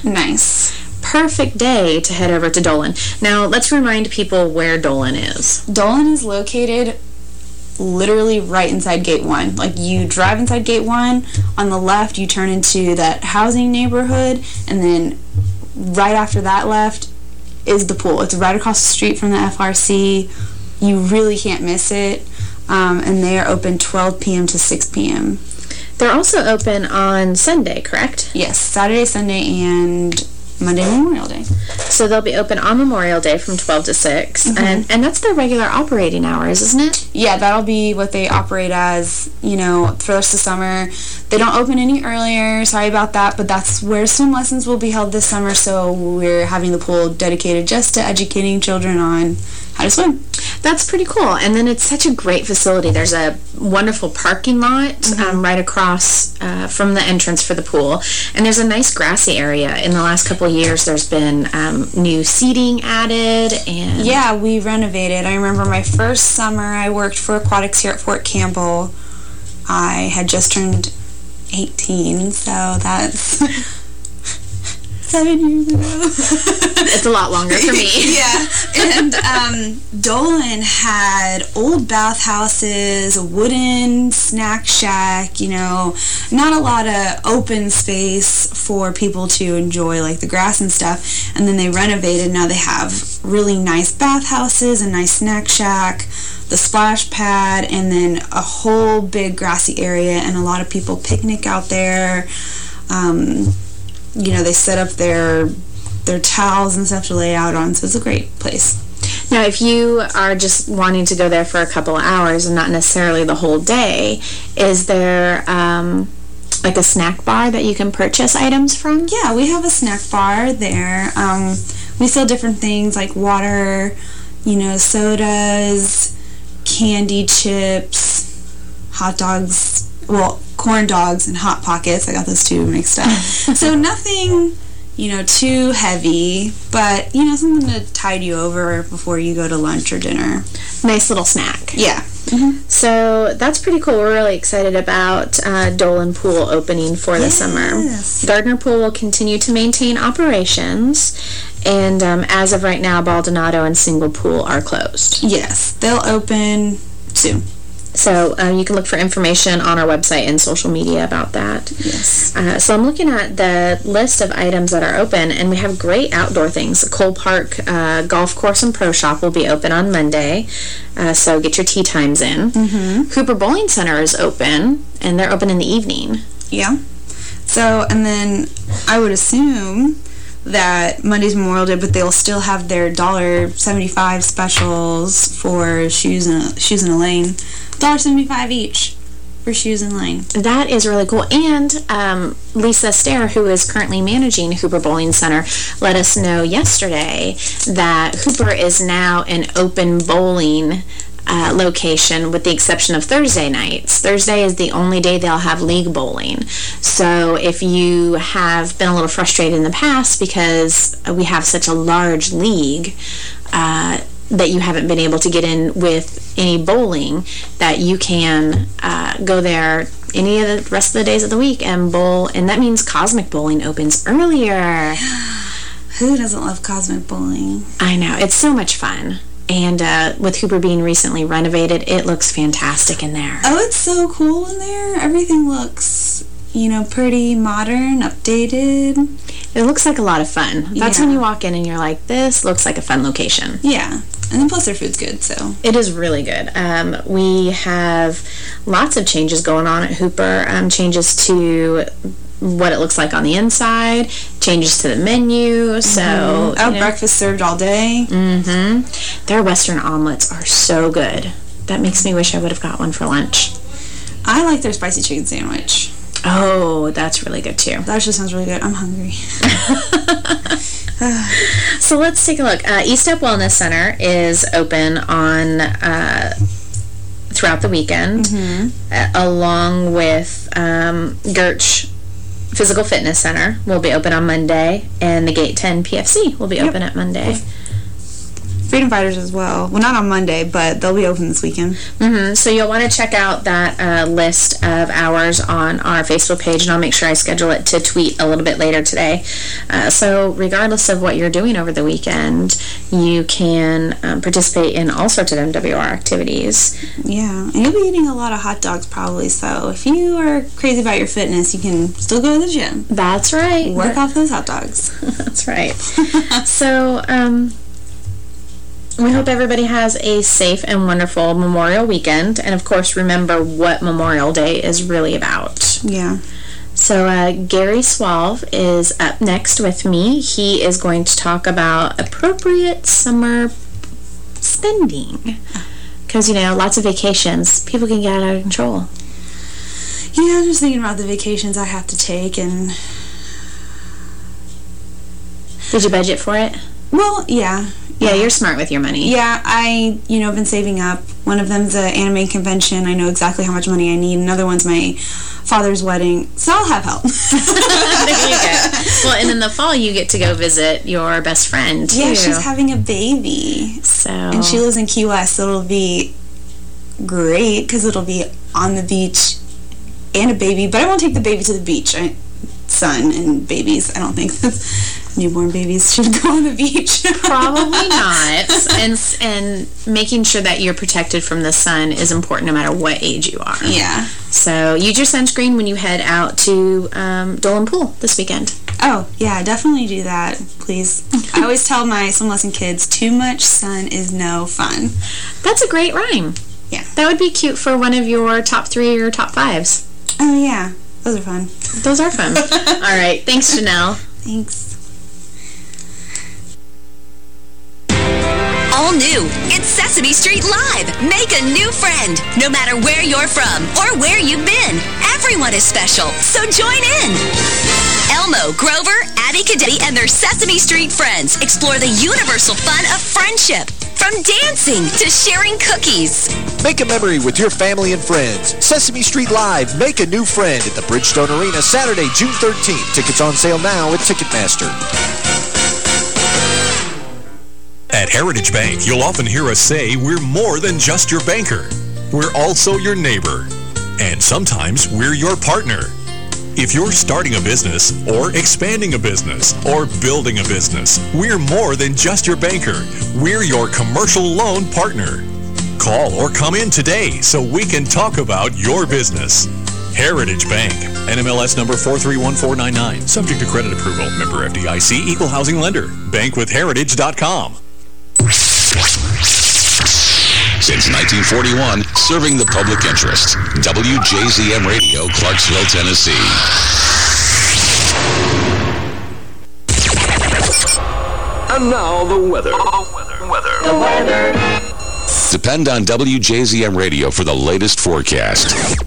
Speaker 37: Nice
Speaker 25: perfect day to head over to Dolan. Now, let's remind people where Dolan is.
Speaker 37: Dolan is located literally right inside Gate 1. Like, you drive inside Gate 1, on the left you turn into that housing neighborhood, and then right after that left is the pool. It's right across the street from the FRC. You really can't miss it. Um, and they are open 12 p.m. to 6 p.m.
Speaker 25: They're also open on Sunday, correct?
Speaker 37: Yes, Saturday, Sunday, and Monday Memorial Day.
Speaker 25: So they'll be open on Memorial Day from 12 to 6.
Speaker 37: Mhm.
Speaker 25: And, and that's their regular operating hours, isn't it?
Speaker 37: Yeah, that'll be what they operate as, you know, for the rest of summer. They don't open any earlier, sorry about that, but that's where swim lessons will be held this summer, so we're having the pool dedicated just to educating children on how to swim.
Speaker 25: That's pretty cool. And then it's such a great facility. There's a wonderful parking lot
Speaker 37: Mm-hmm.
Speaker 25: um, right across uh, from the entrance for the pool. And there's a nice grassy area. In the last couple of years, there's been um, new seating added. and
Speaker 37: Yeah, we renovated. I remember my first summer I worked for aquatics here at Fort Campbell. I had just turned 18, so that's seven years ago.
Speaker 25: it's a lot longer for me.
Speaker 37: yeah. And um, Dolan had old bathhouses, a wooden snack shack, you know, not a lot of open space for people to enjoy, like the grass and stuff. And then they renovated. Now they have really nice bathhouses, a nice snack shack, the splash pad, and then a whole big grassy area, and a lot of people picnic out there. Um, you know, they set up their their towels and stuff to lay out on, so it's a great place.
Speaker 25: Now, if you are just wanting to go there for a couple of hours and not necessarily the whole day, is there um, like a snack bar that you can purchase items from?
Speaker 37: Yeah, we have a snack bar there. Um, we sell different things like water, you know, sodas, candy chips, hot dogs, well, corn dogs and Hot Pockets. I got those two mixed up. so nothing, you know, too heavy, but, you know, something to tide you over before you go to lunch or dinner.
Speaker 25: Nice little snack.
Speaker 37: Yeah.
Speaker 25: So that's pretty cool. We're really excited about uh, Dolan Pool opening for the summer. Gardner Pool will continue to maintain operations, and um, as of right now, Baldonado and Single Pool are closed.
Speaker 37: Yes, they'll open soon.
Speaker 25: So uh, you can look for information on our website and social media about that.
Speaker 37: Yes.
Speaker 25: Uh, so I'm looking at the list of items that are open, and we have great outdoor things. Cole Park uh, Golf Course and Pro Shop will be open on Monday, uh, so get your tee times in.
Speaker 37: Mm-hmm.
Speaker 25: Hooper Bowling Center is open, and they're open in the evening.
Speaker 37: Yeah. So, and then I would assume that Monday's Memorial Day, but they'll still have their $1.75 specials for shoes in a, shoes in a lane. $1.75 each for shoes in lane.
Speaker 25: That is really cool. And um, Lisa Stair, who is currently managing Hooper Bowling Center, let us know yesterday that Hooper is now an open bowling uh, location with the exception of Thursday nights. Thursday is the only day they'll have league bowling. So if you have been a little frustrated in the past because we have such a large league, uh, that you haven't been able to get in with any bowling, that you can uh, go there any of the rest of the days of the week and bowl. And that means Cosmic Bowling opens earlier.
Speaker 37: Who doesn't love Cosmic Bowling?
Speaker 25: I know. It's so much fun. And uh, with Hooper being recently renovated, it looks fantastic in there.
Speaker 37: Oh, it's so cool in there. Everything looks, you know, pretty modern, updated.
Speaker 25: It looks like a lot of fun. That's
Speaker 37: Yeah.
Speaker 25: when you walk in and you're like, this looks like a fun location.
Speaker 37: Yeah. And then plus their food's good, so.
Speaker 25: It is really good. Um, we have lots of changes going on at Hooper. Um, changes to what it looks like on the inside, changes to the menu. So,
Speaker 37: Mhm. Oh,
Speaker 25: you know-
Speaker 37: breakfast served all day.
Speaker 25: Mm-hmm. Their Western omelets are so good. That makes me wish I would have got one for lunch.
Speaker 37: I like their spicy chicken sandwich.
Speaker 25: Oh, that's really good too.
Speaker 37: That actually sounds really good. I'm hungry.
Speaker 25: So let's take a look. Uh, Estep Wellness Center is open on uh, throughout the weekend, uh, along with um, Gertsch Physical Fitness Center will be open on Monday, and the Gate 10 PFC will be open at Monday.
Speaker 37: Freedom fighters as well. Well, not on Monday, but they'll be open this weekend.
Speaker 25: Mm-hmm. So you'll want to check out that uh, list of hours on our Facebook page, and I'll make sure I schedule it to tweet a little bit later today. Uh, so regardless of what you're doing over the weekend, you can um, participate in all sorts of MWR activities.
Speaker 37: Yeah, and you'll be eating a lot of hot dogs probably, so if you are crazy about your fitness, you can still go to the gym.
Speaker 25: That's right.
Speaker 37: Work off those hot dogs.
Speaker 25: That's right. so, um, we hope everybody has a safe and wonderful Memorial Weekend. And, of course, remember what Memorial Day is really about.
Speaker 37: Yeah.
Speaker 25: So, uh, Gary Swalve is up next with me. He is going to talk about appropriate summer spending. Because, you know, lots of vacations. People can get out of control.
Speaker 37: Yeah, I'm just thinking about the vacations I have to take and...
Speaker 25: Did you budget for it?
Speaker 37: Well, yeah.
Speaker 25: Yeah, you're smart with your money.
Speaker 37: Yeah, I, you know, been saving up. One of them's an anime convention. I know exactly how much money I need. Another one's my father's wedding. So I'll have help.
Speaker 25: there you go. Well, and in the fall, you get to go visit your best friend, too.
Speaker 37: Yeah, she's having a baby.
Speaker 25: So...
Speaker 37: And she lives in Key West, so it'll be great because it'll be on the beach and a baby. But I won't take the baby to the beach. I, sun and babies. I don't think newborn babies should go on the beach.
Speaker 25: Probably not. And and making sure that you're protected from the sun is important no matter what age you are.
Speaker 37: Yeah.
Speaker 25: So use your sunscreen when you head out to um, Dolan Pool this weekend.
Speaker 37: Oh, yeah, definitely do that, please. I always tell my swim lesson kids, too much sun is no fun.
Speaker 25: That's a great rhyme.
Speaker 37: Yeah.
Speaker 25: That would be cute for one of your top three or top fives.
Speaker 37: Oh, yeah. Those are fun.
Speaker 25: Those are fun. All right. Thanks, Janelle.
Speaker 37: Thanks.
Speaker 30: All new. It's Sesame Street Live. Make a new friend. No matter where you're from or where you've been, everyone is special. So join in. Elmo, Grover, Abby Cadabby, and their Sesame Street friends explore the universal fun of friendship. From dancing to sharing cookies.
Speaker 28: Make a memory with your family and friends. Sesame Street Live, make a new friend at the Bridgestone Arena Saturday, June 13th. Tickets on sale now at Ticketmaster.
Speaker 38: At Heritage Bank, you'll often hear us say we're more than just your banker. We're also your neighbor. And sometimes we're your partner. If you're starting a business or expanding a business or building a business, we're more than just your banker. We're your commercial loan partner. Call or come in today so we can talk about your business. Heritage Bank, NMLS number 431499, subject to credit approval, member FDIC, equal housing lender, bankwithheritage.com.
Speaker 15: Since 1941, serving the public interest. WJZM Radio, Clarksville, Tennessee.
Speaker 36: And now the weather. Weather.
Speaker 6: The weather.
Speaker 15: Depend on WJZM Radio for the latest forecast.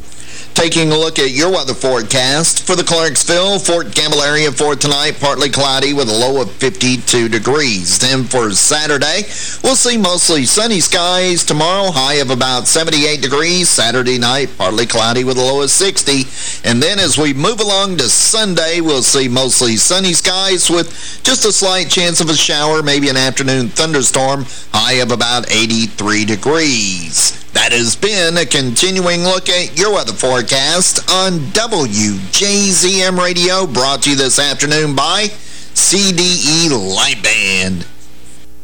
Speaker 6: Taking a look at your weather forecast for the Clarksville, Fort Campbell area for tonight, partly cloudy with a low of 52 degrees. Then for Saturday, we'll see mostly sunny skies. Tomorrow, high of about 78 degrees. Saturday night, partly cloudy with a low of 60. And then as we move along to Sunday, we'll see mostly sunny skies with just a slight chance of a shower, maybe an afternoon thunderstorm, high of about 83 degrees. That has been a continuing look at your weather forecast on WJZM Radio, brought to you this afternoon by CDE Lightband.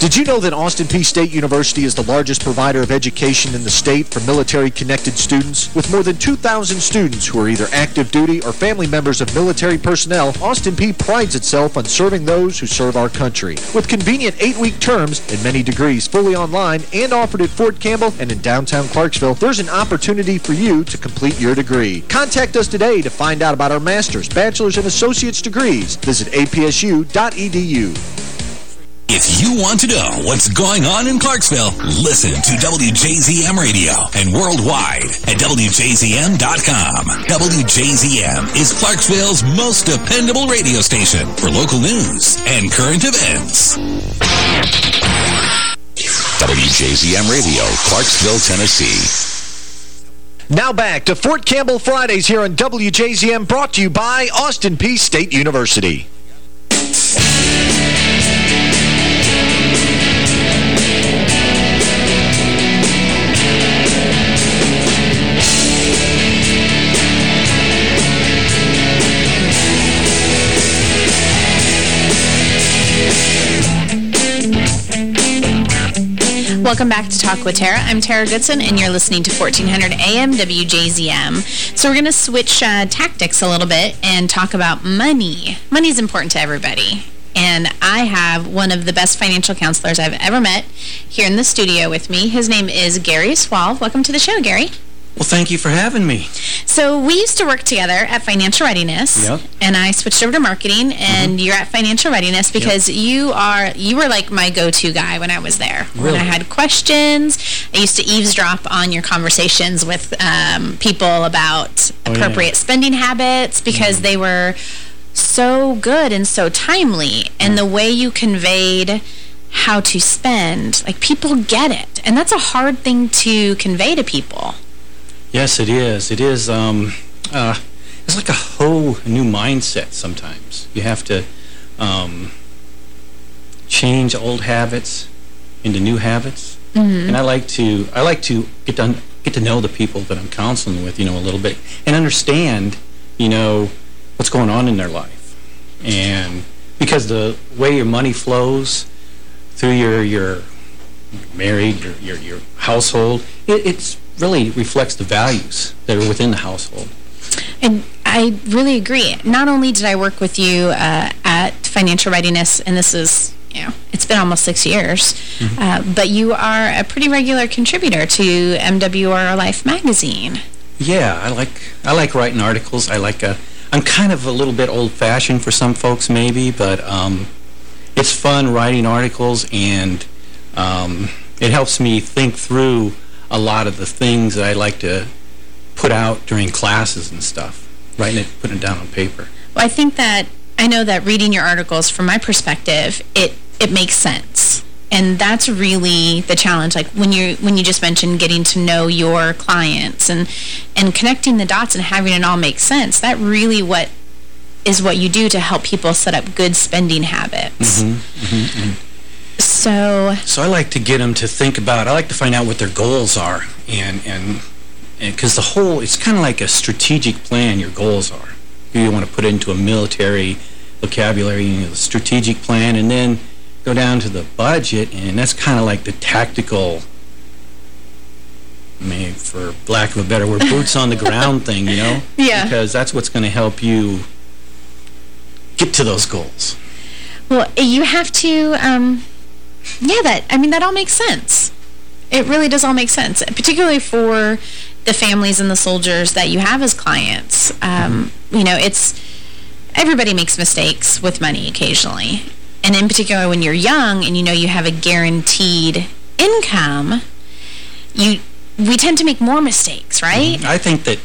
Speaker 28: Did you know that Austin Peay State University is the largest provider of education in the state for military-connected students? With more than 2,000 students who are either active duty or family members of military personnel, Austin Peay prides itself on serving those who serve our country. With convenient eight-week terms and many degrees fully online and offered at Fort Campbell and in downtown Clarksville, there's an opportunity for you to complete your degree. Contact us today to find out about our master's, bachelor's, and associate's degrees. Visit apsu.edu.
Speaker 15: If you want to know what's going on in Clarksville, listen to WJZM Radio and worldwide at WJZM.com. WJZM is Clarksville's most dependable radio station for local news and current events. WJZM Radio, Clarksville, Tennessee.
Speaker 28: Now back to Fort Campbell Fridays here on WJZM, brought to you by Austin Peay State University.
Speaker 25: Welcome back to Talk with Tara. I'm Tara Goodson, and you're listening to 1400 AM WJZM. So we're going to switch uh, tactics a little bit and talk about money. Money is important to everybody. And I have one of the best financial counselors I've ever met here in the studio with me. His name is Gary Swalve. Welcome to the show, Gary.
Speaker 39: Well, thank you for having me.
Speaker 25: So we used to work together at Financial Readiness,
Speaker 39: Yep.
Speaker 25: and I switched over to marketing, and you're at Financial Readiness because you are you were like my go-to guy when I was there. When I had questions, I used to eavesdrop on your conversations with um, people about
Speaker 39: Oh, yeah.
Speaker 25: appropriate spending habits because they were so good and so timely, and the way you conveyed how to spend, like people get it, and that's a hard thing to convey to people.
Speaker 39: Yes, it is. It is, um, uh, it's like a whole new mindset sometimes. You have to, um, change old habits into new habits.
Speaker 25: Mhm.
Speaker 39: And I like to, I like to get to, get to know the people that I'm counseling with, you know, a little bit and understand, you know, what's going on in their life. And because the way your money flows through your, your married, your, your, your household, it it's really reflects the values that are within the household.
Speaker 25: And I really agree. Not only did I work with you uh, at Financial Readiness, and this is, you know, it's been almost six years,
Speaker 39: Mm-hmm.
Speaker 25: uh, but you are a pretty regular contributor to MWR Life magazine.
Speaker 39: Yeah, I like I like writing articles. I like a, I'm kind of a little bit old-fashioned for some folks maybe, but um, it's fun writing articles and um, it helps me think through a lot of the things that I like to put out during classes and stuff, writing it, putting it down on paper.
Speaker 25: Well, I think that, I know that reading your articles, from my perspective, it, it makes sense. And that's really the challenge. Like when you when you just mentioned getting to know your clients and and connecting the dots and having it all make sense. That really what is what you do to help people set up good spending habits.
Speaker 39: Mhm, mhm, and
Speaker 25: So
Speaker 39: So I like to get them to think about, I like to find out what their goals are. And, and, because the whole, it's kind of like a strategic plan, your goals are. You want to put it into a military vocabulary, you know, the strategic plan, and then go down to the budget, and that's kind of like the tactical, I mean, for lack of a better word, boots on the ground thing, you know?
Speaker 25: Yeah.
Speaker 39: Because that's what's going to help you get to those goals.
Speaker 25: Well, you have to, um, yeah, that, I mean, that all makes sense. It really does all make sense, particularly for the families and the soldiers that you have as clients. Um, you know, it's, everybody makes mistakes with money occasionally. And in particular, when you're young and you know you have a guaranteed income, you, we tend to make more mistakes, right?
Speaker 39: I think that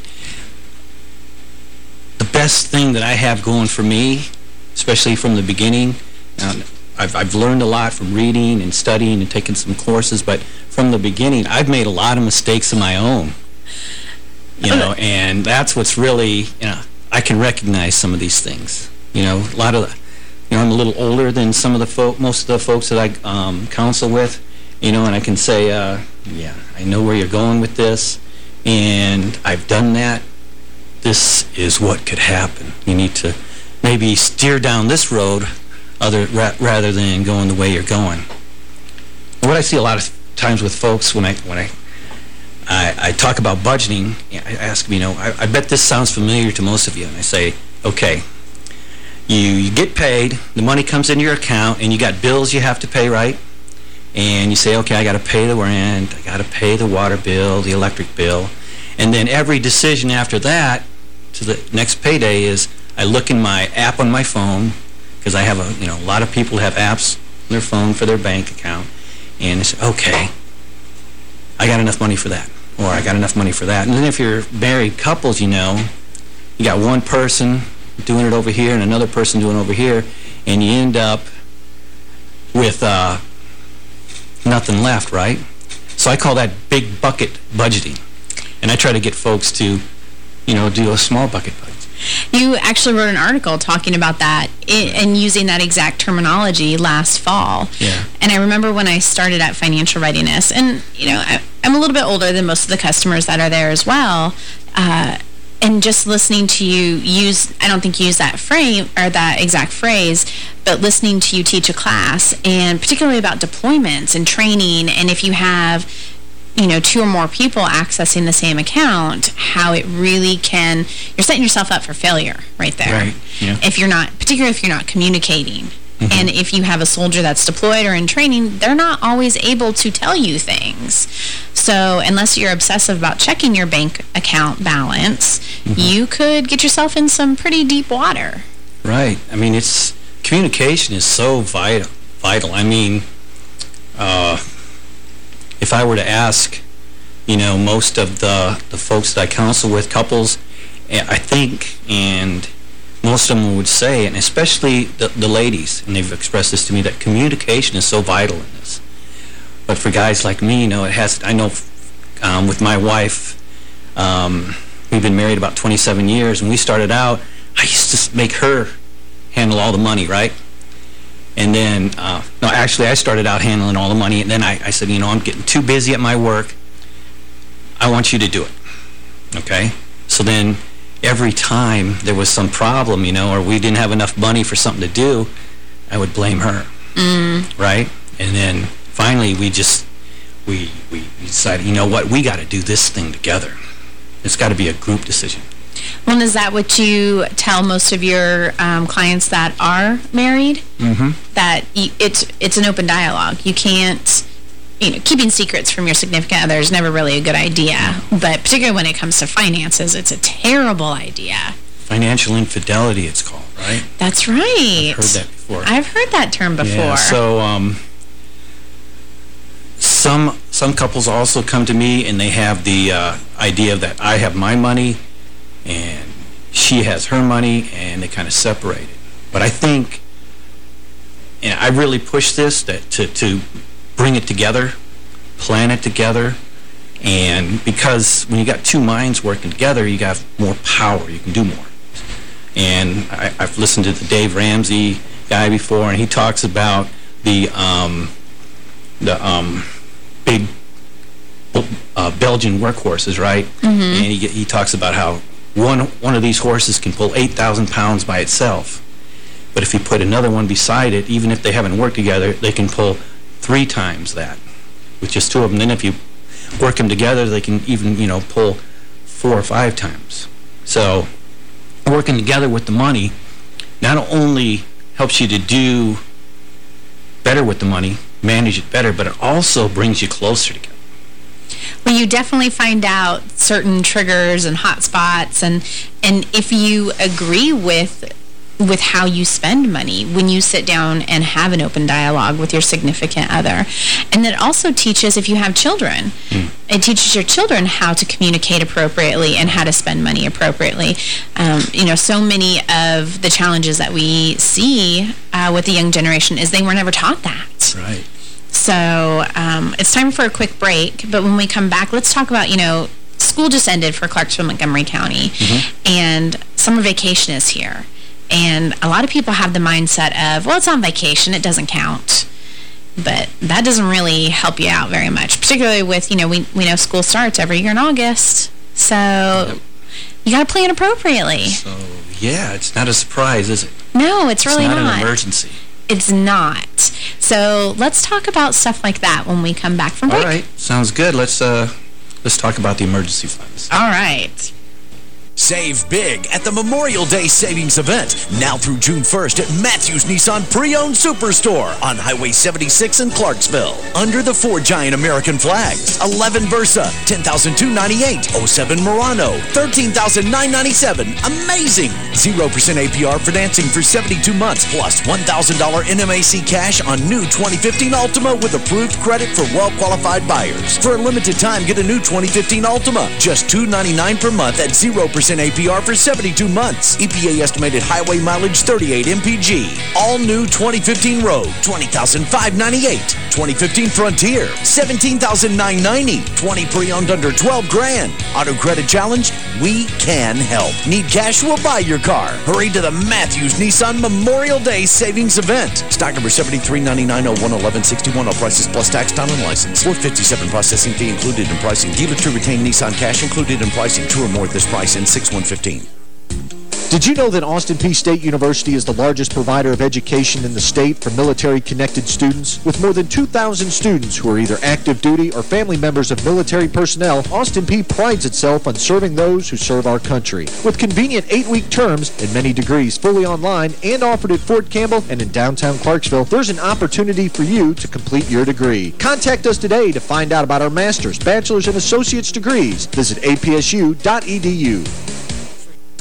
Speaker 39: the best thing that I have going for me, especially from the beginning, and I've, I've learned a lot from reading and studying and taking some courses, but from the beginning, I've made a lot of mistakes of my own. You know, and that's what's really, you know, I can recognize some of these things. You know, a lot of, the, you know, I'm a little older than some of the folk, most of the folks that I um, counsel with, you know, and I can say, uh, yeah, I know where you're going with this, and I've done that. This is what could happen. You need to maybe steer down this road other ra rather than going the way you're going. What I see a lot of times with folks when I when I I, I talk about budgeting, I ask you know, I, I bet this sounds familiar to most of you, and I say, okay, you, you get paid, the money comes into your account, and you got bills you have to pay, right? And you say, okay, I got to pay the rent, I got to pay the water bill, the electric bill, and then every decision after that to the next payday is I look in my app on my phone, because I have a, you know, a lot of people have apps on their phone for their bank account, and say, okay, I got enough money for that, or I got enough money for that. And then if you're married couples, you know, you got one person doing it over here and another person doing it over here, and you end up with uh, nothing left, right? So I call that big bucket budgeting. And I try to get folks to, you know, do a small bucket budget.
Speaker 25: You actually wrote an article talking about that and using that exact terminology last fall.
Speaker 39: Yeah.
Speaker 25: And I remember when I started at Financial Readiness, and, you know, I, am a little bit older than most of the customers that are there as well, uh, and just listening to you use, I don't think you use that frame, or that exact phrase, but listening to you teach a class, and particularly about deployments and training, and if you have you know, two or more people accessing the same account, how it really can, you're setting yourself up for failure right there.
Speaker 39: Right, yeah.
Speaker 25: If you're not, particularly if you're not communicating.
Speaker 39: Mm-hmm.
Speaker 25: And if you have a soldier that's deployed or in training, they're not always able to tell you things. So unless you're obsessive about checking your bank account balance,
Speaker 39: Mm-hmm.
Speaker 25: you could get yourself in some pretty deep water.
Speaker 39: Right. I mean, it's communication is so vital. Vital. I mean, uh, if I were to ask, you know, most of the the folks that I counsel with, couples, eh, I think, and most of them would say, and especially the, the ladies, and they've expressed this to me, that communication is so vital in this. But for guys like me, you know, it has. I know, um, with my wife. Um, We've been married about 27 years. and we started out, I used to make her handle all the money, right? And then, uh, no, actually, I started out handling all the money, and then I, I said, you know, I'm getting too busy at my work. I want you to do it, okay? So then, every time there was some problem, you know, or we didn't have enough money for something to do, I would blame her,
Speaker 25: Mm.
Speaker 39: right? And then, finally, we just, we, we decided, you know what, we got to do this thing together. It's got to be a group decision.
Speaker 25: Well, is that what you tell most of your um, clients that are married?
Speaker 39: Mm-hmm.
Speaker 25: That you, it's it's an open dialogue. You can't, you know, keeping secrets from your significant other is never really a good idea. But particularly when it comes to finances, it's a terrible idea.
Speaker 39: Financial infidelity, it's called, right?
Speaker 25: That's right.
Speaker 39: I've heard that before.
Speaker 25: I've heard that term before.
Speaker 39: Yeah, so um, some some couples also come to me and they have the uh, idea that I have my money and she has her money and they kind of separate it. But I think, and I really push this, that to, to bring it together, plan it together, and because when you got two minds working together, you got more power, you can do more. And I, I've listened to the Dave Ramsey guy before, and he talks about the um, the um, big uh, Belgian workhorses, right?
Speaker 25: Mm-hmm.
Speaker 39: And he, he talks about how one one of these horses can pull 8,000 pounds by itself. But if you put another one beside it, even if they haven't worked together, they can pull three times that with just two of them. Then if you work them together, they can even, you know, pull four or five times. So working together with the money not only helps you to do better with the money, manage it better, but it also brings you closer together.
Speaker 25: Well, you definitely find out certain triggers and hot spots, and and if you agree with with how you spend money when you sit down and have an open dialogue with your significant other. And that also teaches, if you have children, it teaches your children how to communicate appropriately and how to spend money appropriately. Um, you know, so many of the challenges that we see uh, with the young generation is they were never taught that.
Speaker 39: Right.
Speaker 25: So um, it's time for a quick break. But when we come back, let's talk about, you know, school just ended for Clarksville, Montgomery County, and summer vacation is here. And a lot of people have the mindset of, well, it's on vacation, it doesn't count. But that doesn't really help you out very much, particularly with, you know, we, we know school starts every year in August. So you got to plan appropriately.
Speaker 39: So, yeah, it's not a surprise, is it?
Speaker 25: No, it's really
Speaker 39: not.
Speaker 25: not.
Speaker 39: an emergency.
Speaker 25: It's not. So let's talk about stuff like that when we come back from break.
Speaker 39: All right, sounds good. Let's uh, let's talk about the emergency funds.
Speaker 25: All right.
Speaker 4: Save big at the Memorial Day Savings Event, now through June 1st at Matthews Nissan Pre-Owned Superstore on Highway 76 in Clarksville. Under the four giant American flags, 11 Versa, 10298 07 Murano, 13997 Amazing! 0% APR financing for 72 months, plus $1,000 NMAC cash on new 2015 Altima with approved credit for well-qualified buyers. For a limited time, get a new 2015 Altima, just 299 per month at 0% APR for 72 months. EPA estimated highway mileage 38 mpg. All new 2015 Rogue, 20598 2015 Frontier, 17990 20 pre-owned under 12 grand. Auto credit challenge? We can help. Need cash? We'll buy your car. Hurry to the Matthews Nissan Memorial Day Savings Event. Stock number 7399011161. All prices plus tax, time, and license. 457 processing fee included in pricing. Dealer to retain Nissan cash included in pricing. Two or more at this price in 6115.
Speaker 28: Did you know that Austin Peay State University is the largest provider of education in the state for military-connected students? With more than 2,000 students who are either active duty or family members of military personnel, Austin Peay prides itself on serving those who serve our country. With convenient eight-week terms and many degrees fully online and offered at Fort Campbell and in downtown Clarksville, there's an opportunity for you to complete your degree. Contact us today to find out about our master's, bachelor's, and associate's degrees. Visit apsu.edu.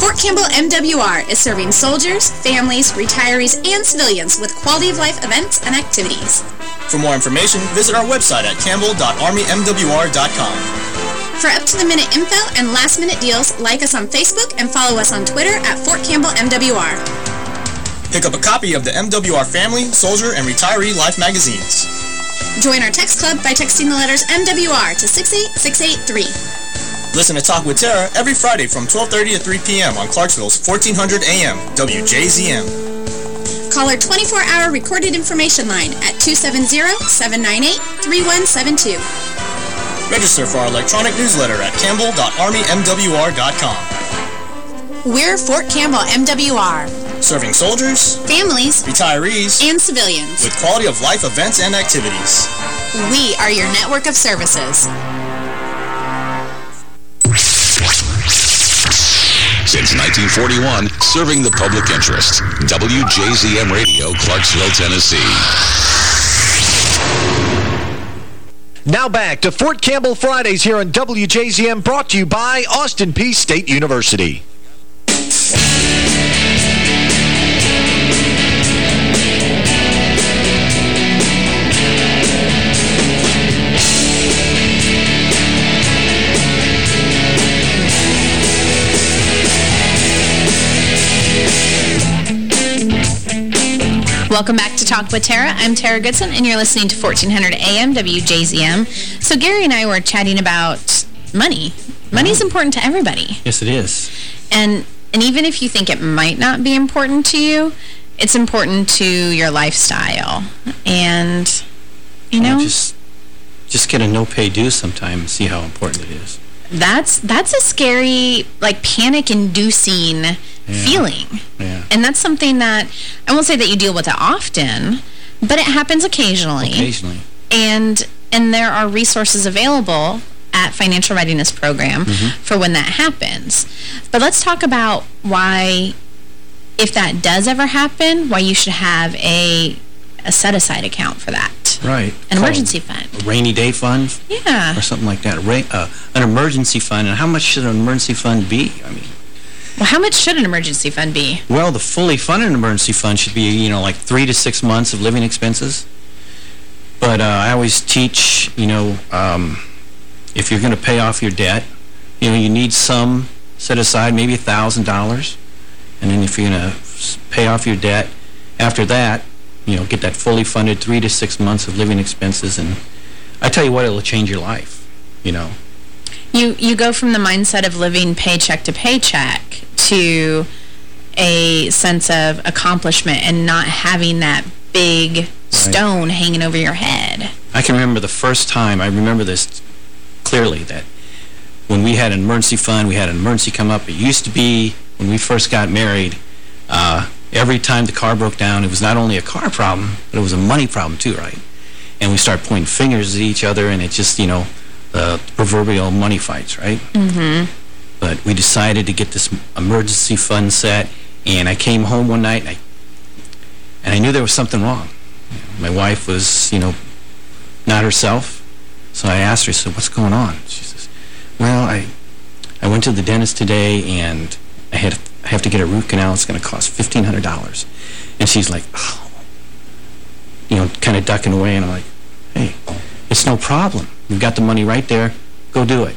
Speaker 10: Fort Campbell MWR is serving soldiers, families, retirees, and civilians with quality of life events and activities.
Speaker 40: For more information, visit our website at campbell.armymwr.com.
Speaker 10: For up-to-the-minute info and last-minute deals, like us on Facebook and follow us on Twitter at Fort Campbell MWR.
Speaker 40: Pick up a copy of the MWR Family, Soldier, and Retiree Life magazines.
Speaker 10: Join our text club by texting the letters MWR to 68683.
Speaker 40: Listen to Talk with Tara every Friday from 12.30 to 3 p.m. on Clarksville's 1400 AM, WJZM.
Speaker 10: Call our 24-hour recorded information line at 270-798-3172.
Speaker 40: Register for our electronic newsletter at campbell.armymwr.com.
Speaker 10: We're Fort Campbell MWR.
Speaker 40: Serving soldiers,
Speaker 10: families,
Speaker 40: retirees,
Speaker 10: and civilians
Speaker 40: with quality of life events and activities.
Speaker 10: We are your network of services.
Speaker 15: Since 1941, serving the public interest. WJZM Radio, Clarksville, Tennessee.
Speaker 28: Now back to Fort Campbell Fridays here on WJZM, brought to you by Austin Peay State University.
Speaker 25: Welcome back to Talk with Tara. I'm Tara Goodson, and you're listening to 1400 AM WJZM. So Gary and I were chatting about money. Money Money's mm-hmm. important to everybody.
Speaker 39: Yes, it is.
Speaker 25: And and even if you think it might not be important to you, it's important to your lifestyle. And, you know...
Speaker 39: just, just get a no-pay due sometime and see how important it is.
Speaker 25: That's, that's a scary, like, panic-inducing
Speaker 39: Yeah.
Speaker 25: feeling.
Speaker 39: Yeah.
Speaker 25: And that's something that, I won't say that you deal with it often, but it happens occasionally.
Speaker 39: Occasionally.
Speaker 25: And and there are resources available at Financial Readiness Program
Speaker 39: Mm-hmm.
Speaker 25: for when that happens. But let's talk about why, if that does ever happen, why you should have a, a set-aside account for that.
Speaker 39: Right.
Speaker 25: An
Speaker 39: Called
Speaker 25: emergency fund.
Speaker 39: A rainy day fund?
Speaker 25: Yeah.
Speaker 39: Or something like that. Ra uh, an emergency fund. And how much should an emergency fund be? I mean,
Speaker 25: Well, how much should an emergency fund be?
Speaker 39: well, the fully funded emergency fund should be, you know, like three to six months of living expenses. But uh, I always teach, you know, um, if you're going to pay off your debt, you know, you need some set aside, maybe a $1,000. And then if you're going to pay off your debt, after that, you know, get that fully funded three to six months of living expenses. And I tell you what, it'll change your life, you know.
Speaker 25: You, you go from the mindset of living paycheck to paycheck to a sense of accomplishment and not having that big stone hanging over your head.
Speaker 39: I can remember the first time, I remember this clearly, that when we had an emergency fund, we had an emergency come up. It used to be, when we first got married, uh, every time the car broke down, it was not only a car problem, but it was a money problem too, right? And we start pointing fingers at each other, and it just, you know, the proverbial money fights, right?
Speaker 25: Mm-hmm.
Speaker 39: But we decided to get this emergency fund set, and I came home one night, and I, and I knew there was something wrong. My wife was, you know, not herself. So I asked her, I said, what's going on? She says, well, I I went to the dentist today, and I had I have to get a root canal. It's going to cost $1,500. And she's like, oh, you know, kind of ducking away, and I'm like, hey, it's no problem. You've got the money right there. Go do it.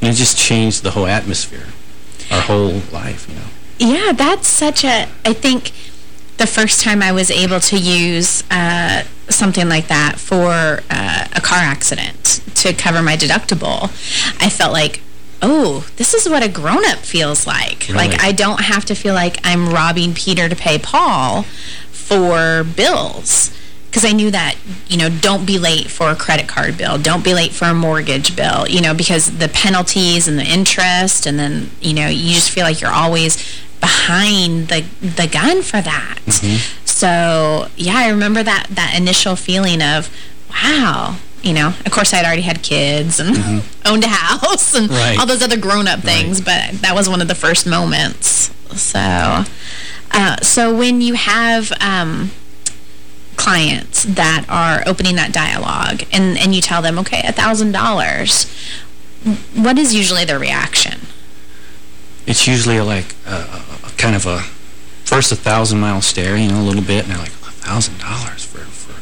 Speaker 39: And it just changed the whole atmosphere, our whole life, you know.
Speaker 25: Yeah, that's such a, I think the first time I was able to use uh, something like that for uh, a car accident to cover my deductible, I felt like, oh, this is what a grown-up feels like.
Speaker 23: Really?
Speaker 25: Like, I don't have to feel like I'm robbing Peter to pay Paul for bills. Because I knew that, you know, don't be late for a credit card bill. Don't be late for a mortgage bill, you know, because the penalties and the interest and then, you know, you just feel like you're always behind the the gun for that. So, yeah, I remember that, that initial feeling of, wow, you know, of course I'd already had kids and owned a house and
Speaker 23: Right.
Speaker 25: all those other grown-up things, but that was one of the first moments. So, uh, so when you have um, clients that are opening that dialogue and, and you tell them, okay, a $1,000, what is usually their reaction?
Speaker 39: It's usually like a, a, a kind of a first a thousand mile stare, you know, a little bit, and they're like, a thousand dollars for, for,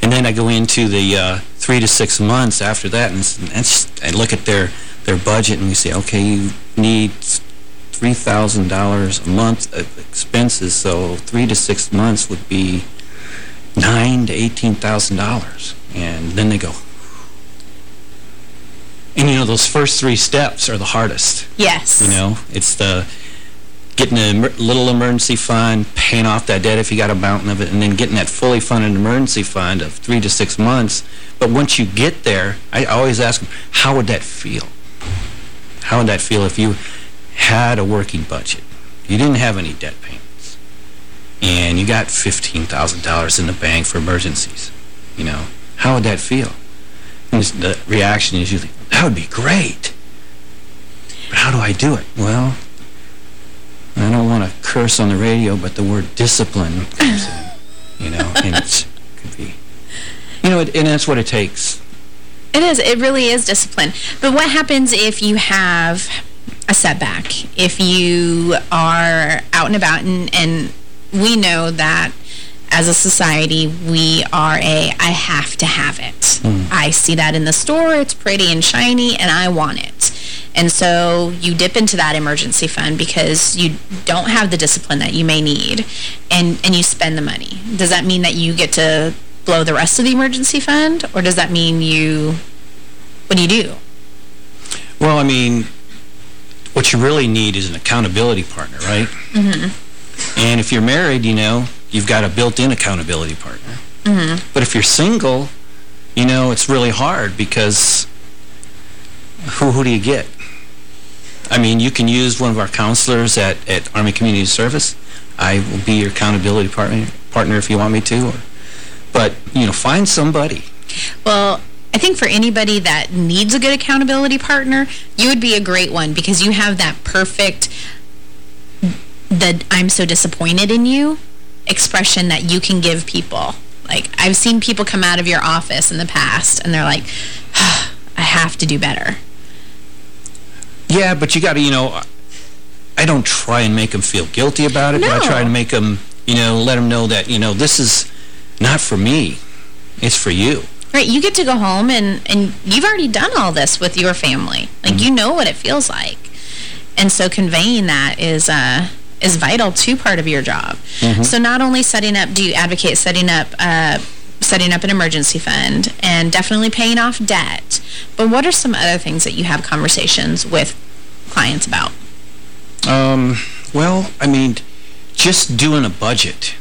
Speaker 39: and then I go into the uh, three to six months after that, and it's, I look at their their budget, and we say, okay, you need three thousand dollars a month of expenses, so three to six months would be nine to eighteen thousand dollars, and then they go. And, you know, those first three steps are the hardest.
Speaker 25: Yes.
Speaker 39: You know, it's the getting a little emergency fund, paying off that debt if you got a mountain of it, and then getting that fully funded emergency fund of three to six months. But once you get there, I always ask them, how would that feel? How would that feel if you had a working budget? You didn't have any debt payments. And you got $15,000 in the bank for emergencies. You know, how would that feel? And the reaction is usually, that would be great. But how do I do it? Well, I don't want to curse on the radio, but the word discipline comes in, you know, and it could be, you know, and that's what it takes.
Speaker 25: It is. It really is discipline. But what happens if you have a setback? If you are out and about and, and we know that as a society, we are a, I have to have it. I see that in the store, it's pretty and shiny, and I want it. And so you dip into that emergency fund because you don't have the discipline that you may need, and, and you spend the money. Does that mean that you get to blow the rest of the emergency fund, or does that mean you, what do you do?
Speaker 39: Well, I mean, what you really need is an accountability partner, right?
Speaker 25: Mm-hmm.
Speaker 39: And if you're married, you know, you've got a built-in accountability partner.
Speaker 25: Mm-hmm.
Speaker 39: But if you're single, you know, it's really hard because who, who do you get? I mean, you can use one of our counselors at, at Army Community Service. I will be your accountability partner, partner if you want me to. Or, but, you know, find somebody.
Speaker 25: Well, I think for anybody that needs a good accountability partner, you would be a great one because you have that perfect, the I'm so disappointed in you expression that you can give people. Like, I've seen people come out of your office in the past and they're like, I have to do better.
Speaker 39: Yeah, but you got to, you know, I don't try and make them feel guilty about it, but I try to make them, you know, let them know that, you know, this is not for me. It's for you.
Speaker 25: Right, you get to go home and, and you've already done all this with your family. Like, you know what it feels like. And so conveying that is uh, is vital to part of your job.
Speaker 39: Mm-hmm.
Speaker 25: So not only setting up, do you advocate setting up uh, setting up an emergency fund and definitely paying off debt. But what are some other things that you have conversations with clients about?
Speaker 39: Um, well, I mean, just doing a budget.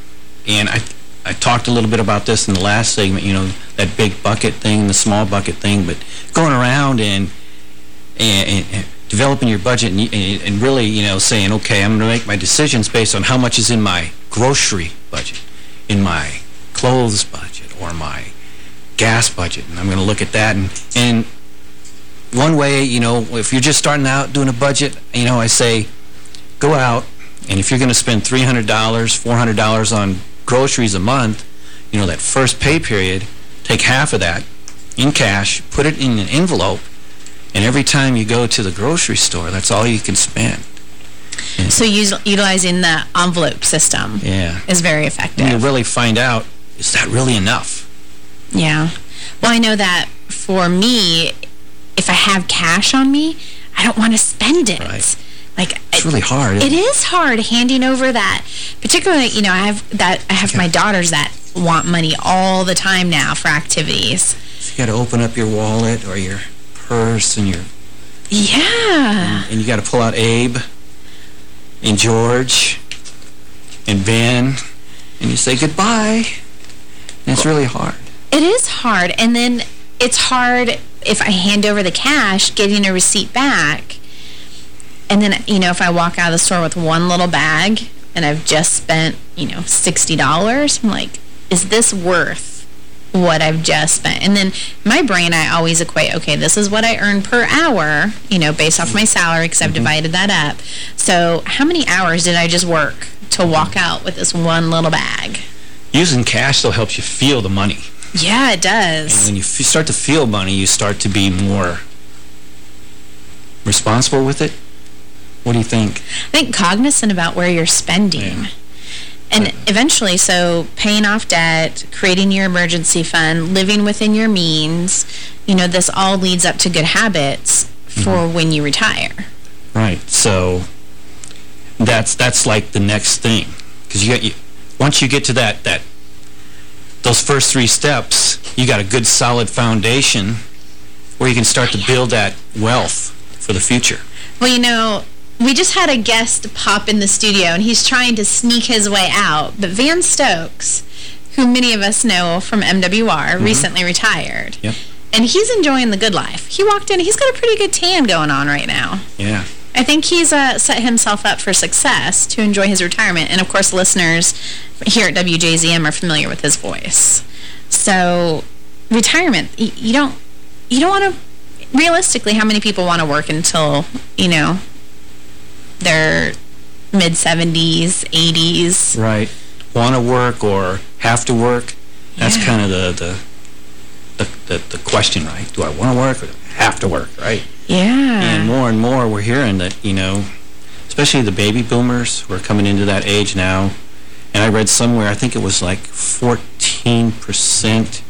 Speaker 39: And I, I talked a little bit about this in the last segment, you know, that big bucket thing, the small bucket thing, but going around and, and, and developing your budget and, and really, you know, saying, okay, I'm going to make my decisions based on how much is in my grocery budget, in my clothes budget, or my gas budget. And I'm going to look at that. And, and one way, you know, if you're just starting out doing a budget, you know, I say, go out, and if you're going to spend $300, $400 on groceries a month, you know, that first pay period, take half of that in cash, put it in an envelope, and every time you go to the grocery store, that's all you can spend.
Speaker 25: Yeah. So utilizing the envelope system
Speaker 39: yeah.
Speaker 25: is very effective.
Speaker 39: And you really find out, is that really enough?
Speaker 25: Yeah. Well, I know that for me, if I have cash on me, I don't want to spend it.
Speaker 39: Right.
Speaker 25: Like
Speaker 39: it's really hard.
Speaker 25: It is hard handing over that. Particularly, you know, I have that I have my daughters that want money all the time now for activities.
Speaker 39: So you got to open up your wallet or your purse and your
Speaker 25: Yeah.
Speaker 39: And, and you got to pull out Abe and George and Ben and you say goodbye. And it's really hard.
Speaker 25: It is hard. And then it's hard if I hand over the cash, getting a receipt back. And then, you know, if I walk out of the store with one little bag and I've just spent, you know, $60, I'm like, is this worth what I've just spent? And then my brain, I always equate, okay, this is what I earn per hour, you know, based off my salary because I've mm -hmm. divided that up. So how many hours did I just work to walk out with this one little bag?
Speaker 39: Using cash still helps you feel the money.
Speaker 25: Yeah, it does.
Speaker 39: And when you start to feel money, you start to be more responsible with it. What do you think?
Speaker 25: I think cognizant about where you're spending. Yeah. And eventually, so paying off debt, creating your emergency fund, living within your means, you know, this all leads up to good habits for mm -hmm. when you retire.
Speaker 39: Right. So that's that's like the next thing. Because you got you once you get to that that those first three steps, you got a good solid foundation where you can start to build that wealth for the future.
Speaker 25: Well, you know, we just had a guest pop in the studio, and he's trying to sneak his way out. But Van Stokes, who many of us know from MWR, mm -hmm. recently retired.
Speaker 39: Yep.
Speaker 25: And he's enjoying the good life. He walked in, he's got a pretty good tan going on right now.
Speaker 39: Yeah.
Speaker 25: I think he's uh, set himself up for success to enjoy his retirement. And, of course, listeners here at WJZM are familiar with his voice. So, retirement, you don't, you don't want to, realistically, how many people want to work until, you know, their mid-70s, 80s.
Speaker 39: Right. Want to work or have to work. That's yeah. kind of the, the, the, the, the question, right? Do I want to work or have to work, right?
Speaker 25: Yeah.
Speaker 39: And more and more we're hearing that, you know, especially the baby boomers who are coming into that age now. And I read somewhere, I think it was like 14%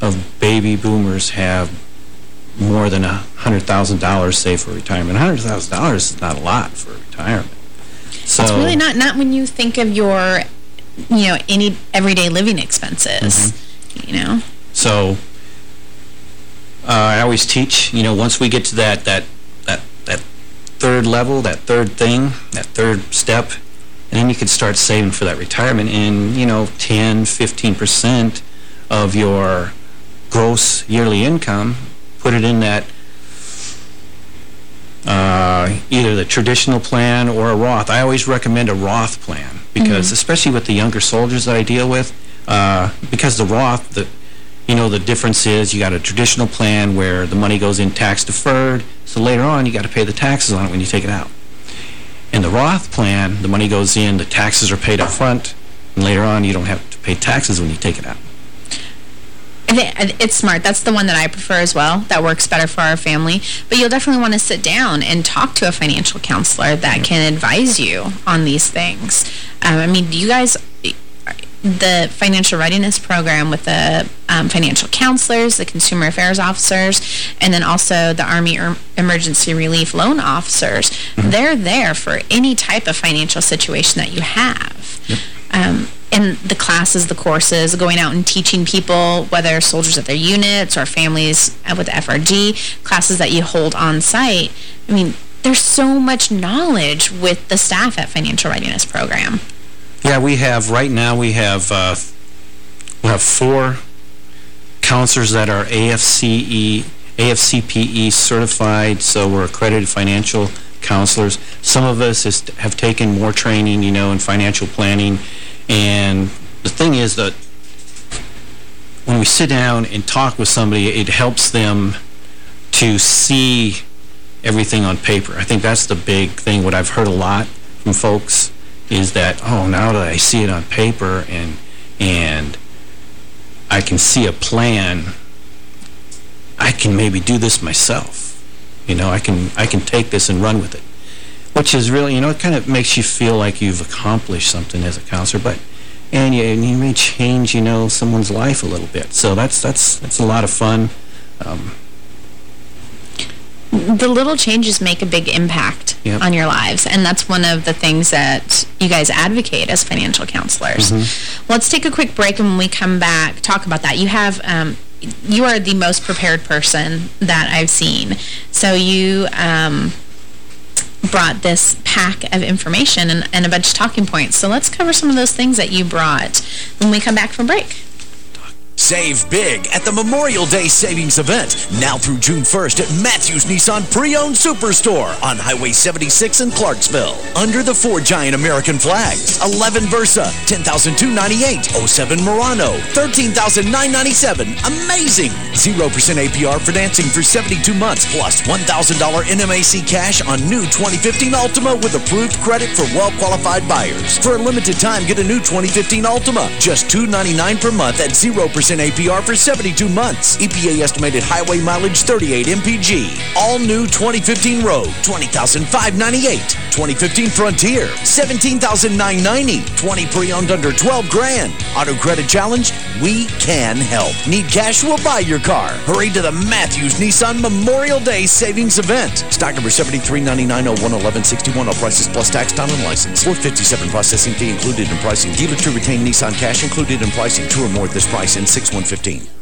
Speaker 39: of baby boomers have more than $100,000 saved for retirement. $100,000 is not a lot for retirement.
Speaker 25: So, it's really not, not when you think of your, you know, any everyday living expenses, mm -hmm. you know.
Speaker 39: So uh, I always teach, you know, once we get to that, that, that, that third level, that third thing, that third step, and then you can start saving for that retirement in, you know, 10, 15% of your gross yearly income put it in that uh, either the traditional plan or a Roth. I always recommend a Roth plan because, mm -hmm. especially with the younger soldiers that I deal with, uh, because the Roth, the, you know, the difference is you got a traditional plan where the money goes in tax deferred, so later on you got to pay the taxes on it when you take it out. In the Roth plan, the money goes in, the taxes are paid up front, and later on you don't have to pay taxes when you take it out.
Speaker 25: It's smart. That's the one that I prefer as well. That works better for our family. But you'll definitely want to sit down and talk to a financial counselor that can advise you on these things. Um, I mean, do you guys the financial readiness program with the um, financial counselors, the consumer affairs officers, and then also the Army er Emergency Relief Loan officers. Mm -hmm. They're there for any type of financial situation that you have.
Speaker 39: Yep.
Speaker 25: Um, in the classes, the courses, going out and teaching people, whether soldiers at their units or families with FRG, classes that you hold on site. I mean, there's so much knowledge with the staff at Financial Readiness Program.
Speaker 39: Yeah, we have, right now we have, uh, we have four counselors that are AFCE, AFCPE certified, so we're accredited financial counselors. Some of us is, have taken more training, you know, in financial planning. And the thing is that when we sit down and talk with somebody, it helps them to see everything on paper. I think that's the big thing. What I've heard a lot from folks is that, oh, now that I see it on paper and and I can see a plan, I can maybe do this myself. You know, I can I can take this and run with it. Which is really, you know, it kind of makes you feel like you've accomplished something as a counselor, but and you, and you may change, you know, someone's life a little bit. So that's that's that's a lot of fun. Um,
Speaker 25: the little changes make a big impact yep. on your lives. And that's one of the things that you guys advocate as financial counselors. Mm -hmm. Let's take a quick break and when we come back, talk about that. You have... Um, you are the most prepared person that I've seen. So you um, brought this pack of information and, and a bunch of talking points. So let's cover some of those things that you brought when we come back from break.
Speaker 4: Save big at the Memorial Day Savings Event, now through June 1st at Matthews Nissan Pre-Owned Superstore on Highway 76 in Clarksville. Under the four giant American flags, 11 Versa, 10298 07 Murano, 13997 Amazing! 0% APR financing for 72 months, plus $1,000 NMAC cash on new 2015 Altima with approved credit for well-qualified buyers. For a limited time, get a new 2015 Altima, just 299 per month at 0% APR for 72 months. EPA estimated highway mileage 38 mpg. All new 2015 Rogue, 20598 2015 Frontier, 17990 20 pre-owned under 12 grand. Auto credit challenge? We can help. Need cash? We'll buy your car. Hurry to the Matthews Nissan Memorial Day Savings Event. Stock number 7399011161. All prices plus tax, time, and license. 457 processing fee included in pricing. Dealer to retain Nissan cash included in pricing. Two or more at this price in 6115.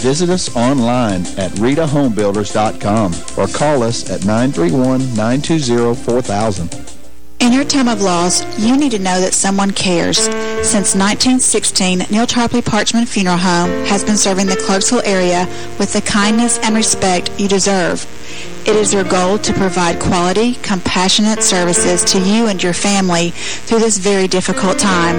Speaker 41: Visit us online at redahomebuilders.com or call us at 931-920-4000.
Speaker 14: In your time of loss, you need to know that someone cares. Since 1916, Neal Tarpley Parchman Funeral Home has been serving the Clarksville area with the kindness and respect you deserve. It is their goal to provide quality, compassionate services to you and your family through this very difficult time.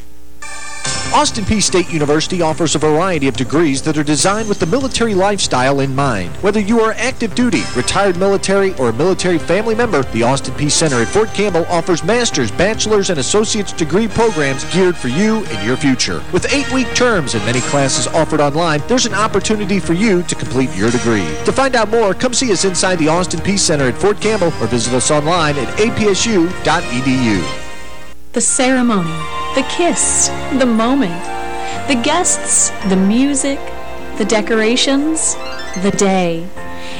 Speaker 28: Austin Peay State University offers a variety of degrees that are designed with the military lifestyle in mind. Whether you are active duty, retired military, or a military family member, the Austin Peay Center at Fort Campbell offers master's, bachelor's, and associate's degree programs geared for you and your future. With eight-week terms and many classes offered online, there's an opportunity for you to complete your degree. To find out more, come see us inside the Austin Peay Center at Fort Campbell or visit us online at apsu.edu.
Speaker 3: The ceremony, the kiss, the moment, the guests, the music, the decorations, the day.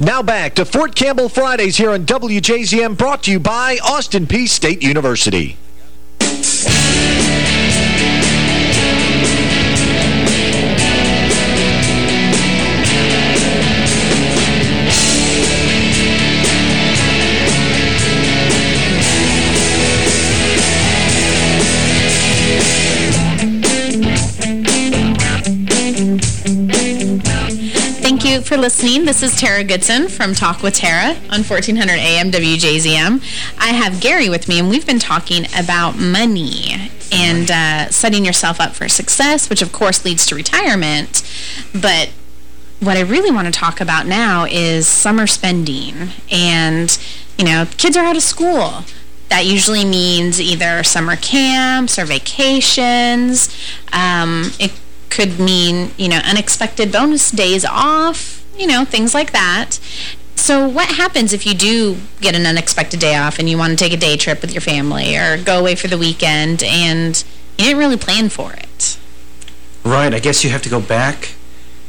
Speaker 28: Now back to Fort Campbell Fridays here on WJZM, brought to you by Austin Peay State University.
Speaker 25: You for listening. This is Tara Goodson from Talk with Tara on 1400 AM WJZM. I have Gary with me, and we've been talking about money and uh, setting yourself up for success, which of course leads to retirement. But what I really want to talk about now is summer spending. And, you know, kids are out of school. That usually means either summer camps or vacations. Um, it could mean, you know, unexpected bonus days off, you know, things like that. So what happens if you do get an unexpected day off and you want to take a day trip with your family or go away for the weekend and you didn't really plan for it?
Speaker 39: Right, I guess you have to go back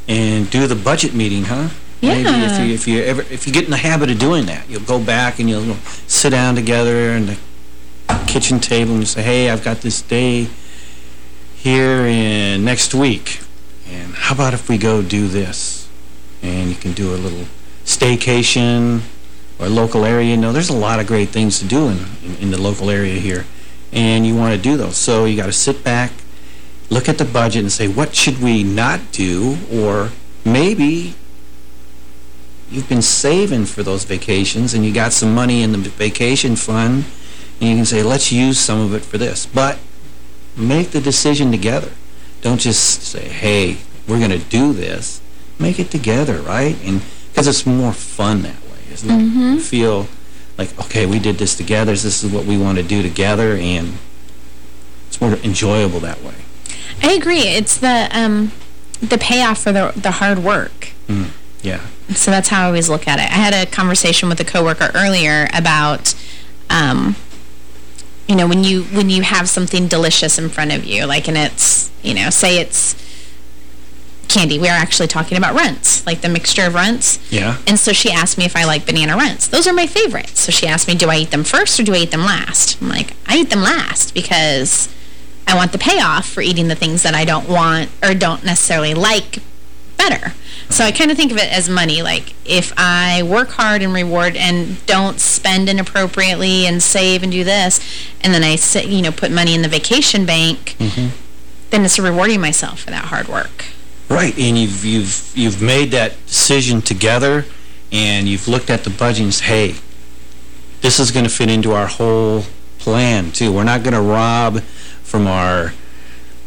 Speaker 39: and do the budget meeting, huh?
Speaker 25: Yeah.
Speaker 39: Maybe if you if you ever if you get in the habit of doing that, you'll go back and you'll sit down together and the kitchen table and say, "Hey, I've got this day here in next week, and how about if we go do this?" And you can do a little staycation or local area. You know, there's a lot of great things to do in, in, in the local area here, and you want to do those. So you got to sit back, look at the budget and say, what should we not do? Or maybe you've been saving for those vacations and you got some money in the vacation fund and you can say, let's use some of it for this. But make the decision together. Don't just say, hey, we're going to do this. Make it together, right? And because it's more fun that way, isn't it?
Speaker 25: Mhm.
Speaker 39: You feel like, okay, we did this together. This is what we want to do together. And it's more enjoyable that way.
Speaker 25: I agree. It's the um, the payoff for the, the hard work.
Speaker 39: Mm, yeah.
Speaker 25: So that's how I always look at it. I had a conversation with a coworker earlier about, um, you know, when you when you have something delicious in front of you, like, and it's, you know, say it's candy. We are actually talking about runts, like the mixture of runts.
Speaker 39: Yeah.
Speaker 25: And so she asked me if I like banana runts. Those are my favorites. So she asked me, do I eat them first or do I eat them last? I'm like, I eat them last because I want the payoff for eating the things that I don't want or don't necessarily like better. So I kind of think of it as money. Like, if I work hard and reward and don't spend inappropriately and save and do this, and then I, sit, you know, put money in the vacation bank,
Speaker 39: Mm-hmm.
Speaker 25: then it's rewarding myself for that hard work.
Speaker 39: Right, and you've you've you've made that decision together, and you've looked at the budget and said, hey, this is going to fit into our whole plan, too. We're not going to rob from our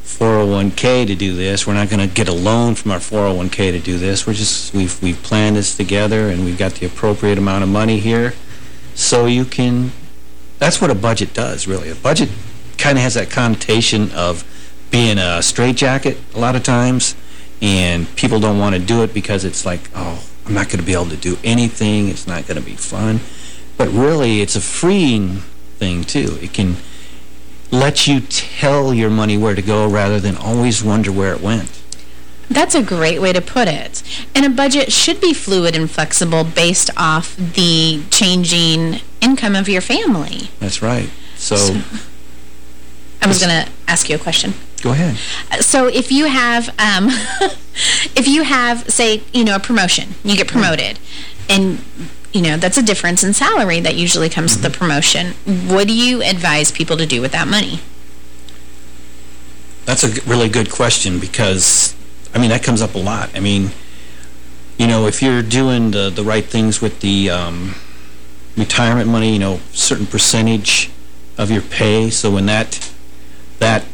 Speaker 39: 401k to do this. We're not going to get a loan from our 401k to do this. We're just, we've, we've planned this together, and we've got the appropriate amount of money here. So you can, that's what a budget does, really. A budget kind of has that connotation of being a straitjacket a lot of times, and people don't want to do it because it's like, oh, I'm not going to be able to do anything. It's not going to be fun. But really, it's a freeing thing, too. It can let you tell your money where to go rather than always wonder where it went.
Speaker 25: That's a great way to put it. And a budget should be fluid and flexible based off the changing income of your family.
Speaker 39: That's right. So,
Speaker 25: I was going to ask you a question.
Speaker 39: go ahead.
Speaker 25: So if you have, um, if you have, say, you know, a promotion, you get promoted, and, you know, that's a difference in salary that usually comes with the promotion. What do you advise people to do with that money?
Speaker 39: That's a really good question because, I mean, that comes up a lot. I mean, you know, if you're doing the, the right things with the um, retirement money, you know, certain percentage of your pay, so when that that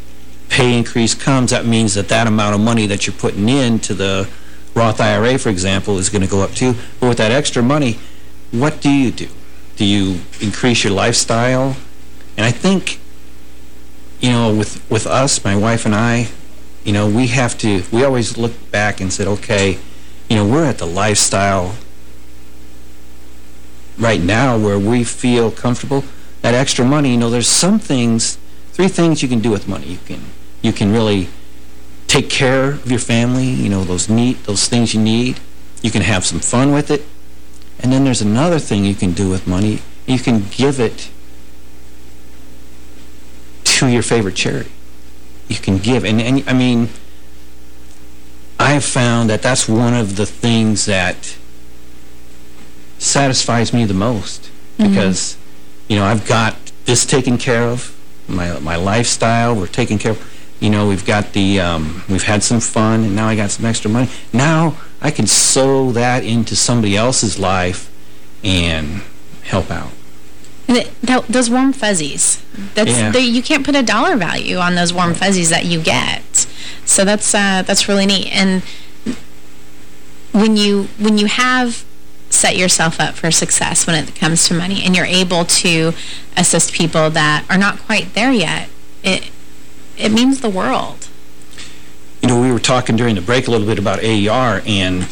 Speaker 39: pay increase comes, that means that that amount of money that you're putting into the Roth IRA, for example, is going to go up too. But with that extra money, what do you do? Do you increase your lifestyle And I think, you know, with, with us, my wife and I, you know, we have to, we always look back and said, okay, you know, we're at the lifestyle right now where we feel comfortable. That extra money, you know, there's some things, three things you can do with money. You can, you can really take care of your family, you know, those need, those things you need. You can have some fun with it. And then there's another thing you can do with money. You can give it to your favorite charity. You can give. And, and I mean, I have found that that's one of the things that satisfies me the most.
Speaker 25: Mm-hmm.
Speaker 39: Because, you know, I've got this taken care of, my, my lifestyle, we're taking care of. You know, we've got the, um, we've had some fun, and now I got some extra money. Now I can sow that into somebody else's life and help out.
Speaker 25: That, those warm fuzzies. That's
Speaker 39: Yeah.
Speaker 25: they, you can't put a dollar value on those warm fuzzies that you get. So that's uh, that's really neat. And when you when you have set yourself up for success when it comes to money, and you're able to assist people that are not quite there yet, it it means the world.
Speaker 39: You know, we were talking during the break a little bit about AER, and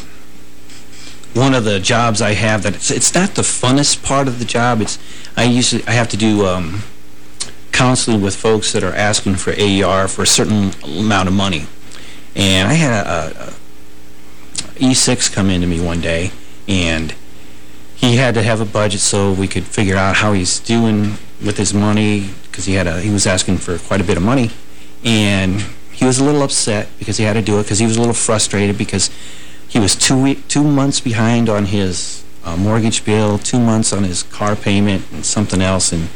Speaker 39: one of the jobs I have that it's, it's not the funnest part of the job. It's I usually I have to do um, counseling with folks that are asking for AER for a certain amount of money, and I had a, a, a E6 come into me one day, and he had to have a budget so we could figure out how he's doing with his money because he had a he was asking for quite a bit of money, and he was a little upset because he had to do it because he was a little frustrated because he was two week, two months behind on his uh, mortgage bill, two months on his car payment, and something else, and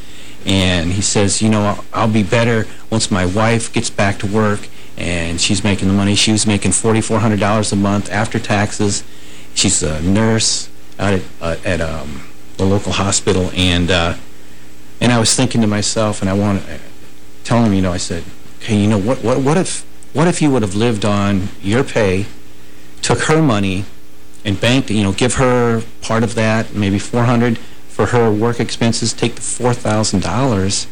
Speaker 39: and he says, you know, I'll, I'll be better once my wife gets back to work and she's making the money. She was making $4,400 a month after taxes. She's a nurse out at, uh, at um, the local hospital, and uh, and I was thinking to myself, and I want to tell him, you know, I said, okay, you know, what, what, what if what if you would have lived on your pay, took her money, and banked, you know, give her part of that, maybe 400 for her work expenses, take the $4,000,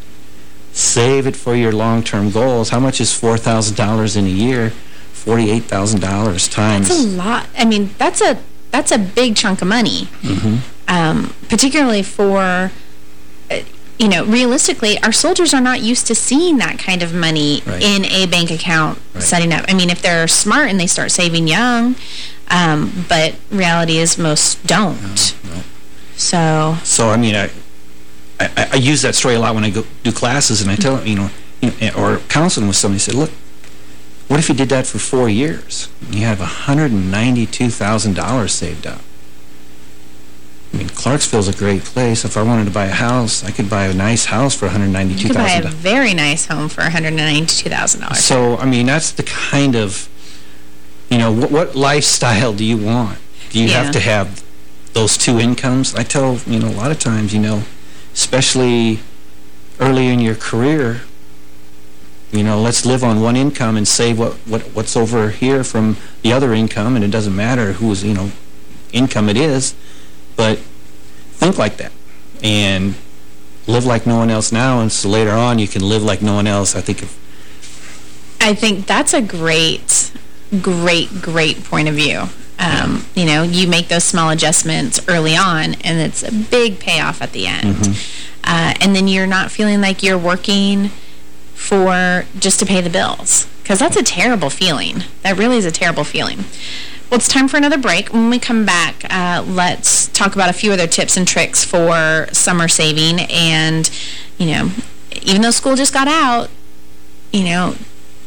Speaker 39: save it for your long-term goals. How much is $4,000 in a year? $48,000 times.
Speaker 25: That's a lot. I mean, that's a that's a big chunk of money.
Speaker 39: Mhm.
Speaker 25: um, particularly for, you know, realistically, our soldiers are not used to seeing that kind of money
Speaker 39: Right.
Speaker 25: in a bank account setting up. I mean, if they're smart and they start saving young, um, but reality is most don't. So,
Speaker 39: So, I mean, I, I, I use that story a lot when I go do classes, and I tell them, you know, you know, or counseling with somebody, say, look, what if you did that for four years? You have $192,000 saved up. I mean, Clarksville's a great place. If I wanted to buy a house, I could buy a nice house for $192,000.
Speaker 25: you could buy a very nice home for $192,000.
Speaker 39: So, I mean, that's the kind of, you know, what, what lifestyle do you want? Do you
Speaker 25: Yeah.
Speaker 39: have to have those two incomes? I tell, you know, a lot of times, you know, especially early in your career, you know, let's live on one income and save what, what what's over here from the other income, and it doesn't matter whose, you know, income it is, but think like that. And live like no one else now, and so later on you can live like no one else. I think if
Speaker 25: I think that's a great, great, great point of view. Um, you know, you make those small adjustments early on, and it's a big payoff at the end. Uh, and then you're not feeling like you're working for just to pay the bills. Because that's a terrible feeling. That really is a terrible feeling. Well, it's time for another break. When we come back, uh, let's talk about a few other tips and tricks for summer saving. And, you know, even though school just got out, you know,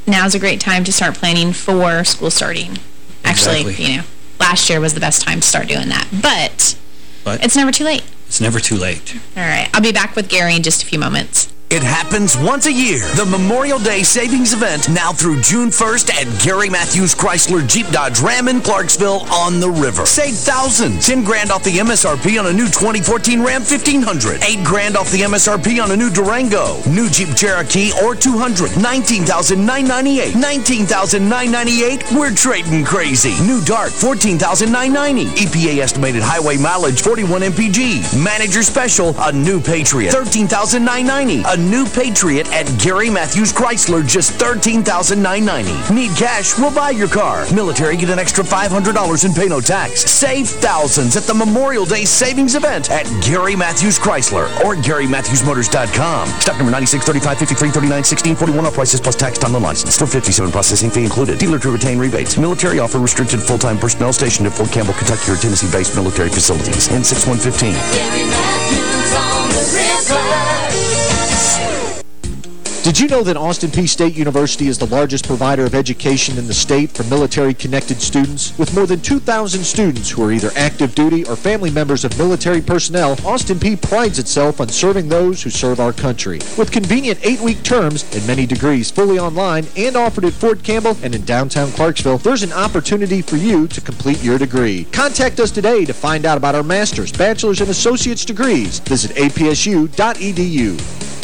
Speaker 25: now's a great time to start planning for school starting. Actually, you know, last year was the best time to start doing that. But
Speaker 39: But
Speaker 25: it's never too late.
Speaker 39: it's never too late.
Speaker 25: All right. I'll be back with Gary in just a few moments.
Speaker 4: It happens once a year. The Memorial Day Savings Event now through June 1st at Gary Matthews Chrysler Jeep Dodge Ram in Clarksville on the river. Save thousands. 10 grand off the MSRP on a new 2014 Ram 1500. 8 grand off the MSRP on a new Durango. New Jeep Cherokee or 200. 19,998. 19,998. We're trading crazy. New Dart 14,990. EPA estimated highway mileage 41 mpg. Manager Special a new Patriot 13,990. A
Speaker 42: new Patriot at Gary Matthews Chrysler, just $13,990. Need cash? We'll buy your car. Military, get an extra $500 and pay no tax. Save thousands at the Memorial Day savings event at Gary Matthews Chrysler or GaryMatthewsMotors.com. Stock number 96, 35, 53, 39, 16, 41. All prices plus tax, time, and license. 457 processing fee included. Dealer to retain rebates. Military offer restricted full-time personnel stationed at Fort Campbell, Kentucky or Tennessee-based military facilities. N6115.
Speaker 28: Did you know that Austin Peay State University is the largest provider of education in the state for military-connected students? With more than 2,000 students who are either active duty or family members of military personnel, Austin Peay prides itself on serving those who serve our country. With convenient eight-week terms and many degrees fully online and offered at Fort Campbell and in downtown Clarksville, there's an opportunity for you to complete your degree. Contact us today to find out about our master's, bachelor's, and associate's degrees. Visit apsu.edu.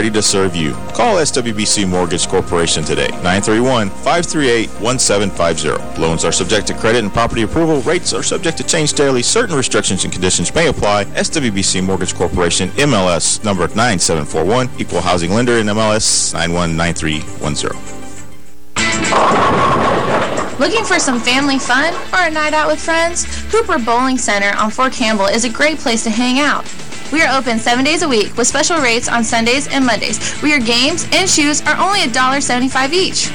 Speaker 31: to serve you. Call SWBC Mortgage Corporation today, 931-538-1750. Loans are subject to credit and property approval. Rates are subject to change daily. Certain restrictions and conditions may apply. SWBC Mortgage Corporation, MLS number 9741, Equal Housing Lender in MLS 919310.
Speaker 43: Looking for some family fun or a night out with friends? Hooper Bowling Center on Fort Campbell is a great place to hang out. We are open seven days a week with special rates on Sundays and Mondays, where your games and shoes are only $1.75 each.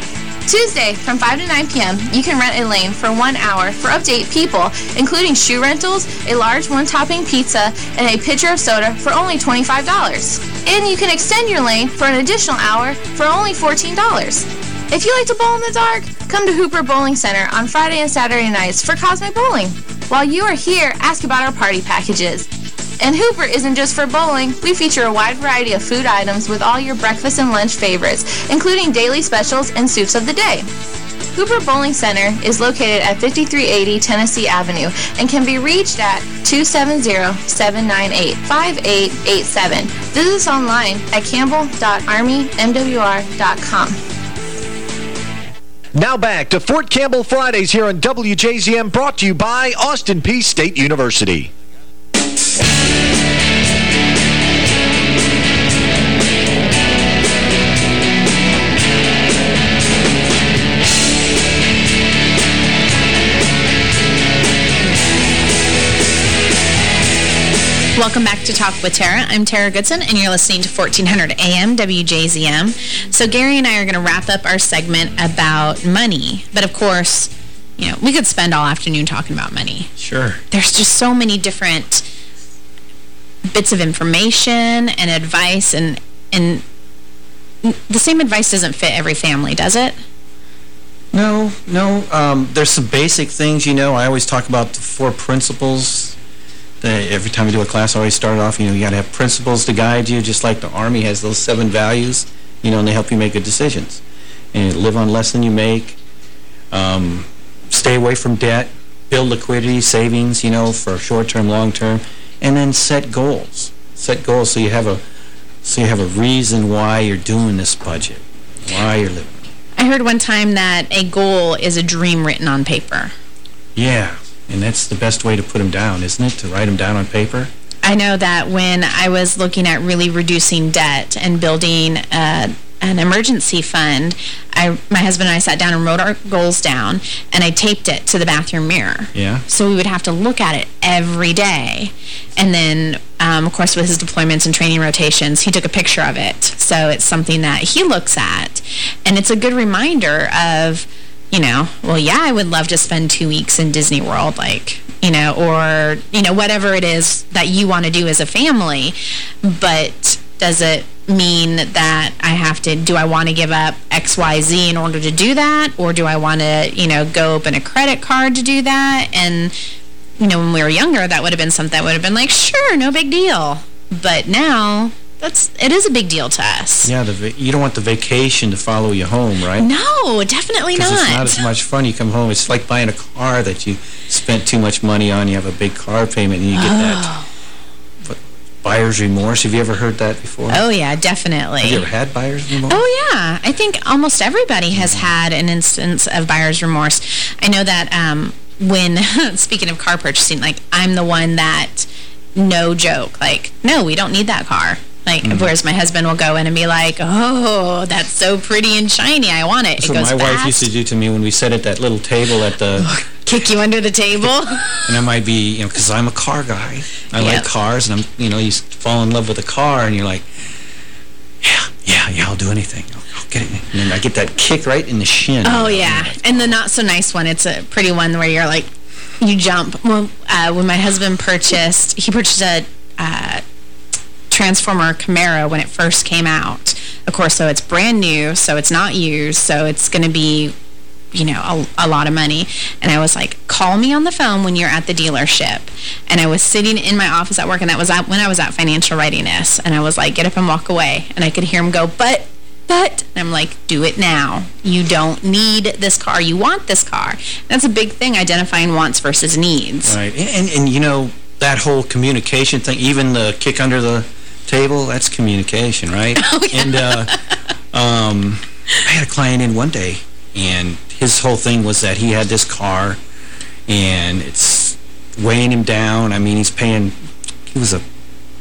Speaker 43: Tuesday, from 5 to 9 p.m., you can rent a lane for one hour for up to eight people, including shoe rentals, a large one-topping pizza, and a pitcher of soda for only $25. And you can extend your lane for an additional hour for only $14. If you like to bowl in the dark, come to Hooper Bowling Center on Friday and Saturday nights for Cosmic Bowling. While you are here, ask about our party packages. And Hooper isn't just for bowling. We feature a wide variety of food items with all your breakfast and lunch favorites, including daily specials and soups of the day. Hooper Bowling Center is located at 5380 Tennessee Avenue and can be reached at 270-798-5887. Visit us online at campbell.armymwr.com.
Speaker 28: Now back to Fort Campbell Fridays here on WJZM, brought to you by Austin Peay State University.
Speaker 25: Welcome back to Talk with Tara. I'm Tara Goodson, and you're listening to 1400 AM WJZM. So Gary and I are going to wrap up our segment about money. But of course, you know, we could spend all afternoon talking about money.
Speaker 39: Sure.
Speaker 25: There's just so many different bits of information and advice, and, and the same advice doesn't fit every family, does it?
Speaker 39: No, no. Um, there's some basic things, you know. I always talk about the four principles every time we do a class, I always start off, you know, you got to have principles to guide you, just like the Army has those seven values, you know, and they help you make good decisions. And live on less than you make, um, stay away from debt, build liquidity, savings, you know, for short-term, long-term, and then set goals. Set goals so you have a so you have a reason why you're doing this budget, why you're living.
Speaker 25: I heard one time that a goal is a dream written on paper.
Speaker 39: Yeah. And that's the best way to put them down, isn't it? To write them down on paper?
Speaker 25: I know that when I was looking at really reducing debt and building uh, an emergency fund, I, my husband and I sat down and wrote our goals down, and I taped it to the bathroom mirror.
Speaker 39: Yeah.
Speaker 25: So we would have to look at it every day. And then, um, of course, with his deployments and training rotations, he took a picture of it. So it's something that he looks at. And it's a good reminder of you know, well, yeah, I would love to spend two weeks in Disney World, like, you know, or, you know, whatever it is that you want to do as a family. But does it mean that I have to, do I want to give up X, Y, Z in order to do that? Or do I want to, you know, go open a credit card to do that? And, you know, when we were younger, that would have been something that would have been like, sure, no big deal. But now, that's it is a big deal to us.
Speaker 39: Yeah, the you don't want the vacation to follow you home, right?
Speaker 25: No, definitely not.
Speaker 39: it's not as much fun. You come home, it's like buying a car that you spent too much money on. You have a big car payment, and you get
Speaker 25: oh.
Speaker 39: that what, buyer's remorse. Have you ever heard that before?
Speaker 25: Oh, yeah, definitely.
Speaker 39: Have you ever had buyer's remorse?
Speaker 25: Oh, yeah. I think almost everybody has had an instance of buyer's remorse. I know that um, when, speaking of car purchasing, like, I'm the one that, no joke, like, no, we don't need that car. Like, mm. whereas my husband will go in and be like, oh, that's so pretty and shiny. I want it.
Speaker 39: That's
Speaker 25: it goes
Speaker 39: my
Speaker 25: fast.
Speaker 39: wife used to do to me when we sat at that little table at the...
Speaker 25: Kick you under the table?
Speaker 39: and I might be, you know, because I'm a car guy. I
Speaker 25: Yep.
Speaker 39: like cars, and I'm, you know, you fall in love with a car, and you're like, yeah, yeah, yeah, I'll do anything. I'll, I'll get it. And then I get that kick right in the shin.
Speaker 25: Oh, yeah. And the not so nice one, it's a pretty one where you're like, you jump. Well, uh, when my husband purchased, he purchased a uh, Transformer Camaro when it first came out. Of course, so it's brand new, so it's not used, so it's going to be, you know, a, a lot of money. And I was like, call me on the phone when you're at the dealership. And I was sitting in my office at work, and that was at, when I was at Financial Readiness. And I was like, get up and walk away. And I could hear him go, but but and I'm like, do it now. You don't need this car. You want this car. That's a big thing, identifying wants versus needs.
Speaker 39: Right. And, and, you know, that whole communication thing, even the kick under the table, that's communication, right?
Speaker 25: Oh, yeah.
Speaker 39: And uh, um, I had a client in one day, and his whole thing was that he had this car, and it's weighing him down. I mean, he's paying, he was a,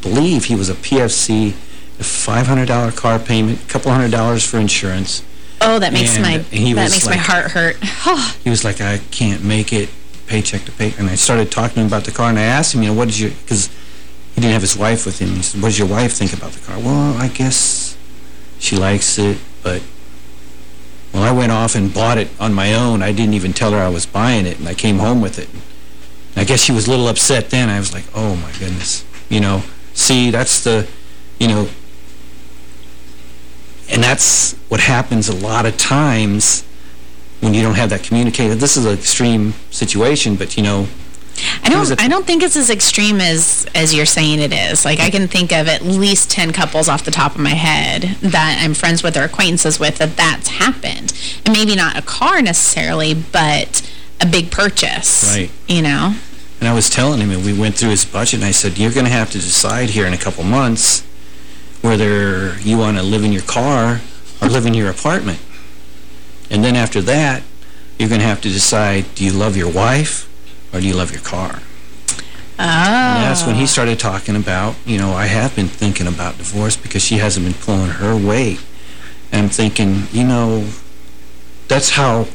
Speaker 39: believe he was a PFC, a $500 car payment, a couple hundred dollars for insurance.
Speaker 25: Oh, that makes
Speaker 39: And
Speaker 25: my
Speaker 39: he
Speaker 25: that makes my heart hurt. Oh,
Speaker 39: He was like, I can't make it paycheck to pay. And I started talking about the car, and I asked him, you know, what did you, because he didn't have his wife with him. He said, what does your wife think about the car? Well, I guess she likes it, but, well, I went off and bought it on my own. I didn't even tell her I was buying it, and I came home with it. And I guess she was a little upset then. I was like, oh, my goodness. You know, see, that's the, you know, and that's what happens a lot of times when you don't have that communicated. This is an extreme situation, but, you know...
Speaker 25: I don't I don't think it's as extreme as as you're saying it is. Like I can think of at least 10 couples off the top of my head that I'm friends with or acquaintances with that that's happened. And maybe not a car necessarily, but a big purchase.
Speaker 39: Right.
Speaker 25: You know?
Speaker 39: And I was telling him, and we went through his budget, and I said, you're going to have to decide here in a couple months whether you want to live in your car or live in your apartment. And then after that, you're going to have to decide, do you love your wife or do you love your car?
Speaker 25: Oh.
Speaker 39: And that's when he started talking about, you know, I have been thinking about divorce because she hasn't been pulling her weight. And I'm thinking, you know, that's how,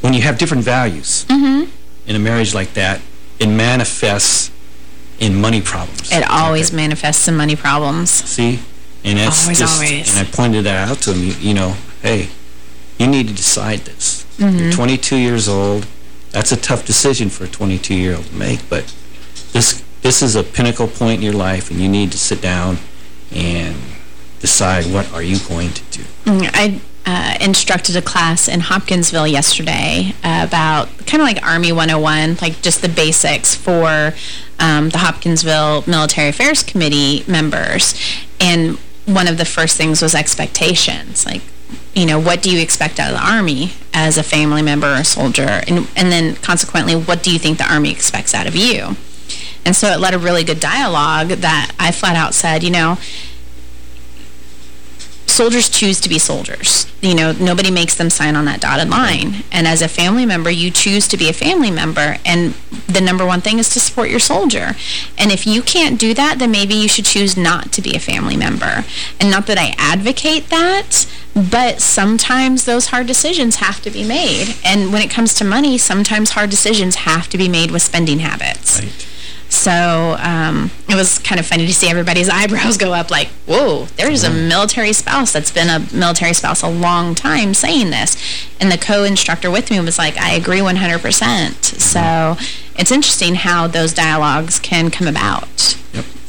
Speaker 39: when you have different values
Speaker 25: Mm-hmm.
Speaker 39: in a marriage like that, it manifests in money problems.
Speaker 25: It always manifests in money problems.
Speaker 39: See? And that's
Speaker 25: Always,
Speaker 39: just,
Speaker 25: always.
Speaker 39: and I pointed that out to him, you, you know, hey, you need to decide this.
Speaker 25: Mhm.
Speaker 39: You're 22 years old. That's a tough decision for a 22-year-old to make, but this this is a pinnacle point in your life, and you need to sit down and decide what are you going to do.
Speaker 25: Mm, I uh, instructed a class in Hopkinsville yesterday about kind of like Army 101, like just the basics for um, the Hopkinsville Military Affairs Committee members. And one of the first things was expectations. Like, you know, what do you expect out of the Army as a family member or a soldier? And, and then consequently, what do you think the Army expects out of you? And so it led a really good dialogue that I flat out said, you know, soldiers choose to be soldiers. You know, nobody makes them sign on that dotted line. And as a family member, you choose to be a family member. And the number one thing is to support your soldier. And if you can't do that, then maybe you should choose not to be a family member. And not that I advocate that, but sometimes those hard decisions have to be made. And when it comes to money, sometimes hard decisions have to be made with spending habits. So um, it was kind of funny to see everybody's eyebrows go up like, whoa, there's a military spouse that's been a military spouse a long time saying this. And the co-instructor with me was like, I agree 100%. So it's interesting how those dialogues can come about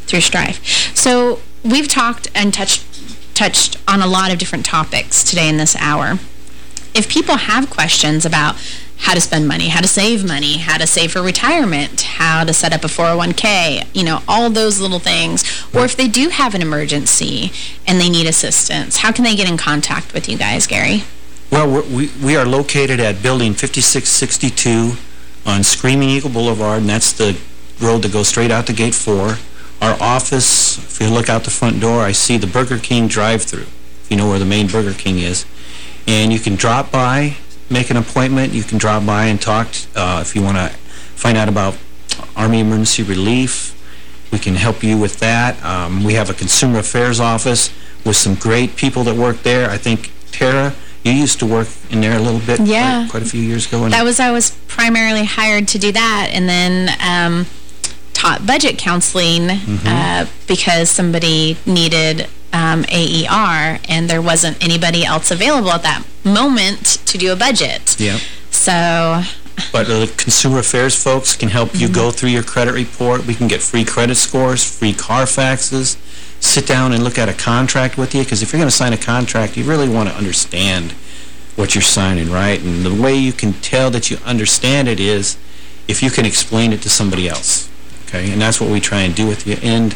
Speaker 25: through strife. So we've talked and touched touched on a lot of different topics today in this hour. If people have questions about how to spend money, how to save money, how to save for retirement, how to set up a 401k, you know, all those little things. Or if they do have an emergency and they need assistance, how can they get in contact with you guys, Gary?
Speaker 39: Well, we, we are located at Building 5662 on Screaming Eagle Boulevard, and that's the road that goes straight out to Gate 4. Our office, if you look out the front door, I see the Burger King drive-through, if you know where the main Burger King is. And you can drop by, make an appointment. You can drop by and talk uh, if you want to find out about Army Emergency Relief. We can help you with that. Um, we have a Consumer Affairs office with some great people that work there. I think, Tara, you used to work in there a little bit
Speaker 25: Yeah.
Speaker 39: quite, quite a few years ago.
Speaker 25: That was, I was primarily hired to do that and then um, taught budget counseling
Speaker 39: Mm-hmm.
Speaker 25: uh, because somebody needed um, AER and there wasn't anybody else available at that moment to do a budget.
Speaker 39: Yeah.
Speaker 25: So,
Speaker 39: But the Consumer Affairs folks can help you go through your credit report. We can get free credit scores, free Carfaxes, sit down and look at a contract with you. Because if you're going to sign a contract, you really want to understand what you're signing, right? And the way you can tell that you understand it is if you can explain it to somebody else, okay? And that's what we try and do with you. And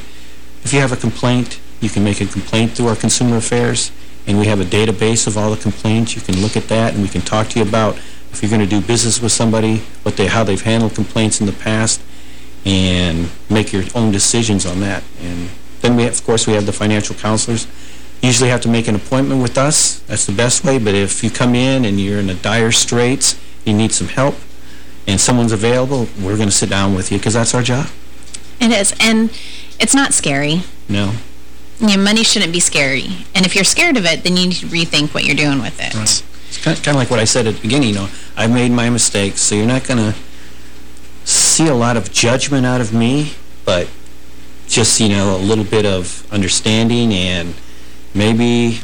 Speaker 39: if you have a complaint, you can make a complaint through our Consumer Affairs, and we have a database of all the complaints. You can look at that, and we can talk to you about if you're going to do business with somebody, what they, how they've handled complaints in the past, and make your own decisions on that. And then, we of course, we have the financial counselors. You Usually have to make an appointment with us. That's the best way. But if you come in and you're in a dire straits, you need some help, and someone's available, we're going to sit down with you because that's our job.
Speaker 25: it is. And it's not scary.
Speaker 39: No.
Speaker 25: You know, money shouldn't be scary. And if you're scared of it, then you need to rethink what you're doing with it.
Speaker 39: Right. It's kind of, kind of like what I said at the beginning, you know, I've made my mistakes, so you're not going to see a lot of judgment out of me, but just, you know, a little bit of understanding and maybe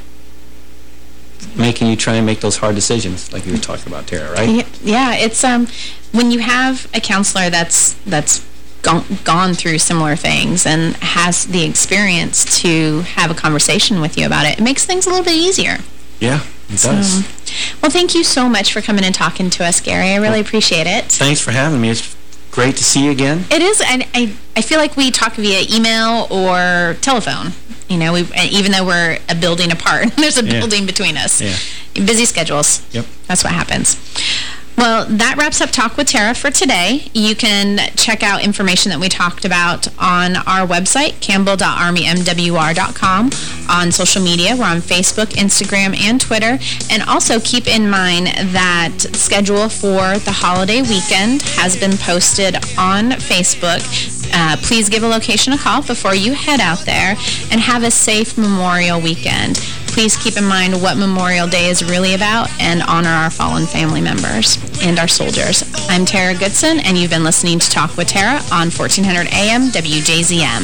Speaker 39: making you try and make those hard decisions, like you were talking about, Tara, right?
Speaker 25: Yeah, yeah, it's um when you have a counselor that's that's gone, gone through similar things and has the experience to have a conversation with you about it, it makes things a little bit easier.
Speaker 39: Yeah, it
Speaker 25: So,
Speaker 39: does.
Speaker 25: well, thank you so much for coming and talking to us, Gary. I really appreciate it.
Speaker 39: Thanks for having me. It's great to see you again.
Speaker 25: It is, and I, I feel like we talk via email or telephone. You know, we even though we're a building apart, there's a
Speaker 39: Yeah.
Speaker 25: building between us.
Speaker 39: Yeah.
Speaker 25: Busy schedules.
Speaker 39: Yep.
Speaker 25: That's what happens. Well, that wraps up Talk with Tara for today. You can check out information that we talked about on our website, campbell.armymwr.com. On social media, we're on Facebook, Instagram, and Twitter. And also keep in mind that schedule for the holiday weekend has been posted on Facebook. Uh, please give a location a call before you head out there and have a safe Memorial Weekend. Please keep in mind what Memorial Day is really about and honor our fallen family members and our soldiers. I'm Tara Goodson, and you've been listening to Talk with Tara on 1400 AM WJZM.